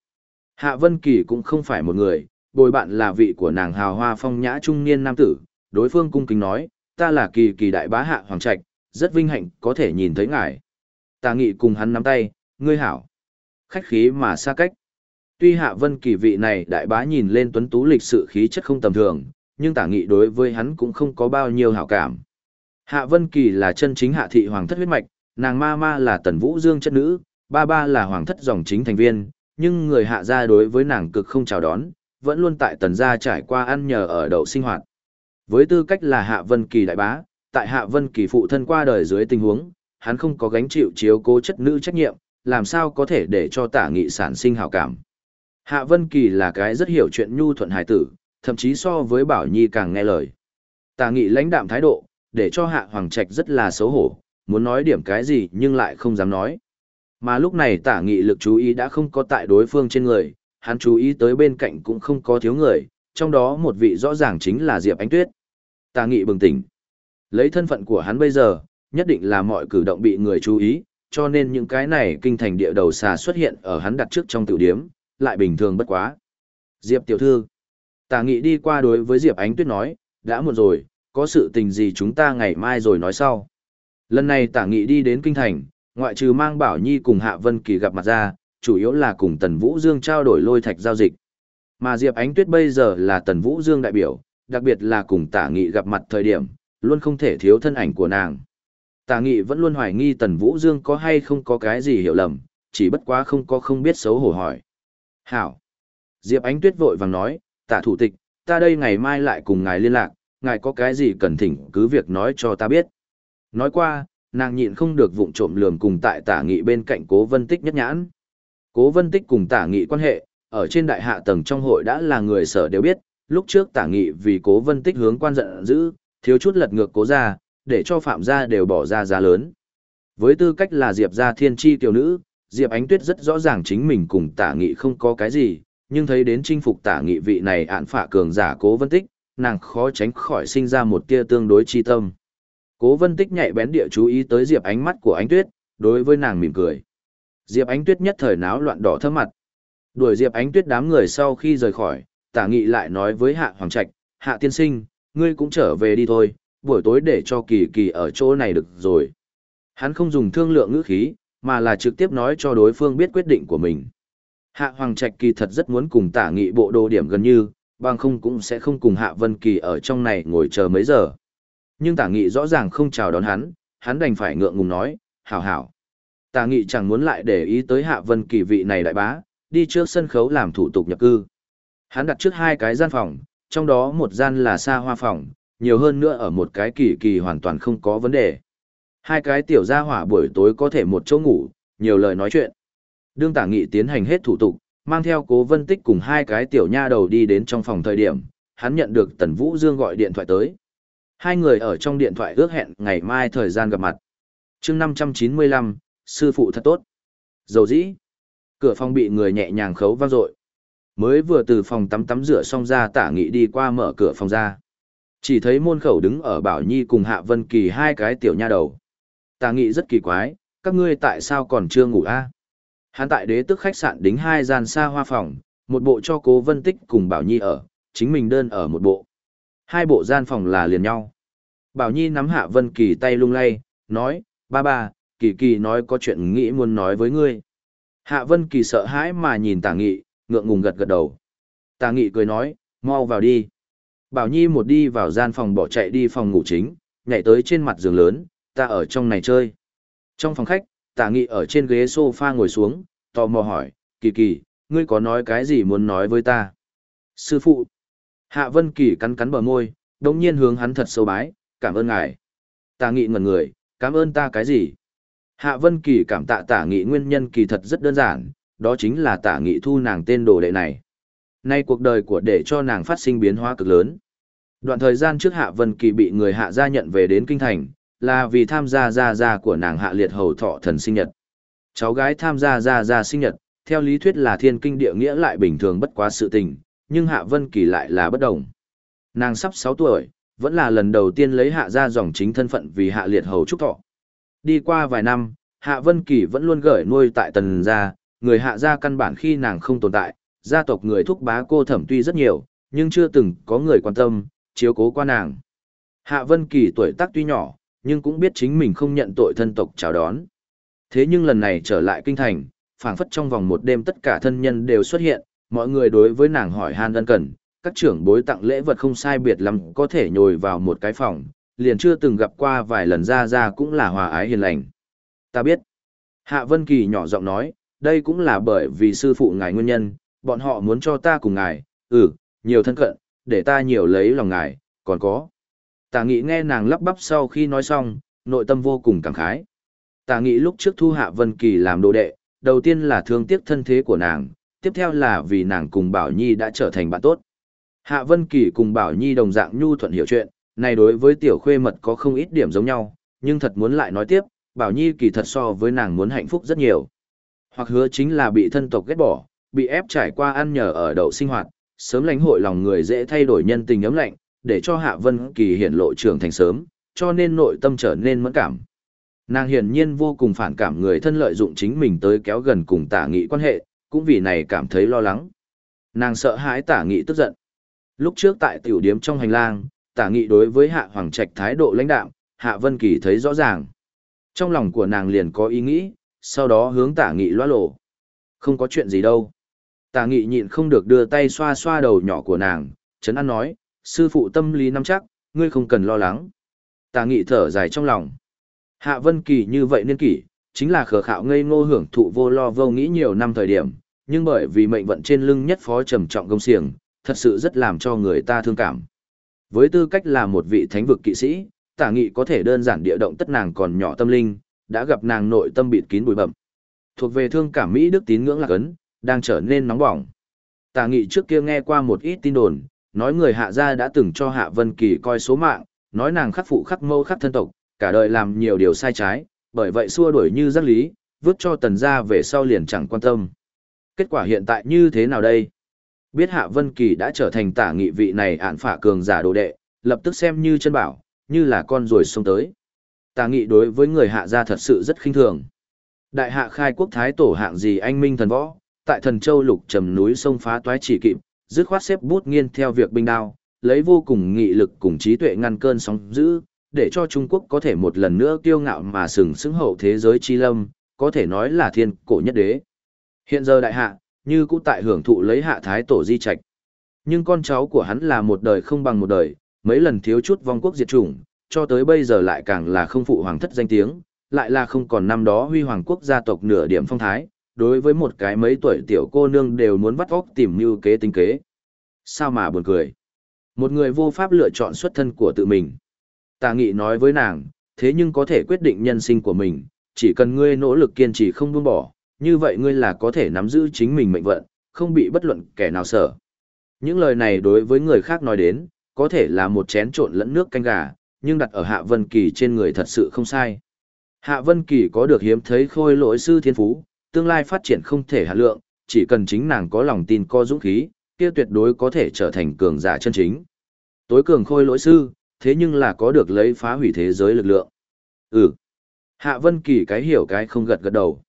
S1: Hạ Vân Kỳ cũng không phải một người, bồi bạn là vị của nàng hào hoa phong nhã trung niên nam tử, đối phương cung kính nói, ta là kỳ kỳ đại bá hạ hoàng trạch, rất vinh hạnh có thể nhìn thấy ngài. Tà nghị cùng hắn nắm tay, ngươi hảo. Khách khí mà xa cách. Tuy hạ vân kỳ vị này đại bá nhìn lên tuấn tú lịch sự khí chất không tầm thường, nhưng tả nghị đối với hắn cũng không có bao nhiêu hảo cảm. Hạ vân kỳ là chân chính hạ thị hoàng thất huyết mạch, nàng ma ma là tần vũ dương chất nữ, ba ba là hoàng thất dòng chính thành viên, nhưng người hạ gia đối với nàng cực không chào đón, vẫn luôn tại tần gia trải qua ăn nhờ ở đậu sinh hoạt. Với tư cách là Hạ Vân Kỳ đại bá, tại Hạ Vân Kỳ phụ thân qua đời dưới tình huống, hắn không có gánh chịu chiếu cố chất nữ trách nhiệm, làm sao có thể để cho tả nghị sản sinh hảo cảm. Hạ Vân Kỳ là cái rất hiểu chuyện nhu thuận hài tử, thậm chí so với Bảo Nhi càng nghe lời. Tả nghị lãnh đạm thái độ, để cho Hạ Hoàng Trạch rất là xấu hổ, muốn nói điểm cái gì nhưng lại không dám nói. Mà lúc này tả nghị lực chú ý đã không có tại đối phương trên người, hắn chú ý tới bên cạnh cũng không có thiếu người, trong đó một vị rõ ràng chính là Diệp Ánh Tuyết. Tả nghị bừng tỉnh. Lấy thân phận của hắn bây giờ, nhất định là mọi cử động bị người chú ý, cho nên những cái này kinh thành địa đầu xà xuất hiện ở hắn đặt trước trong tiểu điếm, lại bình thường bất quá. Diệp tiểu thư. Tà nghị đi qua đối với Diệp Ánh Tuyết nói, đã muộn rồi, có sự tình gì chúng ta ngày mai rồi nói sau. Lần này tả nghị đi đến kinh thành, ngoại trừ mang Bảo Nhi cùng Hạ Vân Kỳ gặp mặt ra, chủ yếu là cùng Tần Vũ Dương trao đổi lôi thạch giao dịch. Mà Diệp Ánh Tuyết bây giờ là Tần Vũ Dương đại biểu, đặc biệt là cùng Tả Nghị gặp mặt thời điểm, luôn không thể thiếu thân ảnh của nàng. Tả Nghị vẫn luôn hoài nghi Tần Vũ Dương có hay không có cái gì hiểu lầm, chỉ bất quá không có không biết xấu hổ hỏi. Hảo! Diệp Ánh Tuyết vội vàng nói, Tả thủ tịch, ta đây ngày mai lại cùng ngài liên lạc, ngài có cái gì cần thỉnh cứ việc nói cho ta biết. Nói qua, nàng nhịn không được vụng trộm lườm cùng tại Tả Nghị bên cạnh Cố Vân Tích nhất nhãn. Cố Vân Tích cùng Tả Nghị quan hệ, ở trên đại hạ tầng trong hội đã là người sở đều biết, lúc trước tả nghị vì cố vân tích hướng quan giận dữ, thiếu chút lật ngược cố ra để cho phạm gia đều bỏ ra giá lớn. Với tư cách là Diệp gia thiên tri tiểu nữ, Diệp Ánh Tuyết rất rõ ràng chính mình cùng tả nghị không có cái gì, nhưng thấy đến chinh phục tả nghị vị này ạn phạ cường giả cố vân tích, nàng khó tránh khỏi sinh ra một tia tương đối chi tâm. Cố vân tích nhạy bén địa chú ý tới Diệp ánh mắt của Ánh Tuyết, đối với nàng mỉm cười. Diệp Ánh Tuyết nhất thời náo loạn đỏ thơm mặt. Đuổi Diệp Ánh Tuyết đám người sau khi rời khỏi, Tả Nghị lại nói với Hạ Hoàng Trạch, Hạ Tiên Sinh, ngươi cũng trở về đi thôi, buổi tối để cho Kỳ Kỳ ở chỗ này được rồi. Hắn không dùng thương lượng ngữ khí, mà là trực tiếp nói cho đối phương biết quyết định của mình. Hạ Hoàng Trạch kỳ thật rất muốn cùng Tả Nghị bộ đồ điểm gần như, bằng không cũng sẽ không cùng Hạ Vân Kỳ ở trong này ngồi chờ mấy giờ. Nhưng Tả Nghị rõ ràng không chào đón hắn, hắn đành phải ngượng ngùng nói, hảo hảo. Tả Nghị chẳng muốn lại để ý tới Hạ Vân Kỳ vị này đại bá, đi trước sân khấu làm thủ tục nhập cư. Hắn đặt trước hai cái gian phòng, trong đó một gian là xa hoa phòng, nhiều hơn nữa ở một cái kỳ kỳ hoàn toàn không có vấn đề. Hai cái tiểu gia hỏa buổi tối có thể một chỗ ngủ, nhiều lời nói chuyện. Đương tả nghị tiến hành hết thủ tục, mang theo cố vân tích cùng hai cái tiểu nha đầu đi đến trong phòng thời điểm, hắn nhận được Tần Vũ Dương gọi điện thoại tới. Hai người ở trong điện thoại ước hẹn ngày mai thời gian gặp mặt. chương 595, sư phụ thật tốt. Dầu dĩ. Cửa phòng bị người nhẹ nhàng khấu vang dội Mới vừa từ phòng tắm tắm rửa xong ra tả nghị đi qua mở cửa phòng ra. Chỉ thấy môn khẩu đứng ở Bảo Nhi cùng Hạ Vân Kỳ hai cái tiểu nha đầu. Tà nghị rất kỳ quái, các ngươi tại sao còn chưa ngủ a? Hắn tại đế tức khách sạn đính hai gian xa hoa phòng, một bộ cho cố Vân Tích cùng Bảo Nhi ở, chính mình đơn ở một bộ. Hai bộ gian phòng là liền nhau. Bảo Nhi nắm Hạ Vân Kỳ tay lung lay, nói, ba ba, Kỳ Kỳ nói có chuyện nghĩ muốn nói với ngươi. Hạ Vân Kỳ sợ hãi mà nhìn tả nghị, ngượng ngùng gật gật đầu. Tả nghị cười nói, mau vào đi. Bảo Nhi một đi vào gian phòng bỏ chạy đi phòng ngủ chính, nhảy tới trên mặt giường lớn, ta ở trong này chơi. Trong phòng khách, tả nghị ở trên ghế sofa ngồi xuống, tò mò hỏi, kỳ kỳ, ngươi có nói cái gì muốn nói với ta? Sư phụ. Hạ Vân Kỳ cắn cắn bờ môi, đồng nhiên hướng hắn thật sâu bái, cảm ơn ngài. Tả nghị ngẩn người, cảm ơn ta cái gì? Hạ Vân Kỳ cảm tạ tả nghị nguyên nhân kỳ thật rất đơn giản, đó chính là tả nghị thu nàng tên đồ đệ này. Nay cuộc đời của để cho nàng phát sinh biến hóa cực lớn. Đoạn thời gian trước Hạ Vân Kỳ bị người Hạ gia nhận về đến Kinh Thành, là vì tham gia gia gia của nàng Hạ Liệt Hầu Thọ thần sinh nhật. Cháu gái tham gia gia gia sinh nhật, theo lý thuyết là thiên kinh địa nghĩa lại bình thường bất quá sự tình, nhưng Hạ Vân Kỳ lại là bất đồng. Nàng sắp 6 tuổi, vẫn là lần đầu tiên lấy Hạ gia dòng chính thân phận vì Hạ Liệt Hầu chúc thọ. Đi qua vài năm, Hạ Vân Kỳ vẫn luôn gửi nuôi tại tần gia, người Hạ gia căn bản khi nàng không tồn tại, gia tộc người thúc bá cô thẩm tuy rất nhiều, nhưng chưa từng có người quan tâm, chiếu cố qua nàng. Hạ Vân Kỳ tuổi tác tuy nhỏ, nhưng cũng biết chính mình không nhận tội thân tộc chào đón. Thế nhưng lần này trở lại kinh thành, phảng phất trong vòng một đêm tất cả thân nhân đều xuất hiện, mọi người đối với nàng hỏi han ân cần, các trưởng bối tặng lễ vật không sai biệt lắm có thể nhồi vào một cái phòng, liền chưa từng gặp qua vài lần ra ra cũng là hòa ái hiền lành. Ta biết. Hạ Vân Kỳ nhỏ giọng nói, đây cũng là bởi vì sư phụ ngài nguyên nhân, bọn họ muốn cho ta cùng ngài, ừ, nhiều thân cận, để ta nhiều lấy lòng ngài, còn có. Tả nghị nghe nàng lắp bắp sau khi nói xong, nội tâm vô cùng cảm khái. Tả nghị lúc trước thu Hạ Vân Kỳ làm đồ đệ, đầu tiên là thương tiếc thân thế của nàng, tiếp theo là vì nàng cùng Bảo Nhi đã trở thành bạn tốt. Hạ Vân Kỳ cùng Bảo Nhi đồng dạng nhu thuận hiểu chuyện, này đối với tiểu khuê mật có không ít điểm giống nhau, nhưng thật muốn lại nói tiếp, Bảo Nhi kỳ thật so với nàng muốn hạnh phúc rất nhiều. Hoặc hứa chính là bị thân tộc ghét bỏ, bị ép trải qua ăn nhờ ở đậu sinh hoạt, sớm lãnh hội lòng người dễ thay đổi nhân tình ấm lạnh, để cho Hạ Vân Kỳ hiển lộ trưởng thành sớm, cho nên nội tâm trở nên mẫn cảm. Nàng hiển nhiên vô cùng phản cảm người thân lợi dụng chính mình tới kéo gần cùng tả nghị quan hệ, cũng vì này cảm thấy lo lắng. Nàng sợ hãi tả nghị tức giận. Lúc trước tại tiểu điếm trong hành lang, tả nghị đối với hạ hoàng trạch thái độ lãnh đạm, hạ vân kỳ thấy rõ ràng. Trong lòng của nàng liền có ý nghĩ, sau đó hướng tả nghị loa lộ. Không có chuyện gì đâu tà nghị nhịn không được đưa tay xoa xoa đầu nhỏ của nàng, Trấn an nói, sư phụ tâm lý nắm chắc, ngươi không cần lo lắng. Tà nghị thở dài trong lòng. Hạ vân kỳ như vậy niên kỷ, chính là khờ khạo ngây ngô hưởng thụ vô lo vô nghĩ nhiều năm thời điểm, nhưng bởi vì mệnh vận trên lưng nhất phó trầm trọng công xiềng, thật sự rất làm cho người ta thương cảm. Với tư cách là một vị thánh vực kỵ sĩ, tả nghị có thể đơn giản địa động tất nàng còn nhỏ tâm linh, đã gặp nàng nội tâm bịt kín bụi bậm. Thuộc về thương cảm Mỹ đức tín ngưỡng lạc ấn, đang trở nên nóng bỏng. Tả nghị trước kia nghe qua một ít tin đồn, nói người hạ gia đã từng cho hạ vân kỳ coi số mạng, nói nàng khắc phụ khắc mâu khắc thân tộc, cả đời làm nhiều điều sai trái, bởi vậy xua đuổi như giác lý, vứt cho tần gia về sau liền chẳng quan tâm. Kết quả hiện tại như thế nào đây? Biết Hạ Vân Kỳ đã trở thành tả nghị vị này ản phả cường giả đồ đệ, lập tức xem như chân bảo, như là con rồi xông tới. Tả nghị đối với người hạ gia thật sự rất khinh thường. Đại hạ khai quốc thái tổ hạng gì anh minh thần võ, tại thần châu lục trầm núi sông phá toái chỉ kịp, dứt khoát xếp bút nghiên theo việc binh đao, lấy vô cùng nghị lực cùng trí tuệ ngăn cơn sóng dữ, để cho Trung Quốc có thể một lần nữa kiêu ngạo mà sừng sững hậu thế giới chi lâm, có thể nói là thiên cổ nhất đế. Hiện giờ đại hạ, như cũ tại hưởng thụ lấy hạ thái tổ di trạch. Nhưng con cháu của hắn là một đời không bằng một đời, mấy lần thiếu chút vong quốc diệt chủng, cho tới bây giờ lại càng là không phụ hoàng thất danh tiếng, lại là không còn năm đó huy hoàng quốc gia tộc nửa điểm phong thái, đối với một cái mấy tuổi tiểu cô nương đều muốn vắt óc tìm mưu kế tính kế. Sao mà buồn cười. Một người vô pháp lựa chọn xuất thân của tự mình. Tà nghị nói với nàng, thế nhưng có thể quyết định nhân sinh của mình, chỉ cần ngươi nỗ lực kiên trì không buông bỏ, như vậy ngươi là có thể nắm giữ chính mình mệnh vận, không bị bất luận kẻ nào sợ. Những lời này đối với người khác nói đến, có thể là một chén trộn lẫn nước canh gà, nhưng đặt ở Hạ Vân Kỳ trên người thật sự không sai. Hạ Vân Kỳ có được hiếm thấy khôi lỗi sư thiên phú, tương lai phát triển không thể hạ lượng, chỉ cần chính nàng có lòng tin có dũng khí, kia tuyệt đối có thể trở thành cường giả chân chính. Tối cường khôi lỗi sư, thế nhưng là có được lấy phá hủy thế giới lực lượng. Ừ. Hạ Vân Kỳ cái hiểu cái không gật gật đầu.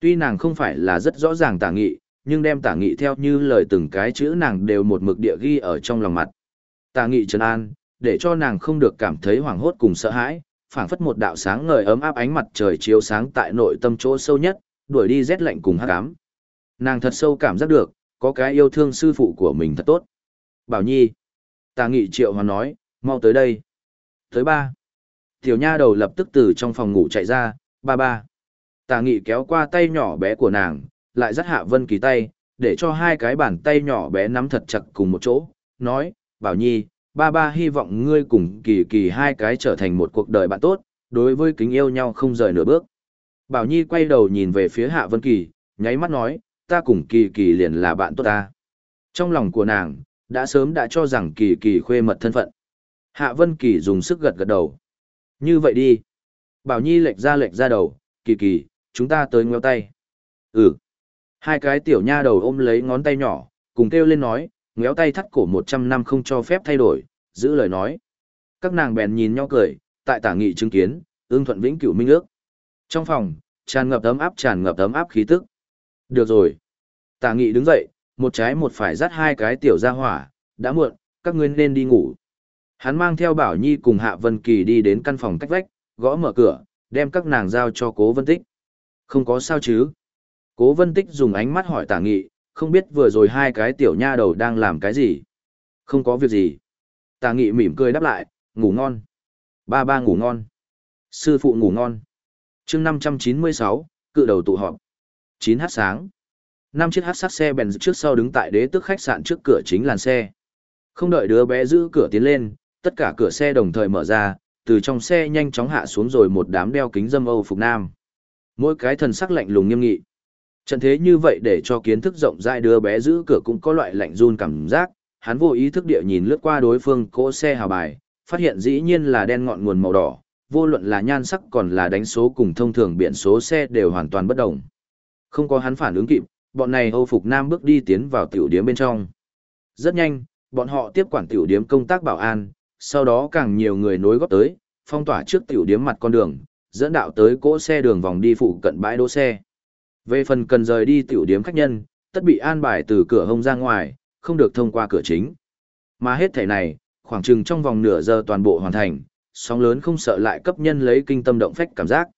S1: Tuy nàng không phải là rất rõ ràng tả nghị, nhưng đem tả nghị theo như lời từng cái chữ nàng đều một mực địa ghi ở trong lòng mặt. Tả nghị trấn an, để cho nàng không được cảm thấy hoảng hốt cùng sợ hãi, phảng phất một đạo sáng ngời ấm áp ánh mặt trời chiếu sáng tại nội tâm chỗ sâu nhất, đuổi đi rét lạnh cùng hắc ám. Nàng thật sâu cảm giác được, có cái yêu thương sư phụ của mình thật tốt. Bảo Nhi. Tà nghị triệu hoàn nói, mau tới đây. Tới ba. Tiểu nha đầu lập tức từ trong phòng ngủ chạy ra, ba ba. Tà nghị kéo qua tay nhỏ bé của nàng, lại dắt hạ vân kỳ tay, để cho hai cái bàn tay nhỏ bé nắm thật chặt cùng một chỗ, nói, Bảo Nhi, ba ba hy vọng ngươi cùng kỳ kỳ hai cái trở thành một cuộc đời bạn tốt, đối với kính yêu nhau không rời nửa bước. Bảo Nhi quay đầu nhìn về phía Hạ Vân Kỳ, nháy mắt nói, ta cùng kỳ kỳ liền là bạn tốt ta. Trong lòng của nàng, đã sớm đã cho rằng kỳ kỳ khuê mật thân phận. Hạ Vân Kỳ dùng sức gật gật đầu. Như vậy đi. Bảo Nhi lệch ra lệch ra đầu, kỳ kỳ, chúng ta tới ngéo tay. Ừ. Hai cái tiểu nha đầu ôm lấy ngón tay nhỏ, cùng kêu lên nói, ngéo tay thắt cổ một trăm năm không cho phép thay đổi, giữ lời nói. Các nàng bèn nhìn nhau cười, tại tả nghị chứng kiến, ương thuận vĩnh cửu minh ước. Trong phòng, tràn ngập ấm áp tràn ngập ấm áp khí tức. Được rồi. Tả nghị đứng dậy, một trái một phải dắt hai cái tiểu ra hỏa, đã muộn, các ngươi nên đi ngủ. Hắn mang theo Bảo Nhi cùng Hạ Vân Kỳ đi đến căn phòng cách vách, gõ mở cửa, đem các nàng giao cho Cố Vân Tích. Không có sao chứ? Cố Vân Tích dùng ánh mắt hỏi Tả Nghị, không biết vừa rồi hai cái tiểu nha đầu đang làm cái gì? Không có việc gì. Tả Nghị mỉm cười đáp lại, ngủ ngon. Ba ba ngủ ngon. Sư phụ ngủ ngon chương 596, cự đầu tụ họp. 9h sáng. Năm chiếc hát sát xe bèn trước sau đứng tại đế tức khách sạn trước cửa chính làn xe. Không đợi đứa bé giữ cửa tiến lên, tất cả cửa xe đồng thời mở ra, từ trong xe nhanh chóng hạ xuống rồi một đám đeo kính dâm Âu phục nam. Mỗi cái thần sắc lạnh lùng nghiêm nghị. Trận thế như vậy để cho kiến thức rộng rãi đứa bé giữ cửa cũng có loại lạnh run cảm giác, hắn vô ý thức địa nhìn lướt qua đối phương cỗ xe hào bài, phát hiện dĩ nhiên là đen ngọn nguồn màu đỏ, vô luận là nhan sắc còn là đánh số cùng thông thường biển số xe đều hoàn toàn bất đồng. Không có hắn phản ứng kịp, bọn này Âu phục nam bước đi tiến vào tiểu điếm bên trong. Rất nhanh, bọn họ tiếp quản tiểu điếm công tác bảo an, sau đó càng nhiều người nối góp tới, phong tỏa trước tiểu điếm mặt con đường, dẫn đạo tới cỗ xe đường vòng đi phụ cận bãi đỗ xe. Về phần cần rời đi tiểu điếm khách nhân, tất bị an bài từ cửa hông ra ngoài, không được thông qua cửa chính. Mà hết thể này, khoảng chừng trong vòng nửa giờ toàn bộ hoàn thành, sóng lớn không sợ lại cấp nhân lấy kinh tâm động phách cảm giác.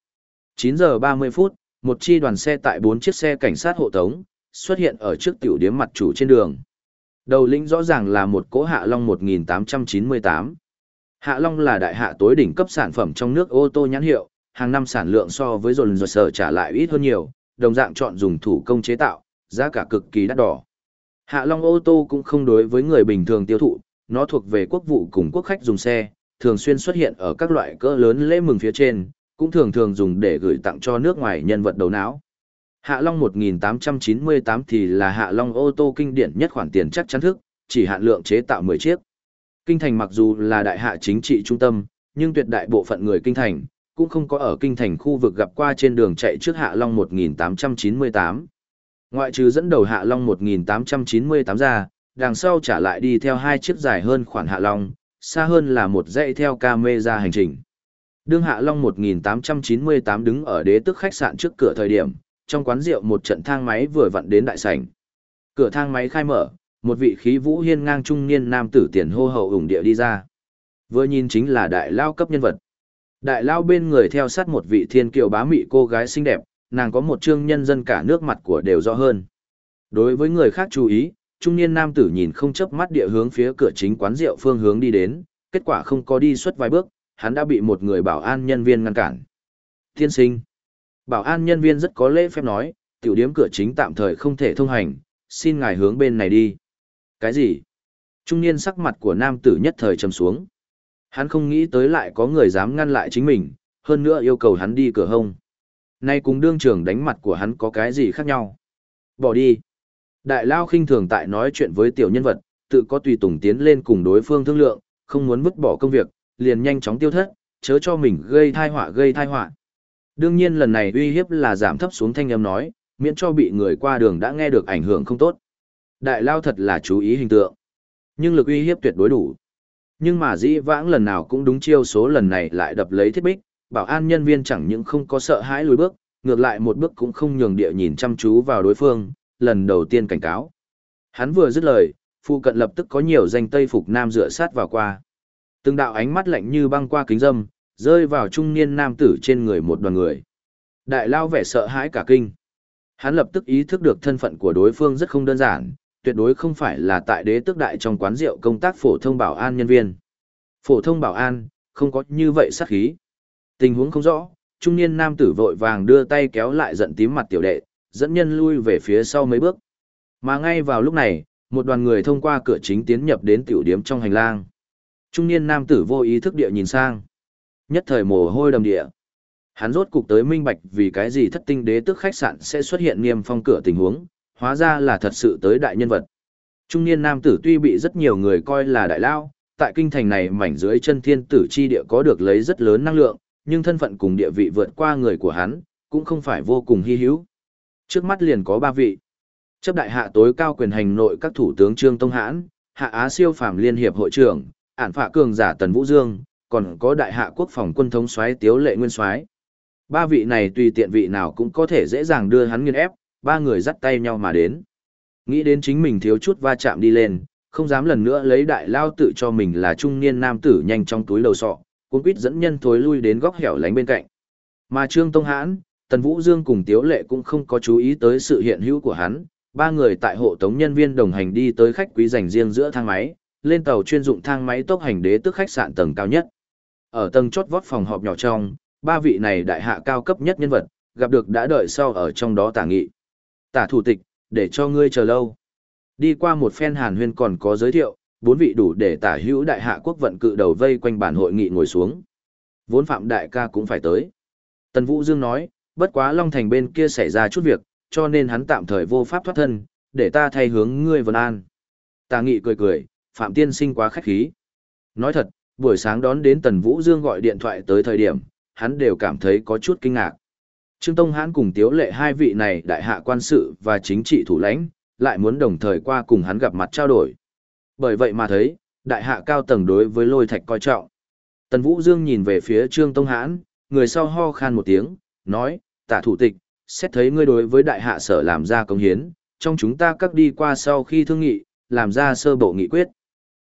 S1: 9 giờ 30 phút, một chi đoàn xe tại bốn chiếc xe cảnh sát hộ tống, xuất hiện ở trước tiểu điếm mặt chủ trên đường. Đầu lĩnh rõ ràng là một cỗ Hạ Long 1898. Hạ Long là đại hạ tối đỉnh cấp sản phẩm trong nước ô tô nhãn hiệu, hàng năm sản lượng so với dồn dồn sở trả lại ít hơn nhiều, đồng dạng chọn dùng thủ công chế tạo, giá cả cực kỳ đắt đỏ. Hạ Long ô tô cũng không đối với người bình thường tiêu thụ, nó thuộc về quốc vụ cùng quốc khách dùng xe, thường xuyên xuất hiện ở các loại cỡ lớn lễ mừng phía trên, cũng thường thường dùng để gửi tặng cho nước ngoài nhân vật đầu não. Hạ Long 1898 thì là Hạ Long ô tô kinh điển nhất khoản tiền chắc chắn thức, chỉ hạn lượng chế tạo 10 chiếc. Kinh thành mặc dù là đại hạ chính trị trung tâm, nhưng tuyệt đại bộ phận người kinh thành cũng không có ở kinh thành khu vực gặp qua trên đường chạy trước Hạ Long 1898. Ngoại trừ dẫn đầu Hạ Long 1898 ra, đằng sau trả lại đi theo hai chiếc dài hơn khoản Hạ Long, xa hơn là một dãy theo camera hành trình. Đương Hạ Long 1898 đứng ở đế tức khách sạn trước cửa thời điểm, trong quán rượu một trận thang máy vừa vặn đến đại sảnh. Cửa thang máy khai mở, một vị khí vũ hiên ngang trung niên nam tử tiền hô hậu ủng địa đi ra. Vừa nhìn chính là đại lao cấp nhân vật. Đại lao bên người theo sát một vị thiên kiều bá mị cô gái xinh đẹp, nàng có một trương nhân dân cả nước mặt của đều rõ hơn. Đối với người khác chú ý, trung niên nam tử nhìn không chớp mắt địa hướng phía cửa chính quán rượu phương hướng đi đến, kết quả không có đi suốt vài bước, hắn đã bị một người bảo an nhân viên ngăn cản. Thiên sinh. Bảo an nhân viên rất có lễ phép nói, tiểu điếm cửa chính tạm thời không thể thông hành, xin ngài hướng bên này đi. Cái gì? Trung niên sắc mặt của nam tử nhất thời trầm xuống. Hắn không nghĩ tới lại có người dám ngăn lại chính mình, hơn nữa yêu cầu hắn đi cửa hông. Nay cùng đương trưởng đánh mặt của hắn có cái gì khác nhau? Bỏ đi. Đại Lao khinh thường tại nói chuyện với tiểu nhân vật, tự có tùy tùng tiến lên cùng đối phương thương lượng, không muốn vứt bỏ công việc, liền nhanh chóng tiêu thất, chớ cho mình gây thai họa gây thai họa. Đương nhiên lần này uy hiếp là giảm thấp xuống thanh âm nói, miễn cho bị người qua đường đã nghe được ảnh hưởng không tốt. Đại Lao thật là chú ý hình tượng, nhưng lực uy hiếp tuyệt đối đủ. Nhưng mà dĩ vãng lần nào cũng đúng chiêu số lần này lại đập lấy thiết bích, bảo an nhân viên chẳng những không có sợ hãi lùi bước, ngược lại một bước cũng không nhường địa nhìn chăm chú vào đối phương, lần đầu tiên cảnh cáo. Hắn vừa dứt lời, phụ cận lập tức có nhiều danh tây phục nam dựa sát vào qua. Từng đạo ánh mắt lạnh như băng qua kính dâm, rơi vào trung niên nam tử trên người một đoàn người. Đại lao vẻ sợ hãi cả kinh. Hắn lập tức ý thức được thân phận của đối phương rất không đơn giản, tuyệt đối không phải là tại đế tước đại trong quán rượu công tác phổ thông bảo an nhân viên. Phổ thông bảo an, không có như vậy sát khí. Tình huống không rõ, trung niên nam tử vội vàng đưa tay kéo lại giận tím mặt tiểu đệ, dẫn nhân lui về phía sau mấy bước. Mà ngay vào lúc này, một đoàn người thông qua cửa chính tiến nhập đến tiểu điếm trong hành lang. Trung niên nam tử vô ý thức địa nhìn sang. Nhất thời mồ hôi đầm địa. Hắn rốt cục tới minh bạch vì cái gì thất tinh đế tức khách sạn sẽ xuất hiện niêm phong cửa tình huống, hóa ra là thật sự tới đại nhân vật. Trung niên nam tử tuy bị rất nhiều người coi là đại lao, tại kinh thành này mảnh dưới chân thiên tử chi địa có được lấy rất lớn năng lượng, nhưng thân phận cùng địa vị vượt qua người của hắn, cũng không phải vô cùng hy hữu. Trước mắt liền có ba vị. Chấp đại hạ tối cao quyền hành nội các thủ tướng Trương Tông Hãn, hạ Á siêu phàm liên hiệp hội trưởng, ản phạ cường giả Tần Vũ Dương, còn có đại hạ quốc phòng quân thống soái Tiếu Lệ Nguyên soái. Ba vị này tùy tiện vị nào cũng có thể dễ dàng đưa hắn nghiên ép, ba người dắt tay nhau mà đến. Nghĩ đến chính mình thiếu chút va chạm đi lên, không dám lần nữa lấy đại lao tự cho mình là trung niên nam tử nhanh trong túi đầu sọ, cuốn quýt dẫn nhân thối lui đến góc hẻo lánh bên cạnh. Mà Trương Tông Hãn, Tần Vũ Dương cùng Tiếu Lệ cũng không có chú ý tới sự hiện hữu của hắn, ba người tại hộ tống nhân viên đồng hành đi tới khách quý dành riêng giữa thang máy, lên tàu chuyên dụng thang máy tốc hành đế tức khách sạn tầng cao nhất. Ở tầng chót vót phòng họp nhỏ trong, ba vị này đại hạ cao cấp nhất nhân vật, gặp được đã đợi sau ở trong đó tả nghị. Tả thủ tịch, để cho ngươi chờ lâu. Đi qua một phen hàn huyên còn có giới thiệu, bốn vị đủ để tả hữu đại hạ quốc vận cự đầu vây quanh bản hội nghị ngồi xuống. Vốn phạm đại ca cũng phải tới. Tần Vũ Dương nói, bất quá Long Thành bên kia xảy ra chút việc, cho nên hắn tạm thời vô pháp thoát thân, để ta thay hướng ngươi vân an. Tà nghị cười cười, Phạm Tiên sinh quá khách khí. Nói thật, buổi sáng đón đến Tần Vũ Dương gọi điện thoại tới thời điểm, hắn đều cảm thấy có chút kinh ngạc. Trương Tông Hãn cùng Tiếu Lệ hai vị này đại hạ quan sự và chính trị thủ lãnh, lại muốn đồng thời qua cùng hắn gặp mặt trao đổi. Bởi vậy mà thấy, đại hạ cao tầng đối với lôi thạch coi trọng. Tần Vũ Dương nhìn về phía Trương Tông Hãn, người sau ho khan một tiếng, nói, tả thủ tịch, xét thấy ngươi đối với đại hạ sở làm ra công hiến, trong chúng ta các đi qua sau khi thương nghị, làm ra sơ bộ nghị quyết.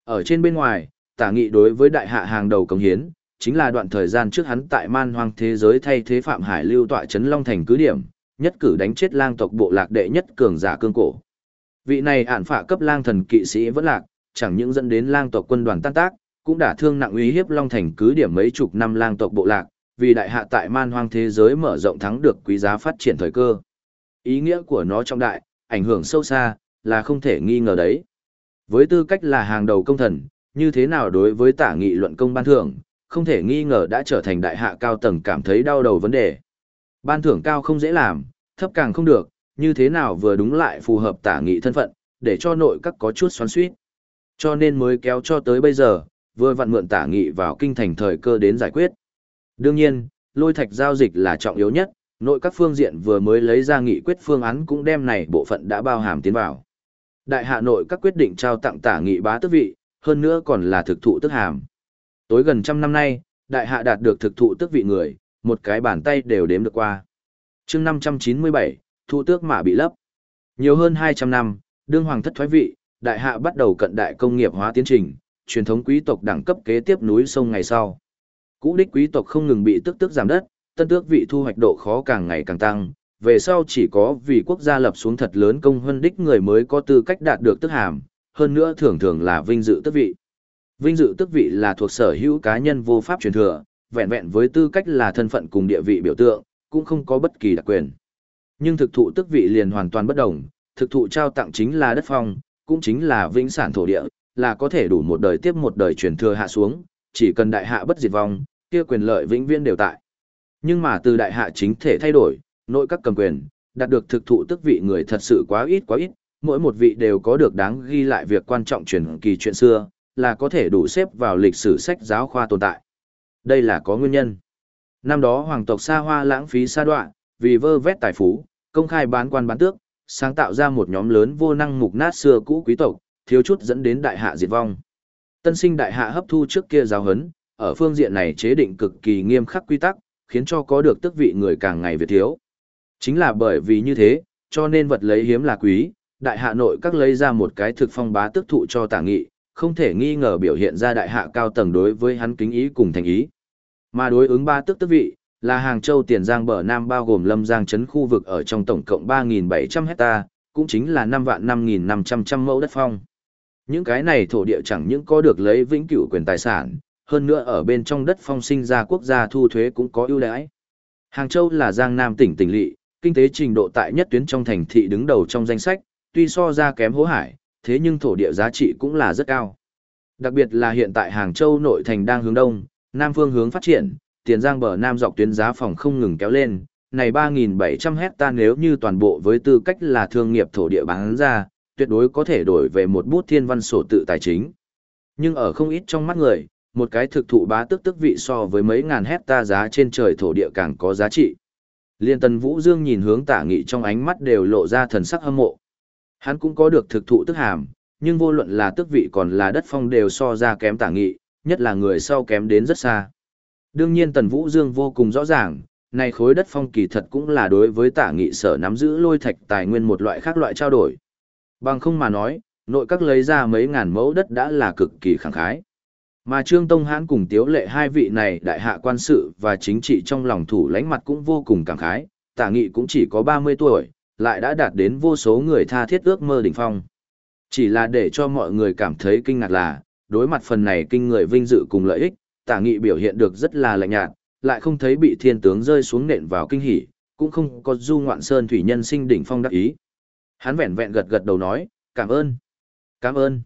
S1: Ở trên bên ngoài, tả nghị đối với đại hạ hàng đầu công hiến, chính là đoạn thời gian trước hắn tại man hoang thế giới thay thế Phạm Hải lưu tọa chấn Long Thành cứ điểm, nhất cử đánh chết lang tộc bộ lạc đệ nhất cường giả cương cổ. Vị này ản phạ cấp lang thần kỵ sĩ vẫn lạc, chẳng những dẫn đến lang tộc quân đoàn tan tác, cũng đã thương nặng uy hiếp Long Thành cứ điểm mấy chục năm lang tộc bộ lạc, vì đại hạ tại man hoang thế giới mở rộng thắng được quý giá phát triển thời cơ. Ý nghĩa của nó trong đại, ảnh hưởng sâu xa, là không thể nghi ngờ đấy. Với tư cách là hàng đầu công thần, như thế nào đối với tả nghị luận công ban thưởng, không thể nghi ngờ đã trở thành đại hạ cao tầng cảm thấy đau đầu vấn đề. Ban thưởng cao không dễ làm, thấp càng không được, như thế nào vừa đúng lại phù hợp tả nghị thân phận, để cho nội các có chút xoắn suýt. Cho nên mới kéo cho tới bây giờ, vừa vặn mượn tả nghị vào kinh thành thời cơ đến giải quyết. Đương nhiên, lôi thạch giao dịch là trọng yếu nhất, nội các phương diện vừa mới lấy ra nghị quyết phương án cũng đem này bộ phận đã bao hàm tiến vào. Đại hạ nội các quyết định trao tặng tả nghị bá tước vị, hơn nữa còn là thực thụ tước hàm. Tối gần trăm năm nay, đại hạ đạt được thực thụ tước vị người, một cái bàn tay đều đếm được qua. chương 597, thụ tước mã bị lấp. Nhiều hơn 200 năm, đương hoàng thất thoái vị, đại hạ bắt đầu cận đại công nghiệp hóa tiến trình, truyền thống quý tộc đẳng cấp kế tiếp núi sông ngày sau. Cũ đích quý tộc không ngừng bị tức tức giảm đất, tân tước vị thu hoạch độ khó càng ngày càng tăng, về sau chỉ có vì quốc gia lập xuống thật lớn công hơn đích người mới có tư cách đạt được tước hàm, hơn nữa thường thường là vinh dự tước vị. Vinh dự tước vị là thuộc sở hữu cá nhân vô pháp truyền thừa, vẹn vẹn với tư cách là thân phận cùng địa vị biểu tượng, cũng không có bất kỳ đặc quyền. Nhưng thực thụ tức vị liền hoàn toàn bất đồng, thực thụ trao tặng chính là đất phong, cũng chính là vĩnh sản thổ địa, là có thể đủ một đời tiếp một đời truyền thừa hạ xuống, chỉ cần đại hạ bất diệt vong, kia quyền lợi vĩnh viễn đều tại. Nhưng mà từ đại hạ chính thể thay đổi, nội các cầm quyền, đạt được thực thụ tức vị người thật sự quá ít quá ít, mỗi một vị đều có được đáng ghi lại việc quan trọng truyền kỳ chuyện xưa, là có thể đủ xếp vào lịch sử sách giáo khoa tồn tại. Đây là có nguyên nhân. Năm đó hoàng tộc xa hoa lãng phí xa đoạn, vì vơ vét tài phú, công khai bán quan bán tước, sáng tạo ra một nhóm lớn vô năng mục nát xưa cũ quý tộc, thiếu chút dẫn đến đại hạ diệt vong. Tân sinh đại hạ hấp thu trước kia giáo hấn, ở phương diện này chế định cực kỳ nghiêm khắc quy tắc, khiến cho có được tước vị người càng ngày việc thiếu. Chính là bởi vì như thế, cho nên vật lấy hiếm là quý, đại hạ nội các lấy ra một cái thực phong bá tước thụ cho tả nghị, không thể nghi ngờ biểu hiện ra đại hạ cao tầng đối với hắn kính ý cùng thành ý. Mà đối ứng ba tước tước vị, là Hàng Châu Tiền Giang bờ Nam bao gồm Lâm Giang trấn khu vực ở trong tổng cộng 3.700 hecta, cũng chính là 5 vạn 5.500 trăm mẫu đất phong. Những cái này thổ địa chẳng những có được lấy vĩnh cửu quyền tài sản, hơn nữa ở bên trong đất phong sinh ra quốc gia thu thuế cũng có ưu đãi. Hàng Châu là Giang Nam tỉnh tỉnh lỵ, kinh tế trình độ tại nhất tuyến trong thành thị đứng đầu trong danh sách, tuy so ra kém hố hải, thế nhưng thổ địa giá trị cũng là rất cao. Đặc biệt là hiện tại Hàng Châu nội thành đang hướng đông, nam phương hướng phát triển, tiền giang bờ nam dọc tuyến giá phòng không ngừng kéo lên, này 3.700 hecta nếu như toàn bộ với tư cách là thương nghiệp thổ địa bán ra, tuyệt đối có thể đổi về một bút thiên văn sổ tự tài chính. Nhưng ở không ít trong mắt người, một cái thực thụ bá tức tức vị so với mấy ngàn hecta giá trên trời thổ địa càng có giá trị. Liên tần Vũ Dương nhìn hướng tả nghị trong ánh mắt đều lộ ra thần sắc hâm mộ. Hắn cũng có được thực thụ tức hàm, nhưng vô luận là tức vị còn là đất phong đều so ra kém tả nghị, nhất là người sau kém đến rất xa. Đương nhiên Tần Vũ Dương vô cùng rõ ràng, này khối đất phong kỳ thật cũng là đối với tả nghị sở nắm giữ lôi thạch tài nguyên một loại khác loại trao đổi. Bằng không mà nói, nội các lấy ra mấy ngàn mẫu đất đã là cực kỳ khẳng khái. Mà Trương Tông Hãn cùng Tiếu Lệ hai vị này đại hạ quan sự và chính trị trong lòng thủ lãnh mặt cũng vô cùng cảm khái, tả nghị cũng chỉ có 30 tuổi, lại đã đạt đến vô số người tha thiết ước mơ đỉnh phong. Chỉ là để cho mọi người cảm thấy kinh ngạc là, đối mặt phần này kinh người vinh dự cùng lợi ích, tả nghị biểu hiện được rất là lạnh nhạt, lại không thấy bị thiên tướng rơi xuống nện vào kinh hỉ, cũng không có du ngoạn sơn thủy nhân sinh đỉnh phong đắc ý. Hắn vẹn vẹn gật gật đầu nói, cảm ơn, cảm ơn.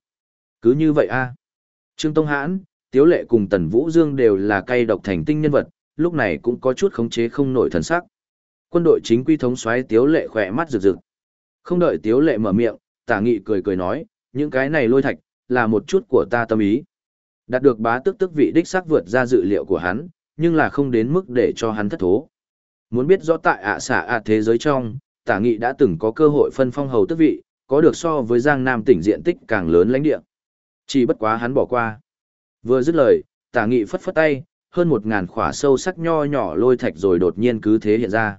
S1: Cứ như vậy a Trương Tông Hãn, Tiếu Lệ cùng Tần Vũ Dương đều là cây độc thành tinh nhân vật, lúc này cũng có chút khống chế không nổi thần sắc. Quân đội chính quy thống soái Tiếu Lệ khỏe mắt rực rực. Không đợi Tiếu Lệ mở miệng, Tả Nghị cười cười nói, những cái này lôi thạch, là một chút của ta tâm ý. Đạt được bá tức tức vị đích xác vượt ra dự liệu của hắn, nhưng là không đến mức để cho hắn thất thố. Muốn biết rõ tại ạ xạ ạ thế giới trong, tả nghị đã từng có cơ hội phân phong hầu tức vị, có được so với Giang Nam tỉnh diện tích càng lớn lãnh địa. Chỉ bất quá hắn bỏ qua. Vừa dứt lời, tả nghị phất phất tay, hơn một ngàn khỏa sâu sắc nho nhỏ lôi thạch rồi đột nhiên cứ thế hiện ra.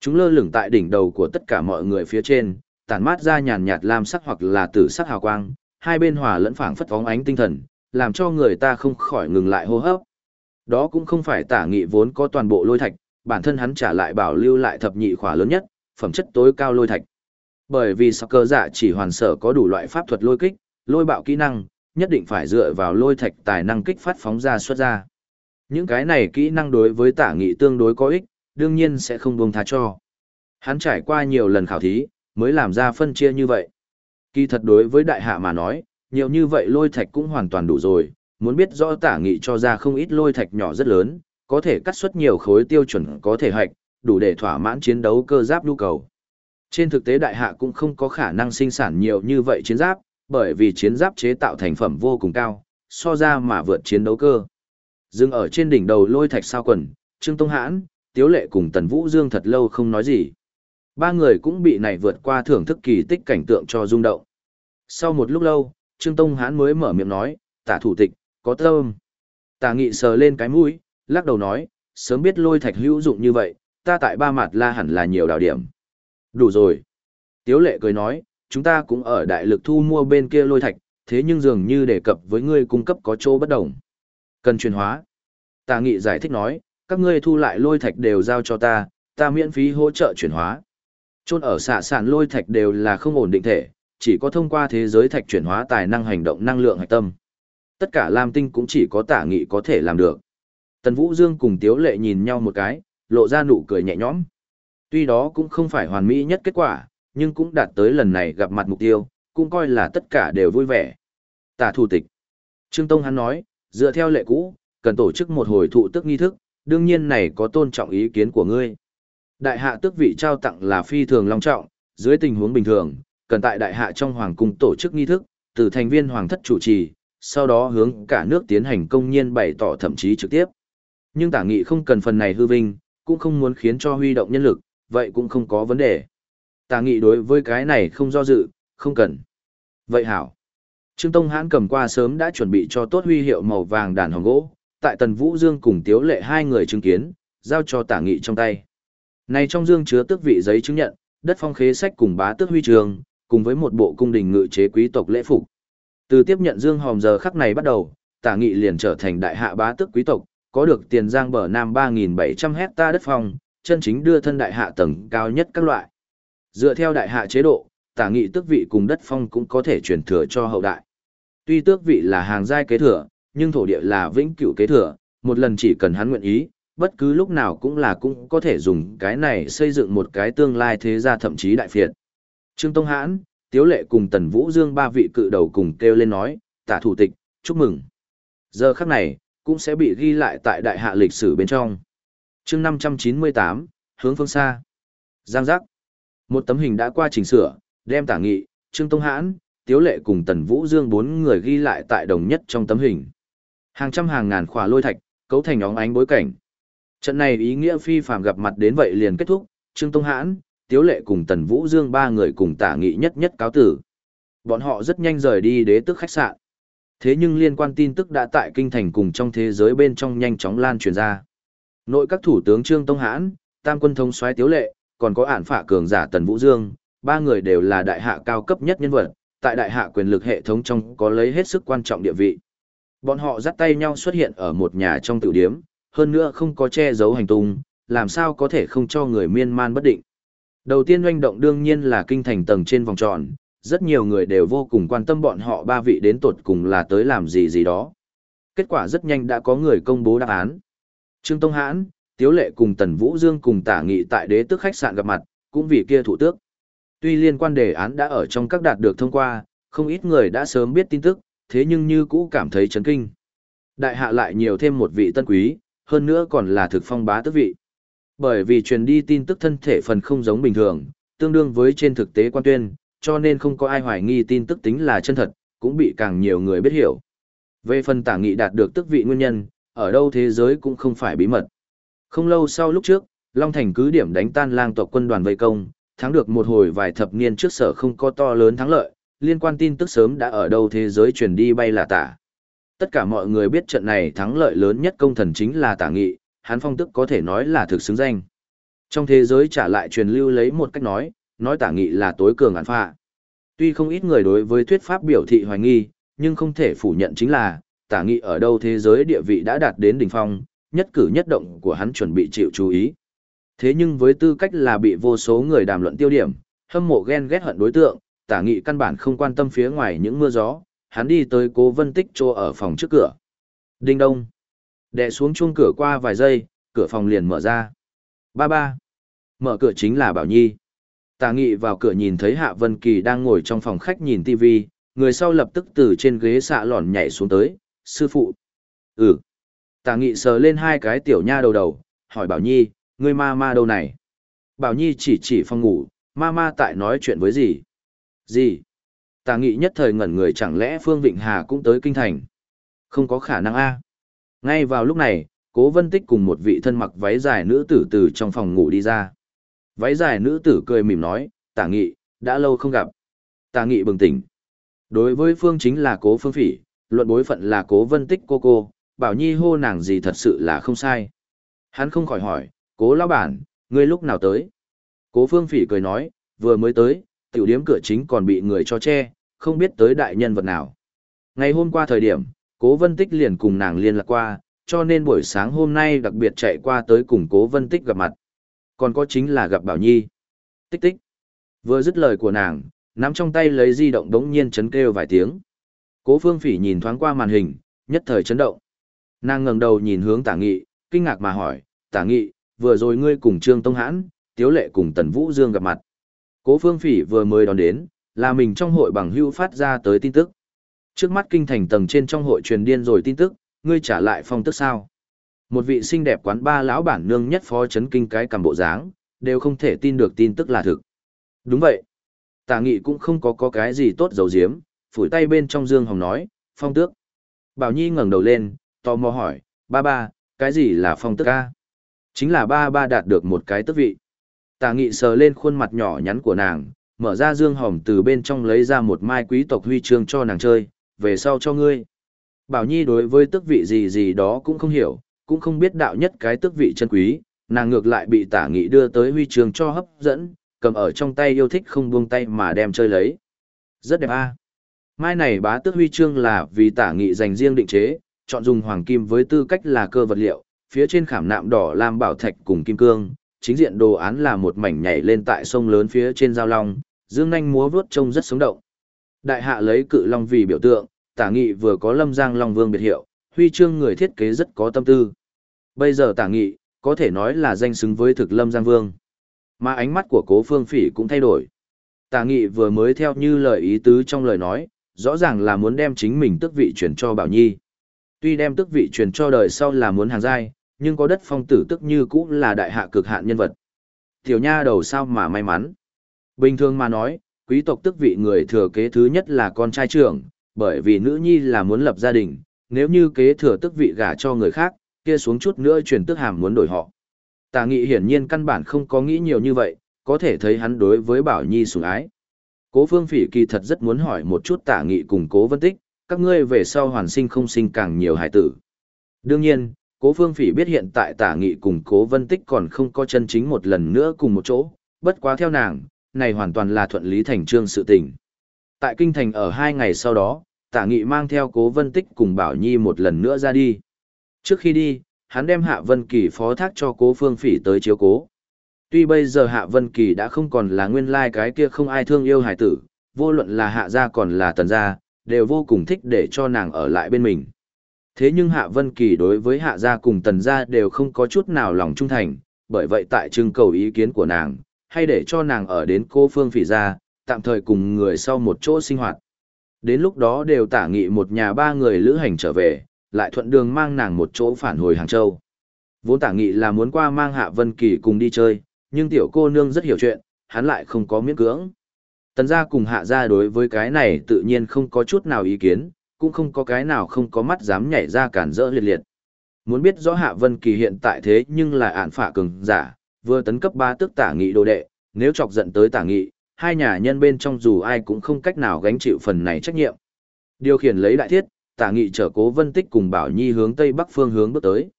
S1: Chúng lơ lửng tại đỉnh đầu của tất cả mọi người phía trên, tản mát ra nhàn nhạt lam sắc hoặc là tử sắc hào quang, hai bên hòa lẫn phảng phất phóng ánh tinh thần, làm cho người ta không khỏi ngừng lại hô hấp. Đó cũng không phải tả nghị vốn có toàn bộ lôi thạch, bản thân hắn trả lại bảo lưu lại thập nhị khỏa lớn nhất, phẩm chất tối cao lôi thạch. Bởi vì sắc cơ dạ chỉ hoàn sở có đủ loại pháp thuật lôi kích, lôi bạo kỹ năng, nhất định phải dựa vào lôi thạch tài năng kích phát phóng ra xuất ra. Những cái này kỹ năng đối với tả nghị tương đối có ích, đương nhiên sẽ không buông tha cho. Hắn trải qua nhiều lần khảo thí, mới làm ra phân chia như vậy. Kỳ thật đối với đại hạ mà nói, nhiều như vậy lôi thạch cũng hoàn toàn đủ rồi, muốn biết rõ tả nghị cho ra không ít lôi thạch nhỏ rất lớn, có thể cắt xuất nhiều khối tiêu chuẩn có thể hạch, đủ để thỏa mãn chiến đấu cơ giáp nhu cầu. Trên thực tế đại hạ cũng không có khả năng sinh sản nhiều như vậy chiến giáp, bởi vì chiến giáp chế tạo thành phẩm vô cùng cao, so ra mà vượt chiến đấu cơ. Dừng ở trên đỉnh đầu lôi thạch sao quần, Trương Tông Hãn, Tiếu Lệ cùng Tần Vũ Dương thật lâu không nói gì. Ba người cũng bị này vượt qua thưởng thức kỳ tích cảnh tượng cho rung động. Sau một lúc lâu, Trương Tông hãn mới mở miệng nói, tả thủ tịch, có tâm. Tả nghị sờ lên cái mũi, lắc đầu nói, sớm biết lôi thạch hữu dụng như vậy, ta tại ba mặt la hẳn là nhiều đào điểm. Đủ rồi. Tiếu lệ cười nói, chúng ta cũng ở đại lực thu mua bên kia lôi thạch, thế nhưng dường như đề cập với ngươi cung cấp có chỗ bất đồng. Cần chuyển hóa. Tà nghị giải thích nói, các ngươi thu lại lôi thạch đều giao cho ta, ta miễn phí hỗ trợ chuyển hóa. Trôn ở xạ sản lôi thạch đều là không ổn định thể, chỉ có thông qua thế giới thạch chuyển hóa tài năng hành động năng lượng hạch tâm. Tất cả Lam Tinh cũng chỉ có tả nghị có thể làm được. Tần Vũ Dương cùng Tiếu Lệ nhìn nhau một cái, lộ ra nụ cười nhẹ nhõm. Tuy đó cũng không phải hoàn mỹ nhất kết quả, nhưng cũng đạt tới lần này gặp mặt mục tiêu, cũng coi là tất cả đều vui vẻ. Tả thủ tịch. Trương Tông hắn nói, dựa theo lệ cũ, cần tổ chức một hồi thụ tức nghi thức, đương nhiên này có tôn trọng ý kiến của ngươi. Đại hạ tước vị trao tặng là phi thường long trọng, dưới tình huống bình thường, cần tại đại hạ trong hoàng cung tổ chức nghi thức, từ thành viên hoàng thất chủ trì, sau đó hướng cả nước tiến hành công nhiên bày tỏ thậm chí trực tiếp. Nhưng tả nghị không cần phần này hư vinh, cũng không muốn khiến cho huy động nhân lực, vậy cũng không có vấn đề. Tả nghị đối với cái này không do dự, không cần. Vậy hảo. Trương Tông Hãn cầm qua sớm đã chuẩn bị cho tốt huy hiệu màu vàng đàn hồng gỗ, tại Tần Vũ Dương cùng Tiếu Lệ hai người chứng kiến, giao cho tả nghị trong tay. Này trong dương chứa tước vị giấy chứng nhận, đất phong khế sách cùng bá tước huy trường, cùng với một bộ cung đình ngự chế quý tộc lễ phục. Từ tiếp nhận dương hòm giờ khắc này bắt đầu, tả nghị liền trở thành đại hạ bá tước quý tộc, có được tiền giang bờ nam 3.700 hecta đất phong, chân chính đưa thân đại hạ tầng cao nhất các loại. Dựa theo đại hạ chế độ, tả nghị tước vị cùng đất phong cũng có thể truyền thừa cho hậu đại. Tuy tước vị là hàng giai kế thừa, nhưng thổ địa là vĩnh cửu kế thừa, một lần chỉ cần hắn nguyện ý, bất cứ lúc nào cũng là cũng có thể dùng cái này xây dựng một cái tương lai thế gia thậm chí đại phiệt. Trương Tông Hãn, Tiếu Lệ cùng Tần Vũ Dương ba vị cự đầu cùng kêu lên nói, tả thủ tịch, chúc mừng. Giờ khắc này, cũng sẽ bị ghi lại tại đại hạ lịch sử bên trong. chương 598, hướng phương xa. Giang giác. Một tấm hình đã qua chỉnh sửa, đem tả nghị, Trương Tông Hãn, Tiếu Lệ cùng Tần Vũ Dương bốn người ghi lại tại đồng nhất trong tấm hình. Hàng trăm hàng ngàn khỏa lôi thạch, cấu thành óng ánh bối cảnh. Trận này ý nghĩa phi phàm gặp mặt đến vậy liền kết thúc, Trương Tông Hãn, Tiếu Lệ cùng Tần Vũ Dương ba người cùng tả nghị nhất nhất cáo tử. Bọn họ rất nhanh rời đi đế tức khách sạn. Thế nhưng liên quan tin tức đã tại kinh thành cùng trong thế giới bên trong nhanh chóng lan truyền ra. Nội các thủ tướng Trương Tông Hãn, Tam quân thống soái Tiếu Lệ, còn có ản phả cường giả Tần Vũ Dương, ba người đều là đại hạ cao cấp nhất nhân vật, tại đại hạ quyền lực hệ thống trong có lấy hết sức quan trọng địa vị. Bọn họ dắt tay nhau xuất hiện ở một nhà trong tiểu điếm, hơn nữa không có che giấu hành tung, làm sao có thể không cho người miên man bất định. Đầu tiên doanh động đương nhiên là kinh thành tầng trên vòng tròn, rất nhiều người đều vô cùng quan tâm bọn họ ba vị đến tột cùng là tới làm gì gì đó. Kết quả rất nhanh đã có người công bố đáp án. Trương Tông Hãn, Tiếu Lệ cùng Tần Vũ Dương cùng tả nghị tại đế tước khách sạn gặp mặt, cũng vì kia thủ tước. Tuy liên quan đề án đã ở trong các đạt được thông qua, không ít người đã sớm biết tin tức, thế nhưng như cũ cảm thấy chấn kinh. Đại hạ lại nhiều thêm một vị tân quý, hơn nữa còn là thực phong bá tước vị. Bởi vì truyền đi tin tức thân thể phần không giống bình thường, tương đương với trên thực tế quan tuyên, cho nên không có ai hoài nghi tin tức tính là chân thật, cũng bị càng nhiều người biết hiểu. Về phần tả nghị đạt được tước vị nguyên nhân, ở đâu thế giới cũng không phải bí mật. Không lâu sau lúc trước, Long Thành cứ điểm đánh tan lang tộc quân đoàn vây công, thắng được một hồi vài thập niên trước sở không có to lớn thắng lợi, liên quan tin tức sớm đã ở đâu thế giới truyền đi bay là tả. Tất cả mọi người biết trận này thắng lợi lớn nhất công thần chính là tả nghị, hắn phong tức có thể nói là thực xứng danh. Trong thế giới trả lại truyền lưu lấy một cách nói, nói tả nghị là tối cường án phạ. Tuy không ít người đối với thuyết pháp biểu thị hoài nghi, nhưng không thể phủ nhận chính là, tả nghị ở đâu thế giới địa vị đã đạt đến đỉnh phong, nhất cử nhất động của hắn chuẩn bị chịu chú ý. Thế nhưng với tư cách là bị vô số người đàm luận tiêu điểm, hâm mộ ghen ghét hận đối tượng, tả nghị căn bản không quan tâm phía ngoài những mưa gió, hắn đi tới cố vân tích trô ở phòng trước cửa. Đinh đông. Đè xuống chuông cửa qua vài giây, cửa phòng liền mở ra. Ba ba. Mở cửa chính là Bảo Nhi. Tả nghị vào cửa nhìn thấy Hạ Vân Kỳ đang ngồi trong phòng khách nhìn TV, người sau lập tức từ trên ghế xạ lòn nhảy xuống tới. Sư phụ. Ừ. Tả nghị sờ lên hai cái tiểu nha đầu đầu, hỏi Bảo Nhi, ngươi ma ma đâu này? Bảo Nhi chỉ chỉ phòng ngủ, ma ma tại nói chuyện với gì? Gì? Tả nghị nhất thời ngẩn người chẳng lẽ Phương Vịnh Hà cũng tới kinh thành? Không có khả năng a. Ngay vào lúc này, Cố Vân Tích cùng một vị thân mặc váy dài nữ tử từ trong phòng ngủ đi ra. Váy dài nữ tử cười mỉm nói, Tả Nghị, đã lâu không gặp. Tả Nghị bừng tỉnh. Đối với Phương chính là Cố Phương Phỉ, luận bối phận là Cố Vân Tích cô cô, Bảo Nhi hô nàng gì thật sự là không sai. Hắn không khỏi hỏi, Cố lão bản, ngươi lúc nào tới? Cố Phương Phỉ cười nói, vừa mới tới, tiểu điếm cửa chính còn bị người cho che, không biết tới đại nhân vật nào. Ngày hôm qua thời điểm, Cố Vân Tích liền cùng nàng liên lạc qua, cho nên buổi sáng hôm nay đặc biệt chạy qua tới cùng Cố Vân Tích gặp mặt. Còn có chính là gặp Bảo Nhi. Tích tích. Vừa dứt lời của nàng, nắm trong tay lấy di động đống nhiên chấn kêu vài tiếng. Cố Phương Phỉ nhìn thoáng qua màn hình, nhất thời chấn động. Nàng ngẩng đầu nhìn hướng Tả Nghị, kinh ngạc mà hỏi, "Tả Nghị, vừa rồi ngươi cùng Trương Tông Hãn, Tiếu Lệ cùng Tần Vũ Dương gặp mặt. Cố Phương Phỉ vừa mới đón đến, là mình trong hội bằng Hưu phát ra tới tin tức. Trước mắt kinh thành tầng trên trong hội truyền điên rồi tin tức, ngươi trả lại phong tức sao? Một vị xinh đẹp quán ba lão bản nương nhất phó chấn kinh cái cầm bộ dáng, đều không thể tin được tin tức là thực. Đúng vậy. Tả nghị cũng không có có cái gì tốt dấu diếm, phủi tay bên trong dương hồng nói, phong tước. Bảo Nhi ngẩng đầu lên, tò mò hỏi, ba ba, cái gì là phong tước ca? Chính là ba ba đạt được một cái tước vị. Tả nghị sờ lên khuôn mặt nhỏ nhắn của nàng, mở ra dương hồng từ bên trong lấy ra một mai quý tộc huy chương cho nàng chơi, về sau cho ngươi. Bảo Nhi đối với tước vị gì gì đó cũng không hiểu, cũng không biết đạo nhất cái tước vị chân quý, nàng ngược lại bị tả nghị đưa tới huy chương cho hấp dẫn, cầm ở trong tay yêu thích không buông tay mà đem chơi lấy. Rất đẹp a. Mai này bá tước huy chương là vì tả nghị dành riêng định chế, chọn dùng hoàng kim với tư cách là cơ vật liệu, phía trên khảm nạm đỏ lam bảo thạch cùng kim cương, chính diện đồ án là một mảnh nhảy lên tại sông lớn phía trên giao long, dương nhanh múa vuốt trông rất sống động. Đại hạ lấy cự long vì biểu tượng, tả nghị vừa có lâm giang long vương biệt hiệu, huy chương người thiết kế rất có tâm tư. Bây giờ tả nghị, có thể nói là danh xứng với thực lâm giang vương. Mà ánh mắt của cố phương phỉ cũng thay đổi. Tả nghị vừa mới theo như lời ý tứ trong lời nói, rõ ràng là muốn đem chính mình tước vị chuyển cho Bảo Nhi. Tuy đem tước vị truyền cho đời sau là muốn hàng giai, nhưng có đất phong tử tức như cũng là đại hạ cực hạn nhân vật. Tiểu nha đầu sao mà may mắn. Bình thường mà nói, quý tộc tước vị người thừa kế thứ nhất là con trai trưởng, bởi vì nữ nhi là muốn lập gia đình, nếu như kế thừa tước vị gả cho người khác, kia xuống chút nữa truyền tước hàm muốn đổi họ. Tà nghị hiển nhiên căn bản không có nghĩ nhiều như vậy, có thể thấy hắn đối với Bảo Nhi sủng ái. Cố phương phỉ kỳ thật rất muốn hỏi một chút tả nghị cùng cố vân tích, các ngươi về sau hoàn sinh không sinh càng nhiều hải tử. Đương nhiên, cố phương phỉ biết hiện tại tả nghị cùng cố vân tích còn không có chân chính một lần nữa cùng một chỗ, bất quá theo nàng, này hoàn toàn là thuận lý thành trương sự tình. Tại kinh thành ở hai ngày sau đó, tả nghị mang theo cố vân tích cùng Bảo Nhi một lần nữa ra đi. Trước khi đi, hắn đem Hạ Vân Kỳ phó thác cho cố phương phỉ tới chiếu cố. Tuy bây giờ Hạ Vân Kỳ đã không còn là nguyên lai cái kia không ai thương yêu hải tử, vô luận là Hạ gia còn là Tần gia, đều vô cùng thích để cho nàng ở lại bên mình. Thế nhưng Hạ Vân Kỳ đối với Hạ gia cùng Tần gia đều không có chút nào lòng trung thành, bởi vậy tại trưng cầu ý kiến của nàng, hay để cho nàng ở đến cô Phương Phỉ gia, tạm thời cùng người sau một chỗ sinh hoạt. Đến lúc đó đều tả nghị một nhà ba người lữ hành trở về, lại thuận đường mang nàng một chỗ phản hồi Hàng Châu. Vốn tả nghị là muốn qua mang Hạ Vân Kỳ cùng đi chơi, nhưng tiểu cô nương rất hiểu chuyện, hắn lại không có miễn cưỡng. Tần gia cùng hạ gia đối với cái này tự nhiên không có chút nào ý kiến, cũng không có cái nào không có mắt dám nhảy ra cản rỡ liệt liệt. Muốn biết rõ Hạ Vân Kỳ hiện tại thế nhưng là ản phả cường giả, vừa tấn cấp ba tức tả nghị đồ đệ, nếu chọc giận tới tả nghị, hai nhà nhân bên trong dù ai cũng không cách nào gánh chịu phần này trách nhiệm. Điều khiển lấy đại thiết, tả nghị trở cố vân tích cùng Bảo Nhi hướng tây bắc phương hướng bước tới.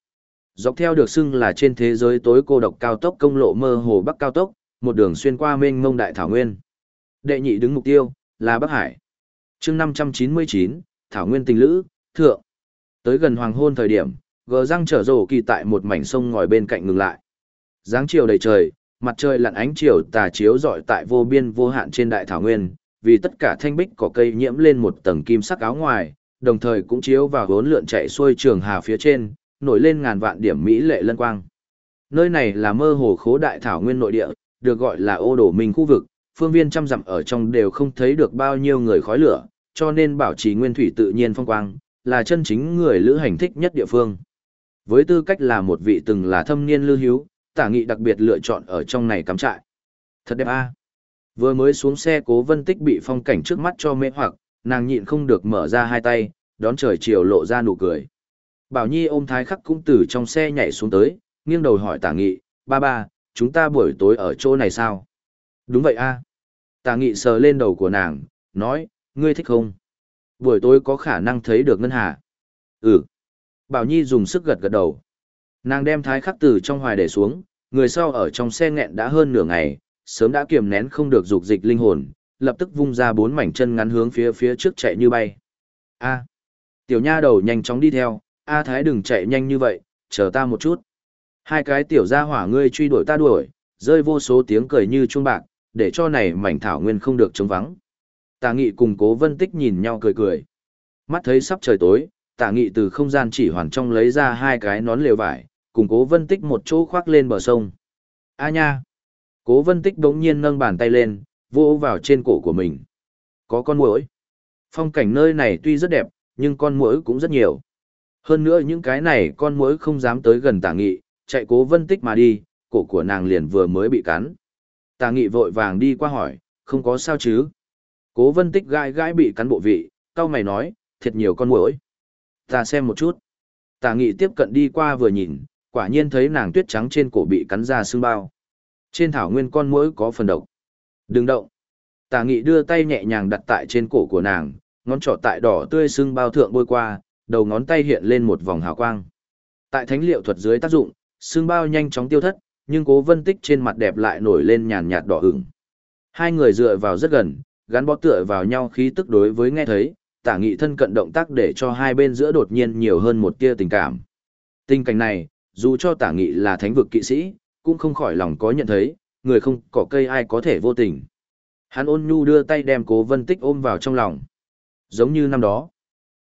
S1: Dọc theo được xưng là trên thế giới tối cô độc cao tốc công lộ mơ hồ bắc cao tốc, một đường xuyên qua mênh mông đại thảo nguyên. Đệ nhị đứng mục tiêu là Bắc Hải. Chương 599, Thảo Nguyên tình lữ, thượng. Tới gần hoàng hôn thời điểm, gờ răng trở rổ kỳ tại một mảnh sông ngòi bên cạnh ngừng lại. Giáng chiều đầy trời, mặt trời lặn ánh chiều tà chiếu rọi tại vô biên vô hạn trên đại thảo nguyên, vì tất cả thanh bích cỏ cây nhiễm lên một tầng kim sắc áo ngoài, đồng thời cũng chiếu vào vốn lượn chạy xuôi trường hà phía trên, nổi lên ngàn vạn điểm mỹ lệ lân quang. Nơi này là mơ hồ khố đại thảo nguyên nội địa, được gọi là ô đổ minh khu vực, phương viên trăm dặm ở trong đều không thấy được bao nhiêu người khói lửa, cho nên bảo trì nguyên thủy tự nhiên phong quang, là chân chính người lữ hành thích nhất địa phương. Với tư cách là một vị từng là thâm niên lưu hiếu, tả nghị đặc biệt lựa chọn ở trong này cắm trại. Thật đẹp a. Vừa mới xuống xe cố vân tích bị phong cảnh trước mắt cho mê hoặc, nàng nhịn không được mở ra hai tay, đón trời chiều lộ ra nụ cười. Bảo Nhi ôm thái khắc cũng từ trong xe nhảy xuống tới, nghiêng đầu hỏi tả nghị, ba ba, chúng ta buổi tối ở chỗ này sao? Đúng vậy a. Tà nghị sờ lên đầu của nàng, nói, ngươi thích không? Buổi tối có khả năng thấy được ngân hà. Ừ. Bảo Nhi dùng sức gật gật đầu. Nàng đem thái khắc từ trong hoài để xuống, người sau ở trong xe nghẹn đã hơn nửa ngày, sớm đã kiềm nén không được dục dịch linh hồn, lập tức vung ra bốn mảnh chân ngắn hướng phía phía trước chạy như bay. A. Tiểu nha đầu nhanh chóng đi theo, A Thái đừng chạy nhanh như vậy, chờ ta một chút. Hai cái tiểu gia hỏa ngươi truy đuổi ta đuổi, rơi vô số tiếng cười như chuông bạc, để cho này mảnh thảo nguyên không được trống vắng. Tả nghị cùng cố vân tích nhìn nhau cười cười. Mắt thấy sắp trời tối, tả nghị từ không gian chỉ hoàn trong lấy ra hai cái nón lều vải, cùng cố vân tích một chỗ khoác lên bờ sông. A nha! Cố vân tích đống nhiên nâng bàn tay lên, vô vào trên cổ của mình. Có con muỗi. Phong cảnh nơi này tuy rất đẹp, nhưng con muỗi cũng rất nhiều. Hơn nữa những cái này con muỗi không dám tới gần tả nghị, chạy cố vân tích mà đi, cổ của nàng liền vừa mới bị cắn. Tà nghị vội vàng đi qua hỏi, không có sao chứ. Cố vân tích gai gai bị cắn bộ vị, cao mày nói, thiệt nhiều con muỗi. Ta xem một chút. Tà nghị tiếp cận đi qua vừa nhìn, quả nhiên thấy nàng tuyết trắng trên cổ bị cắn ra xương bao. Trên thảo nguyên con muỗi có phần độc. Đừng động. Tà nghị đưa tay nhẹ nhàng đặt tại trên cổ của nàng, ngón trỏ tại đỏ tươi xương bao thượng bôi qua, đầu ngón tay hiện lên một vòng hào quang. Tại thánh liệu thuật dưới tác dụng, xương bao nhanh chóng tiêu thất, nhưng cố vân tích trên mặt đẹp lại nổi lên nhàn nhạt đỏ ửng. Hai người dựa vào rất gần, gắn bó tựa vào nhau khí tức đối với nghe thấy, tả nghị thân cận động tác để cho hai bên giữa đột nhiên nhiều hơn một tia tình cảm. Tình cảnh này, dù cho tả nghị là thánh vực kỵ sĩ, cũng không khỏi lòng có nhận thấy, người không có cây ai có thể vô tình. Hắn ôn nhu đưa tay đem cố vân tích ôm vào trong lòng. Giống như năm đó,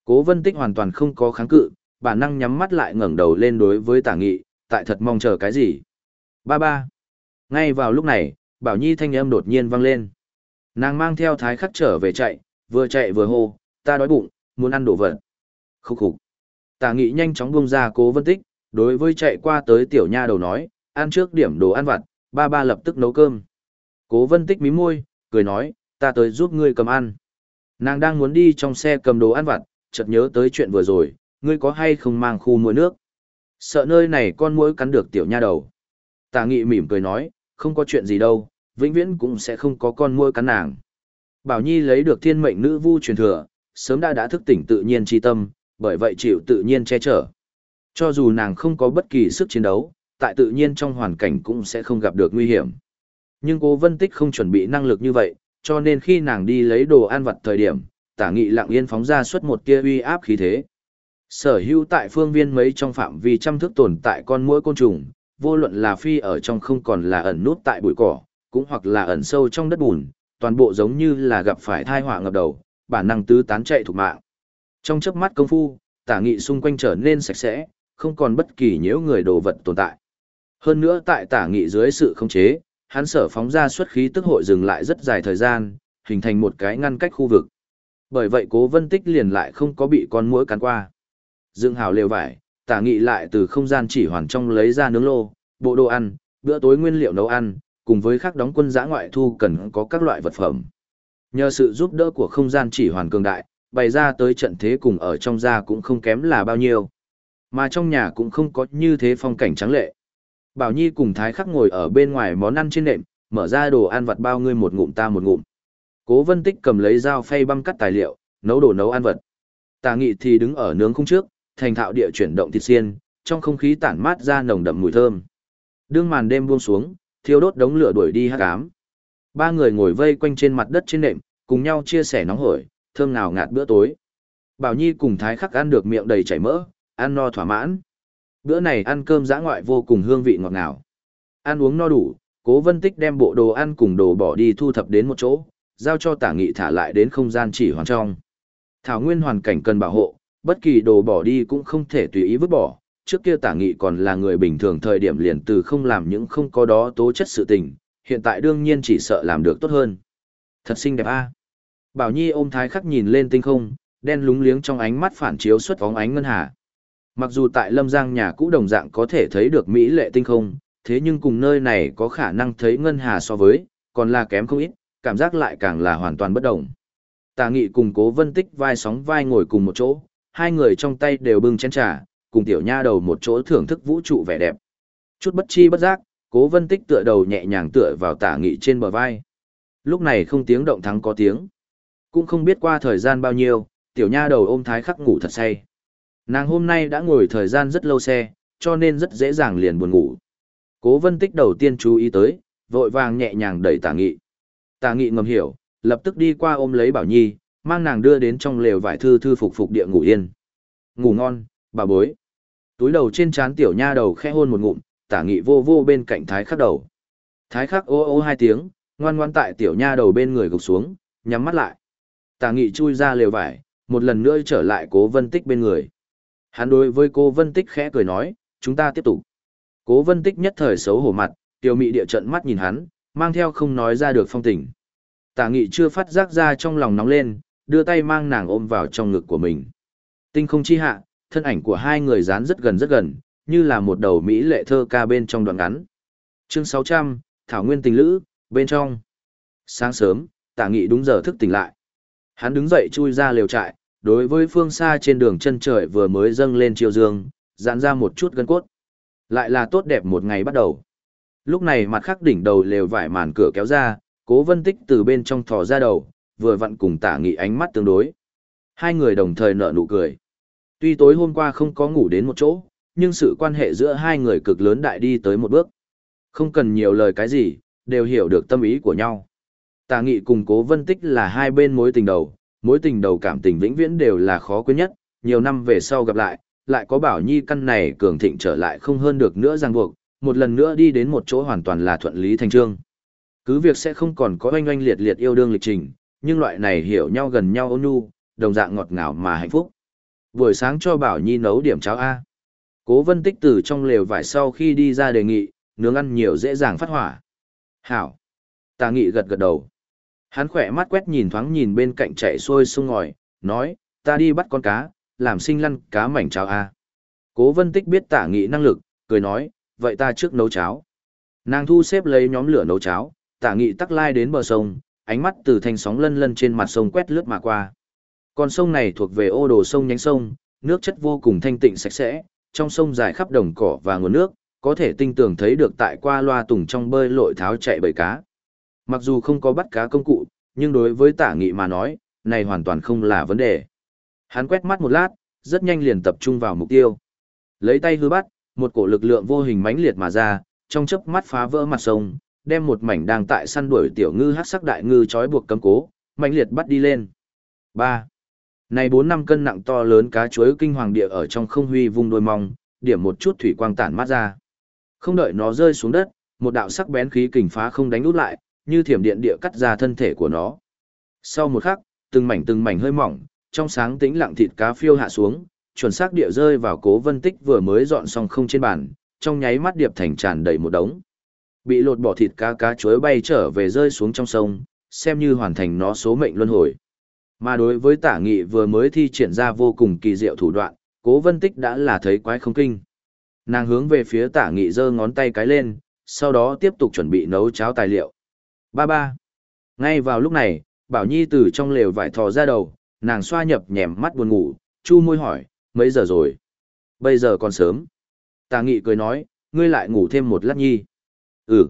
S1: cố vân tích hoàn toàn không có kháng cự, bản năng nhắm mắt lại ngẩng đầu lên đối với tả nghị, tại thật mong chờ cái gì. Ba ba. Ngay vào lúc này, Bảo Nhi thanh âm đột nhiên vang lên. Nàng mang theo thái khắc trở về chạy, vừa chạy vừa hô, ta đói bụng, muốn ăn đồ vật. Khúc khục. Tả nghị nhanh chóng buông ra cố vân tích, đối với chạy qua tới tiểu nha đầu nói, ăn trước điểm đồ ăn vặt, ba ba lập tức nấu cơm. Cố vân tích mí môi, cười nói, ta tới giúp ngươi cầm ăn. Nàng đang muốn đi trong xe cầm đồ ăn vặt, chợt nhớ tới chuyện vừa rồi, ngươi có hay không mang khu mua nước. Sợ nơi này con muỗi cắn được tiểu nha đầu tà nghị mỉm cười nói, không có chuyện gì đâu, vĩnh viễn cũng sẽ không có con muỗi cắn nàng. Bảo Nhi lấy được thiên mệnh nữ vu truyền thừa, sớm đã đã thức tỉnh tự nhiên chi tâm, bởi vậy chịu tự nhiên che chở. Cho dù nàng không có bất kỳ sức chiến đấu, tại tự nhiên trong hoàn cảnh cũng sẽ không gặp được nguy hiểm. Nhưng cố vân tích không chuẩn bị năng lực như vậy, cho nên khi nàng đi lấy đồ ăn vặt thời điểm, tả nghị lặng yên phóng ra suốt một tia uy áp khí thế. Sở hữu tại phương viên mấy trong phạm vi trăm thước tồn tại con mũi côn trùng, vô luận là phi ở trong không còn là ẩn nút tại bụi cỏ, cũng hoặc là ẩn sâu trong đất bùn, toàn bộ giống như là gặp phải thai họa ngập đầu, bản năng tứ tán chạy thủ mạng. Trong chớp mắt công phu, tả nghị xung quanh trở nên sạch sẽ, không còn bất kỳ nhiễu người đồ vật tồn tại. Hơn nữa tại tả nghị dưới sự khống chế, hắn sở phóng ra xuất khí tức hội dừng lại rất dài thời gian, hình thành một cái ngăn cách khu vực. Bởi vậy cố vân tích liền lại không có bị con muỗi cắn qua. Dương hào lều vải, tả nghị lại từ không gian chỉ hoàn trong lấy ra nướng lô, bộ đồ ăn, bữa tối nguyên liệu nấu ăn, cùng với khắc đóng quân giã ngoại thu cần có các loại vật phẩm. Nhờ sự giúp đỡ của không gian chỉ hoàn cường đại, bày ra tới trận thế cùng ở trong gia cũng không kém là bao nhiêu. Mà trong nhà cũng không có như thế phong cảnh trắng lệ. Bảo Nhi cùng Thái Khắc ngồi ở bên ngoài món ăn trên nệm, mở ra đồ ăn vật bao ngươi một ngụm ta một ngụm. Cố Vân Tích cầm lấy dao phay băm cắt tài liệu, nấu đồ nấu ăn vật. Tà Nghị thì đứng ở nướng khung trước, thành thạo địa chuyển động thịt xiên, trong không khí tản mát ra nồng đậm mùi thơm. Đương màn đêm buông xuống, thiêu đốt đống lửa đuổi đi hắc ám. Ba người ngồi vây quanh trên mặt đất trên nệm, cùng nhau chia sẻ nóng hổi, thơm nào ngạt bữa tối. Bảo Nhi cùng Thái Khắc ăn được miệng đầy chảy mỡ, ăn no thỏa mãn. Bữa này ăn cơm dã ngoại vô cùng hương vị ngọt ngào. Ăn uống no đủ, Cố Vân Tích đem bộ đồ ăn cùng đồ bỏ đi thu thập đến một chỗ, giao cho Tả Nghị thả lại đến không gian chỉ hoàn trong. Thảo nguyên hoàn cảnh cần bảo hộ, bất kỳ đồ bỏ đi cũng không thể tùy ý vứt bỏ. Trước kia Tả Nghị còn là người bình thường thời điểm liền từ không làm những không có đó tố chất sự tình, hiện tại đương nhiên chỉ sợ làm được tốt hơn. Thật xinh đẹp a. Bảo Nhi ôm thái khắc nhìn lên tinh không, đen lúng liếng trong ánh mắt phản chiếu xuất vóng ánh ngân hà. Mặc dù tại Lâm Giang nhà cũ đồng dạng có thể thấy được mỹ lệ tinh không, thế nhưng cùng nơi này có khả năng thấy ngân hà so với, còn là kém không ít, cảm giác lại càng là hoàn toàn bất động. Tà Nghị cùng Cố Vân Tích vai sóng vai ngồi cùng một chỗ, hai người trong tay đều bưng chén trà, cùng tiểu nha đầu một chỗ thưởng thức vũ trụ vẻ đẹp. Chút bất chi bất giác, Cố Vân Tích tựa đầu nhẹ nhàng tựa vào Tả Nghị trên bờ vai. Lúc này không tiếng động thắng có tiếng. Cũng không biết qua thời gian bao nhiêu, tiểu nha đầu ôm thái khắc ngủ thật say. Nàng hôm nay đã ngồi thời gian rất lâu xe, cho nên rất dễ dàng liền buồn ngủ. Cố vân tích đầu tiên chú ý tới, vội vàng nhẹ nhàng đẩy tả nghị. Tả nghị ngầm hiểu, lập tức đi qua ôm lấy bảo nhi, mang nàng đưa đến trong lều vải thư thư phục phục địa ngủ yên. Ngủ ngon, bà bối. Túi đầu trên trán tiểu nha đầu khẽ hôn một ngụm, tả nghị vô vô bên cạnh thái khắc đầu. Thái khắc ô ô hai tiếng, ngoan ngoan tại tiểu nha đầu bên người gục xuống, nhắm mắt lại. Tả nghị chui ra lều vải, một lần nữa trở lại cố vân tích bên người. Hắn đối với cô vân tích khẽ cười nói, chúng ta tiếp tục. Cố vân tích nhất thời xấu hổ mặt, tiểu mị địa trận mắt nhìn hắn, mang theo không nói ra được phong tình. Tả nghị chưa phát giác ra trong lòng nóng lên, đưa tay mang nàng ôm vào trong ngực của mình. Tinh không chi hạ, thân ảnh của hai người dán rất gần rất gần, như là một đầu mỹ lệ thơ ca bên trong đoạn ngắn. Chương 600, Thảo Nguyên tình lữ, bên trong. Sáng sớm, tả nghị đúng giờ thức tỉnh lại. Hắn đứng dậy chui ra lều trại, đối với phương xa trên đường chân trời vừa mới dâng lên chiều dương, giãn ra một chút gân cốt. Lại là tốt đẹp một ngày bắt đầu. Lúc này mặt khắc đỉnh đầu lều vải màn cửa kéo ra, cố vân tích từ bên trong thò ra đầu, vừa vặn cùng tả nghị ánh mắt tương đối. Hai người đồng thời nở nụ cười. Tuy tối hôm qua không có ngủ đến một chỗ, nhưng sự quan hệ giữa hai người cực lớn đại đi tới một bước. Không cần nhiều lời cái gì, đều hiểu được tâm ý của nhau. Tà nghị cùng cố vân tích là hai bên mối tình đầu, mối tình đầu cảm tình vĩnh viễn đều là khó quên nhất, nhiều năm về sau gặp lại, lại có bảo nhi căn này cường thịnh trở lại không hơn được nữa ràng buộc, một lần nữa đi đến một chỗ hoàn toàn là thuận lý thành trương. Cứ việc sẽ không còn có oanh oanh liệt liệt yêu đương lịch trình, nhưng loại này hiểu nhau gần nhau ôn nhu, đồng dạng ngọt ngào mà hạnh phúc. Buổi sáng cho Bảo Nhi nấu điểm cháo A. Cố vân tích từ trong lều vải sau khi đi ra đề nghị, nướng ăn nhiều dễ dàng phát hỏa. Hảo. Tà nghị gật gật đầu. Hắn khỏe mắt quét nhìn thoáng nhìn bên cạnh chạy xuôi sông ngòi, nói, ta đi bắt con cá, làm sinh lăn cá mảnh cháo A. Cố vân tích biết tả nghị năng lực, cười nói, vậy ta trước nấu cháo. Nàng thu xếp lấy nhóm lửa nấu cháo, tả nghị tắc lai đến bờ sông, ánh mắt từ thanh sóng lân lân trên mặt sông quét lướt mà qua. Con sông này thuộc về ô đồ sông nhánh sông, nước chất vô cùng thanh tịnh sạch sẽ, trong sông dài khắp đồng cỏ và nguồn nước, có thể tinh tường thấy được tại qua loa tùng trong bơi lội tháo chạy bầy cá. Mặc dù không có bắt cá công cụ, nhưng đối với tả nghị mà nói, này hoàn toàn không là vấn đề. Hắn quét mắt một lát, rất nhanh liền tập trung vào mục tiêu. Lấy tay hư bắt, một cổ lực lượng vô hình mãnh liệt mà ra, trong chớp mắt phá vỡ mặt sông, đem một mảnh đang tại săn đuổi tiểu ngư hắc sắc đại ngư trói buộc cấm cố, mạnh liệt bắt đi lên. 3. Này 4 năm cân nặng to lớn cá chuối kinh hoàng địa ở trong không huy vung đôi mong, điểm một chút thủy quang tản mát ra. Không đợi nó rơi xuống đất, một đạo sắc bén khí kình phá không đánh út lại, như thiểm điện địa cắt ra thân thể của nó. Sau một khắc, từng mảnh từng mảnh hơi mỏng, trong sáng tĩnh lặng thịt cá phiêu hạ xuống, chuẩn xác địa rơi vào cố vân tích vừa mới dọn xong không trên bàn, trong nháy mắt điệp thành tràn đầy một đống. Bị lột bỏ thịt cá cá chuối bay trở về rơi xuống trong sông, xem như hoàn thành nó số mệnh luân hồi. Mà đối với tả nghị vừa mới thi triển ra vô cùng kỳ diệu thủ đoạn, cố vân tích đã là thấy quái không kinh. Nàng hướng về phía tả nghị giơ ngón tay cái lên, sau đó tiếp tục chuẩn bị nấu cháo tài liệu. Ba ba. Ngay vào lúc này, Bảo Nhi từ trong lều vải thò ra đầu, nàng xoa nhập nhèm mắt buồn ngủ, chu môi hỏi, mấy giờ rồi? Bây giờ còn sớm. Tà nghị cười nói, ngươi lại ngủ thêm một lát nhi. Ừ.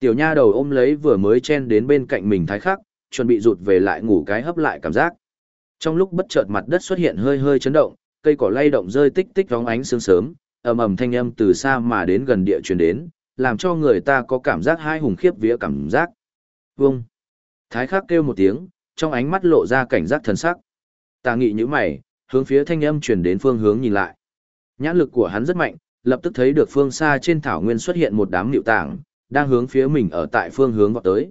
S1: Tiểu nha đầu ôm lấy vừa mới chen đến bên cạnh mình thái khắc, chuẩn bị rụt về lại ngủ cái hấp lại cảm giác. Trong lúc bất chợt mặt đất xuất hiện hơi hơi chấn động, cây cỏ lay động rơi tích tích vóng ánh sương sớm, ầm ầm thanh âm từ xa mà đến gần địa truyền đến, làm cho người ta có cảm giác hai hùng khiếp vía cảm giác. Vâng. Thái khắc kêu một tiếng, trong ánh mắt lộ ra cảnh giác thần sắc. Tà nghị như mày, hướng phía thanh âm truyền đến phương hướng nhìn lại. Nhãn lực của hắn rất mạnh, lập tức thấy được phương xa trên thảo nguyên xuất hiện một đám nịu tảng, đang hướng phía mình ở tại phương hướng vọt tới.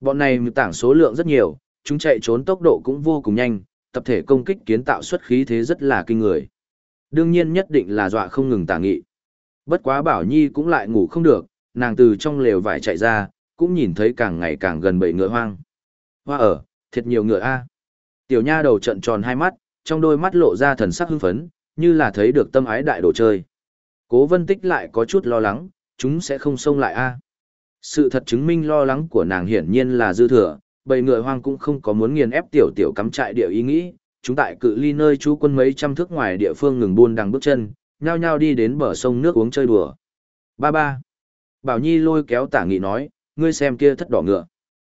S1: Bọn này nịu tảng số lượng rất nhiều, chúng chạy trốn tốc độ cũng vô cùng nhanh, tập thể công kích kiến tạo xuất khí thế rất là kinh người. Đương nhiên nhất định là dọa không ngừng tả nghị. Bất quá Bảo Nhi cũng lại ngủ không được, nàng từ trong lều vải chạy ra, cũng nhìn thấy càng ngày càng gần bầy ngựa hoang. Hoa ở, thiệt nhiều ngựa a. Tiểu nha đầu trận tròn hai mắt, trong đôi mắt lộ ra thần sắc hưng phấn, như là thấy được tâm ái đại đồ chơi. Cố vân tích lại có chút lo lắng, chúng sẽ không xông lại a. À? Sự thật chứng minh lo lắng của nàng hiển nhiên là dư thừa, bầy ngựa hoang cũng không có muốn nghiền ép tiểu tiểu cắm trại địa ý nghĩ, chúng tại cự ly nơi chú quân mấy trăm thước ngoài địa phương ngừng buôn đằng bước chân, nhao nhao đi đến bờ sông nước uống chơi đùa. Ba ba. Bảo Nhi lôi kéo tả nghị nói, ngươi xem kia thất đỏ ngựa.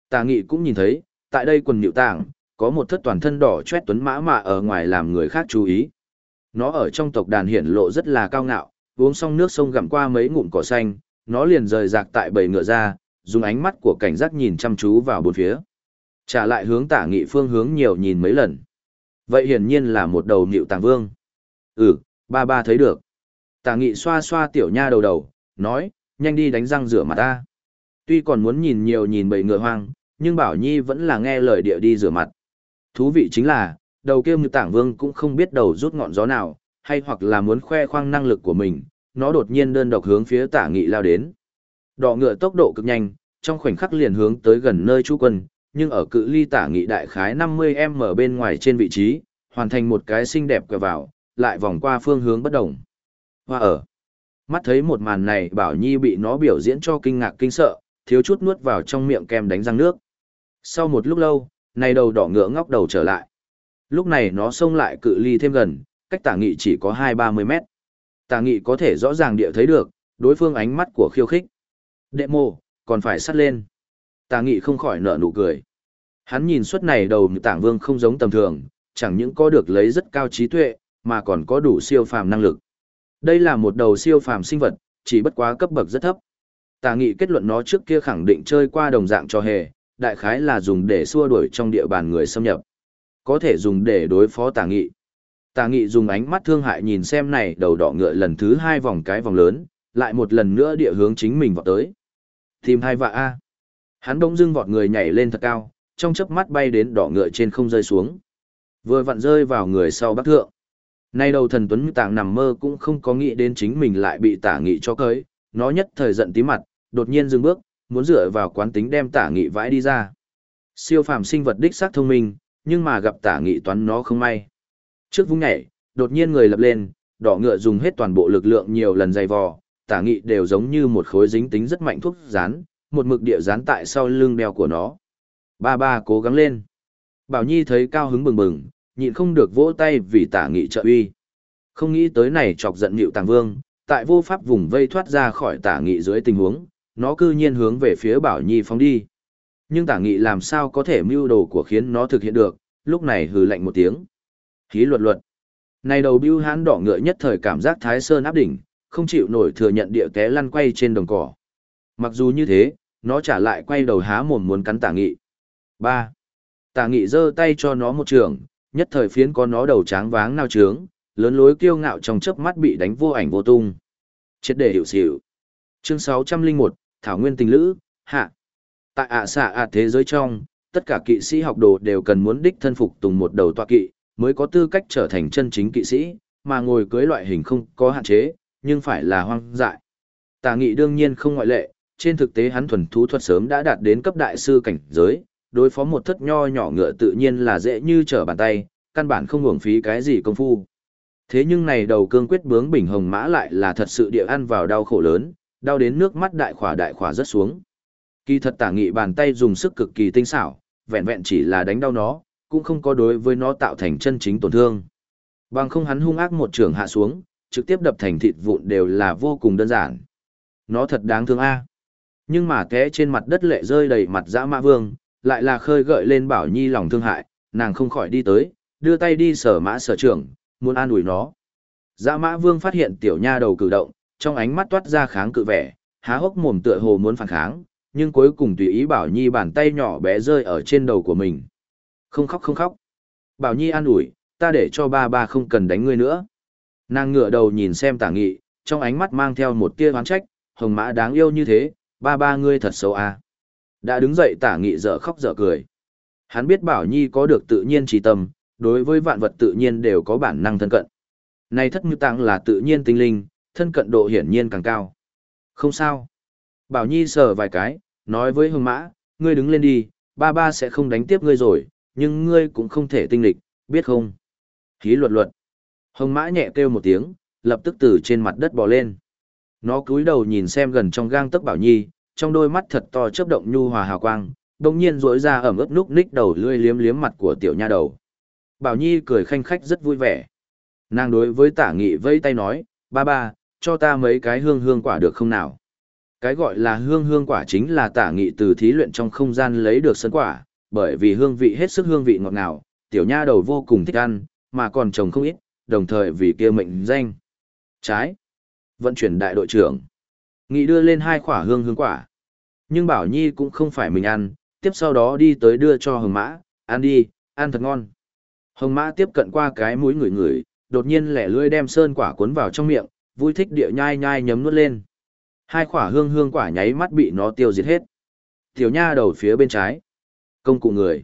S1: Tả nghị cũng nhìn thấy, tại đây quần nhịu tảng, có một thất toàn thân đỏ chét tuấn mã mà ở ngoài làm người khác chú ý. Nó ở trong tộc đàn hiển lộ rất là cao ngạo, uống xong nước sông gặm qua mấy ngụm cỏ xanh, nó liền rời rạc tại bầy ngựa ra, dùng ánh mắt của cảnh giác nhìn chăm chú vào bốn phía. Trả lại hướng tả nghị phương hướng nhiều nhìn mấy lần. Vậy hiển nhiên là một đầu nịu tàng vương. Ừ, ba ba thấy được. Tả nghị xoa xoa tiểu nha đầu đầu, nói, nhanh đi đánh răng rửa mặt ta. Tuy còn muốn nhìn nhiều nhìn bầy ngựa hoang, nhưng Bảo Nhi vẫn là nghe lời địa đi rửa mặt. Thú vị chính là, đầu kia như tảng vương cũng không biết đầu rút ngọn gió nào, hay hoặc là muốn khoe khoang năng lực của mình, nó đột nhiên đơn độc hướng phía tả nghị lao đến. Đỏ ngựa tốc độ cực nhanh, trong khoảnh khắc liền hướng tới gần nơi chú quân, nhưng ở cự ly tả nghị đại khái 50m bên ngoài trên vị trí, hoàn thành một cái xinh đẹp quẹo vào, lại vòng qua phương hướng bất động. Hoa ở. Mắt thấy một màn này Bảo Nhi bị nó biểu diễn cho kinh ngạc kinh sợ, thiếu chút nuốt vào trong miệng kem đánh răng nước. Sau một lúc lâu, này đầu đỏ ngựa ngóc đầu trở lại. Lúc này nó xông lại cự ly thêm gần, cách tả nghị chỉ có 2-30 mét. Tả nghị có thể rõ ràng địa thấy được, đối phương ánh mắt của khiêu khích. Đệ mô, còn phải sắt lên. Tả nghị không khỏi nở nụ cười. Hắn nhìn suất này đầu tảng vương không giống tầm thường, chẳng những có được lấy rất cao trí tuệ, mà còn có đủ siêu phàm năng lực. Đây là một đầu siêu phàm sinh vật, chỉ bất quá cấp bậc rất thấp. tả nghị kết luận nó trước kia khẳng định chơi qua đồng dạng cho hề, đại khái là dùng để xua đuổi trong địa bàn người xâm nhập. Có thể dùng để đối phó tả nghị. Tà nghị dùng ánh mắt thương hại nhìn xem này đầu đỏ ngựa lần thứ hai vòng cái vòng lớn, lại một lần nữa địa hướng chính mình vọt tới. Tìm hai vạ A. Hắn bỗng dưng vọt người nhảy lên thật cao, trong chớp mắt bay đến đỏ ngựa trên không rơi xuống. Vừa vặn rơi vào người sau bắc thượng. Nay đầu thần tuấn tạng nằm mơ cũng không có nghĩ đến chính mình lại bị tả nghị cho cưới, nó nhất thời giận tí mặt, đột nhiên dừng bước, muốn dựa vào quán tính đem tả nghị vãi đi ra. Siêu phàm sinh vật đích xác thông minh, nhưng mà gặp tả nghị toán nó không may. Trước vung nhảy, đột nhiên người lập lên, đỏ ngựa dùng hết toàn bộ lực lượng nhiều lần dày vò, tả nghị đều giống như một khối dính tính rất mạnh thuốc rán, một mực địa rán tại sau lưng đeo của nó. Ba ba cố gắng lên. Bảo Nhi thấy cao hứng bừng bừng, nhịn không được vỗ tay vì tả nghị trợ uy. Không nghĩ tới này chọc giận Nịu tàng vương, tại vô pháp vùng vây thoát ra khỏi tả nghị dưới tình huống, nó cư nhiên hướng về phía Bảo Nhi phóng đi. Nhưng tả nghị làm sao có thể mưu đồ của khiến nó thực hiện được, lúc này hừ lạnh một tiếng. Khí luật luật. Này đầu bưu hán đỏ ngựa nhất thời cảm giác thái sơn áp đỉnh, không chịu nổi thừa nhận địa té lăn quay trên đồng cỏ. Mặc dù như thế, nó trả lại quay đầu há mồm muốn cắn tả nghị. Ba, Tả nghị giơ tay cho nó một trường, nhất thời phiến có nó đầu tráng váng nao trướng, lớn lối kiêu ngạo trong chớp mắt bị đánh vô ảnh vô tung. Chết để hiểu xỉu. Chương 601, Thảo Nguyên tình lữ, hạ. Tại ạ xạ ạ thế giới trong, tất cả kỵ sĩ học đồ đều cần muốn đích thân phục tùng một đầu tọa kỵ, mới có tư cách trở thành chân chính kỵ sĩ, mà ngồi cưới loại hình không có hạn chế, nhưng phải là hoang dại. Tà nghị đương nhiên không ngoại lệ, trên thực tế hắn thuần thú thuật sớm đã đạt đến cấp đại sư cảnh giới, đối phó một thất nho nhỏ ngựa tự nhiên là dễ như trở bàn tay, căn bản không uổng phí cái gì công phu. Thế nhưng này đầu cương quyết bướng bình hồng mã lại là thật sự địa ăn vào đau khổ lớn, đau đến nước mắt đại khỏa đại khỏa rất xuống. Kỳ thật tả nghị bàn tay dùng sức cực kỳ tinh xảo, vẹn vẹn chỉ là đánh đau nó, cũng không có đối với nó tạo thành chân chính tổn thương. Bằng không hắn hung ác một trường hạ xuống, trực tiếp đập thành thịt vụn đều là vô cùng đơn giản. Nó thật đáng thương a. Nhưng mà té trên mặt đất lệ rơi đầy mặt dã mã vương, lại là khơi gợi lên Bảo Nhi lòng thương hại, nàng không khỏi đi tới, đưa tay đi sở mã sở trưởng, muốn an ủi nó. Dã mã vương phát hiện tiểu nha đầu cử động, trong ánh mắt toát ra kháng cự vẻ, há hốc mồm tựa hồ muốn phản kháng, nhưng cuối cùng tùy ý Bảo Nhi bàn tay nhỏ bé rơi ở trên đầu của mình. Không khóc không khóc. Bảo Nhi an ủi, ta để cho ba ba không cần đánh ngươi nữa. Nàng ngửa đầu nhìn xem tả nghị, trong ánh mắt mang theo một tia oán trách, hồng mã đáng yêu như thế, ba ba ngươi thật xấu à. Đã đứng dậy tả nghị dở khóc dở cười. Hắn biết Bảo Nhi có được tự nhiên trí tâm, đối với vạn vật tự nhiên đều có bản năng thân cận. Này thất như tạng là tự nhiên tinh linh, thân cận độ hiển nhiên càng cao. Không sao. Bảo Nhi sờ vài cái, nói với hồng mã, ngươi đứng lên đi, ba ba sẽ không đánh tiếp ngươi rồi, nhưng ngươi cũng không thể tinh lịch, biết không? Khí luật luật. Hồng mã nhẹ kêu một tiếng, lập tức từ trên mặt đất bò lên. Nó cúi đầu nhìn xem gần trong gang tấc Bảo Nhi, trong đôi mắt thật to chớp động nhu hòa hào quang, đồng nhiên rỗi ra ẩm ướt núc ních đầu lươi liếm liếm mặt của tiểu nha đầu. Bảo Nhi cười khanh khách rất vui vẻ. Nàng đối với tả nghị vây tay nói, ba ba, cho ta mấy cái hương hương quả được không nào? Cái gọi là hương hương quả chính là tả nghị từ thí luyện trong không gian lấy được sân quả, bởi vì hương vị hết sức hương vị ngọt ngào, tiểu nha đầu vô cùng thích ăn, mà còn trồng không ít, đồng thời vì kia mệnh danh. Trái. Vận chuyển đại đội trưởng. Nghị đưa lên hai quả hương hương quả. Nhưng Bảo Nhi cũng không phải mình ăn, tiếp sau đó đi tới đưa cho Hồng Mã, ăn đi, ăn thật ngon. Hồng Mã tiếp cận qua cái mũi ngửi ngửi, đột nhiên lẻ lưỡi đem sơn quả cuốn vào trong miệng, vui thích địa nhai nhai nhấm nuốt lên. Hai quả hương hương quả nháy mắt bị nó tiêu diệt hết. Tiểu nha đầu phía bên trái. Công cụ người.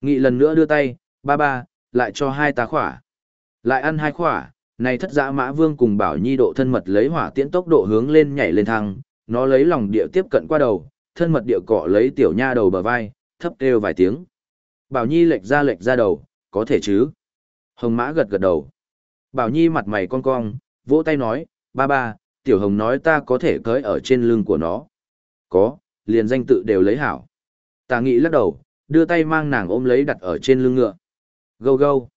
S1: Nghị lần nữa đưa tay, ba ba, lại cho hai tá khỏa. Lại ăn hai khỏa, này thất dã mã vương cùng bảo nhi độ thân mật lấy hỏa tiễn tốc độ hướng lên nhảy lên thăng, nó lấy lòng địa tiếp cận qua đầu, thân mật địa cọ lấy tiểu nha đầu bờ vai, thấp kêu vài tiếng. Bảo Nhi lệch ra lệch ra đầu, có thể chứ? Hồng Mã gật gật đầu. Bảo Nhi mặt mày cong cong, vỗ tay nói, ba ba, tiểu hồng nói ta có thể cưới ở trên lưng của nó. Có, liền danh tự đều lấy hảo. Tà nghị lắc đầu, đưa tay mang nàng ôm lấy đặt ở trên lưng ngựa. Gâu gâu.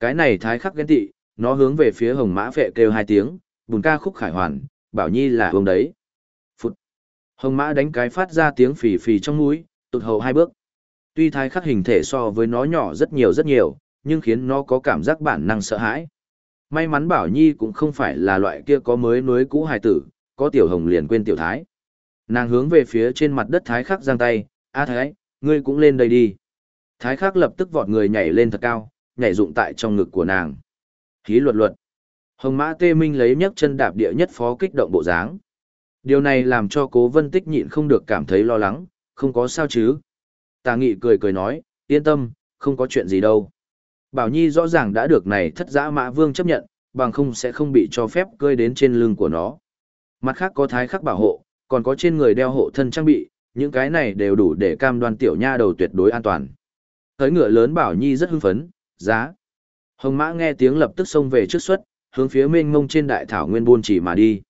S1: Cái này thái khắc ghen tị, nó hướng về phía hồng mã phệ kêu hai tiếng, bùn ca khúc khải hoàn, bảo nhi là hướng đấy. Phụt. Hồng mã đánh cái phát ra tiếng phì phì trong mũi, tụt hậu hai bước. Tuy thái khắc hình thể so với nó nhỏ rất nhiều rất nhiều, nhưng khiến nó có cảm giác bản năng sợ hãi. May mắn Bảo Nhi cũng không phải là loại kia có mới nối cũ hài tử, có tiểu hồng liền quên tiểu thái. Nàng hướng về phía trên mặt đất thái khắc giang tay, a thái, ngươi cũng lên đây đi. Thái khắc lập tức vọt người nhảy lên thật cao, nhảy dụng tại trong ngực của nàng. Khí luật luật. Hồng mã tê minh lấy nhấc chân đạp địa nhất phó kích động bộ dáng. Điều này làm cho cố vân tích nhịn không được cảm thấy lo lắng, không có sao chứ. Tà nghị cười cười nói, yên tâm, không có chuyện gì đâu. Bảo Nhi rõ ràng đã được này thất giã mã vương chấp nhận, bằng không sẽ không bị cho phép cơi đến trên lưng của nó. Mặt khác có thái khắc bảo hộ, còn có trên người đeo hộ thân trang bị, những cái này đều đủ để cam đoan tiểu nha đầu tuyệt đối an toàn. Tới ngựa lớn Bảo Nhi rất hưng phấn, giá. Hồng mã nghe tiếng lập tức xông về trước suất, hướng phía mênh mông trên đại thảo nguyên buôn chỉ mà đi.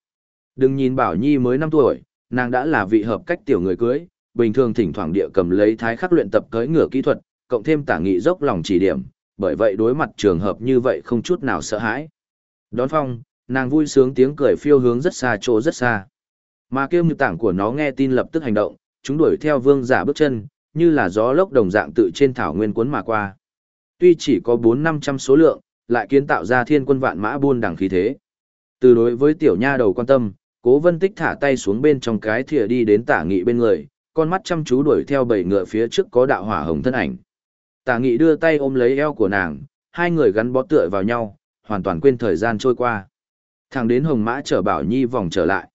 S1: Đừng nhìn Bảo Nhi mới 5 tuổi, nàng đã là vị hợp cách tiểu người cưới, bình thường thỉnh thoảng địa cầm lấy thái khắc luyện tập cưỡi ngựa kỹ thuật, cộng thêm tả nghị dốc lòng chỉ điểm, bởi vậy đối mặt trường hợp như vậy không chút nào sợ hãi. Đón phong, nàng vui sướng tiếng cười phiêu hướng rất xa chỗ rất xa. Mà kêu như tảng của nó nghe tin lập tức hành động, chúng đuổi theo vương giả bước chân, như là gió lốc đồng dạng tự trên thảo nguyên cuốn mà qua. Tuy chỉ có 4-500 số lượng, lại kiến tạo ra thiên quân vạn mã buôn đẳng khí thế. Từ đối với tiểu nha đầu quan tâm, cố vân tích thả tay xuống bên trong cái thìa đi đến tả nghị bên người, con mắt chăm chú đuổi theo bảy ngựa phía trước có đạo hỏa hồng thân ảnh. Tả nghị đưa tay ôm lấy eo của nàng, hai người gắn bó tựa vào nhau, hoàn toàn quên thời gian trôi qua. Thẳng đến hồng mã chở bảo nhi vòng trở lại.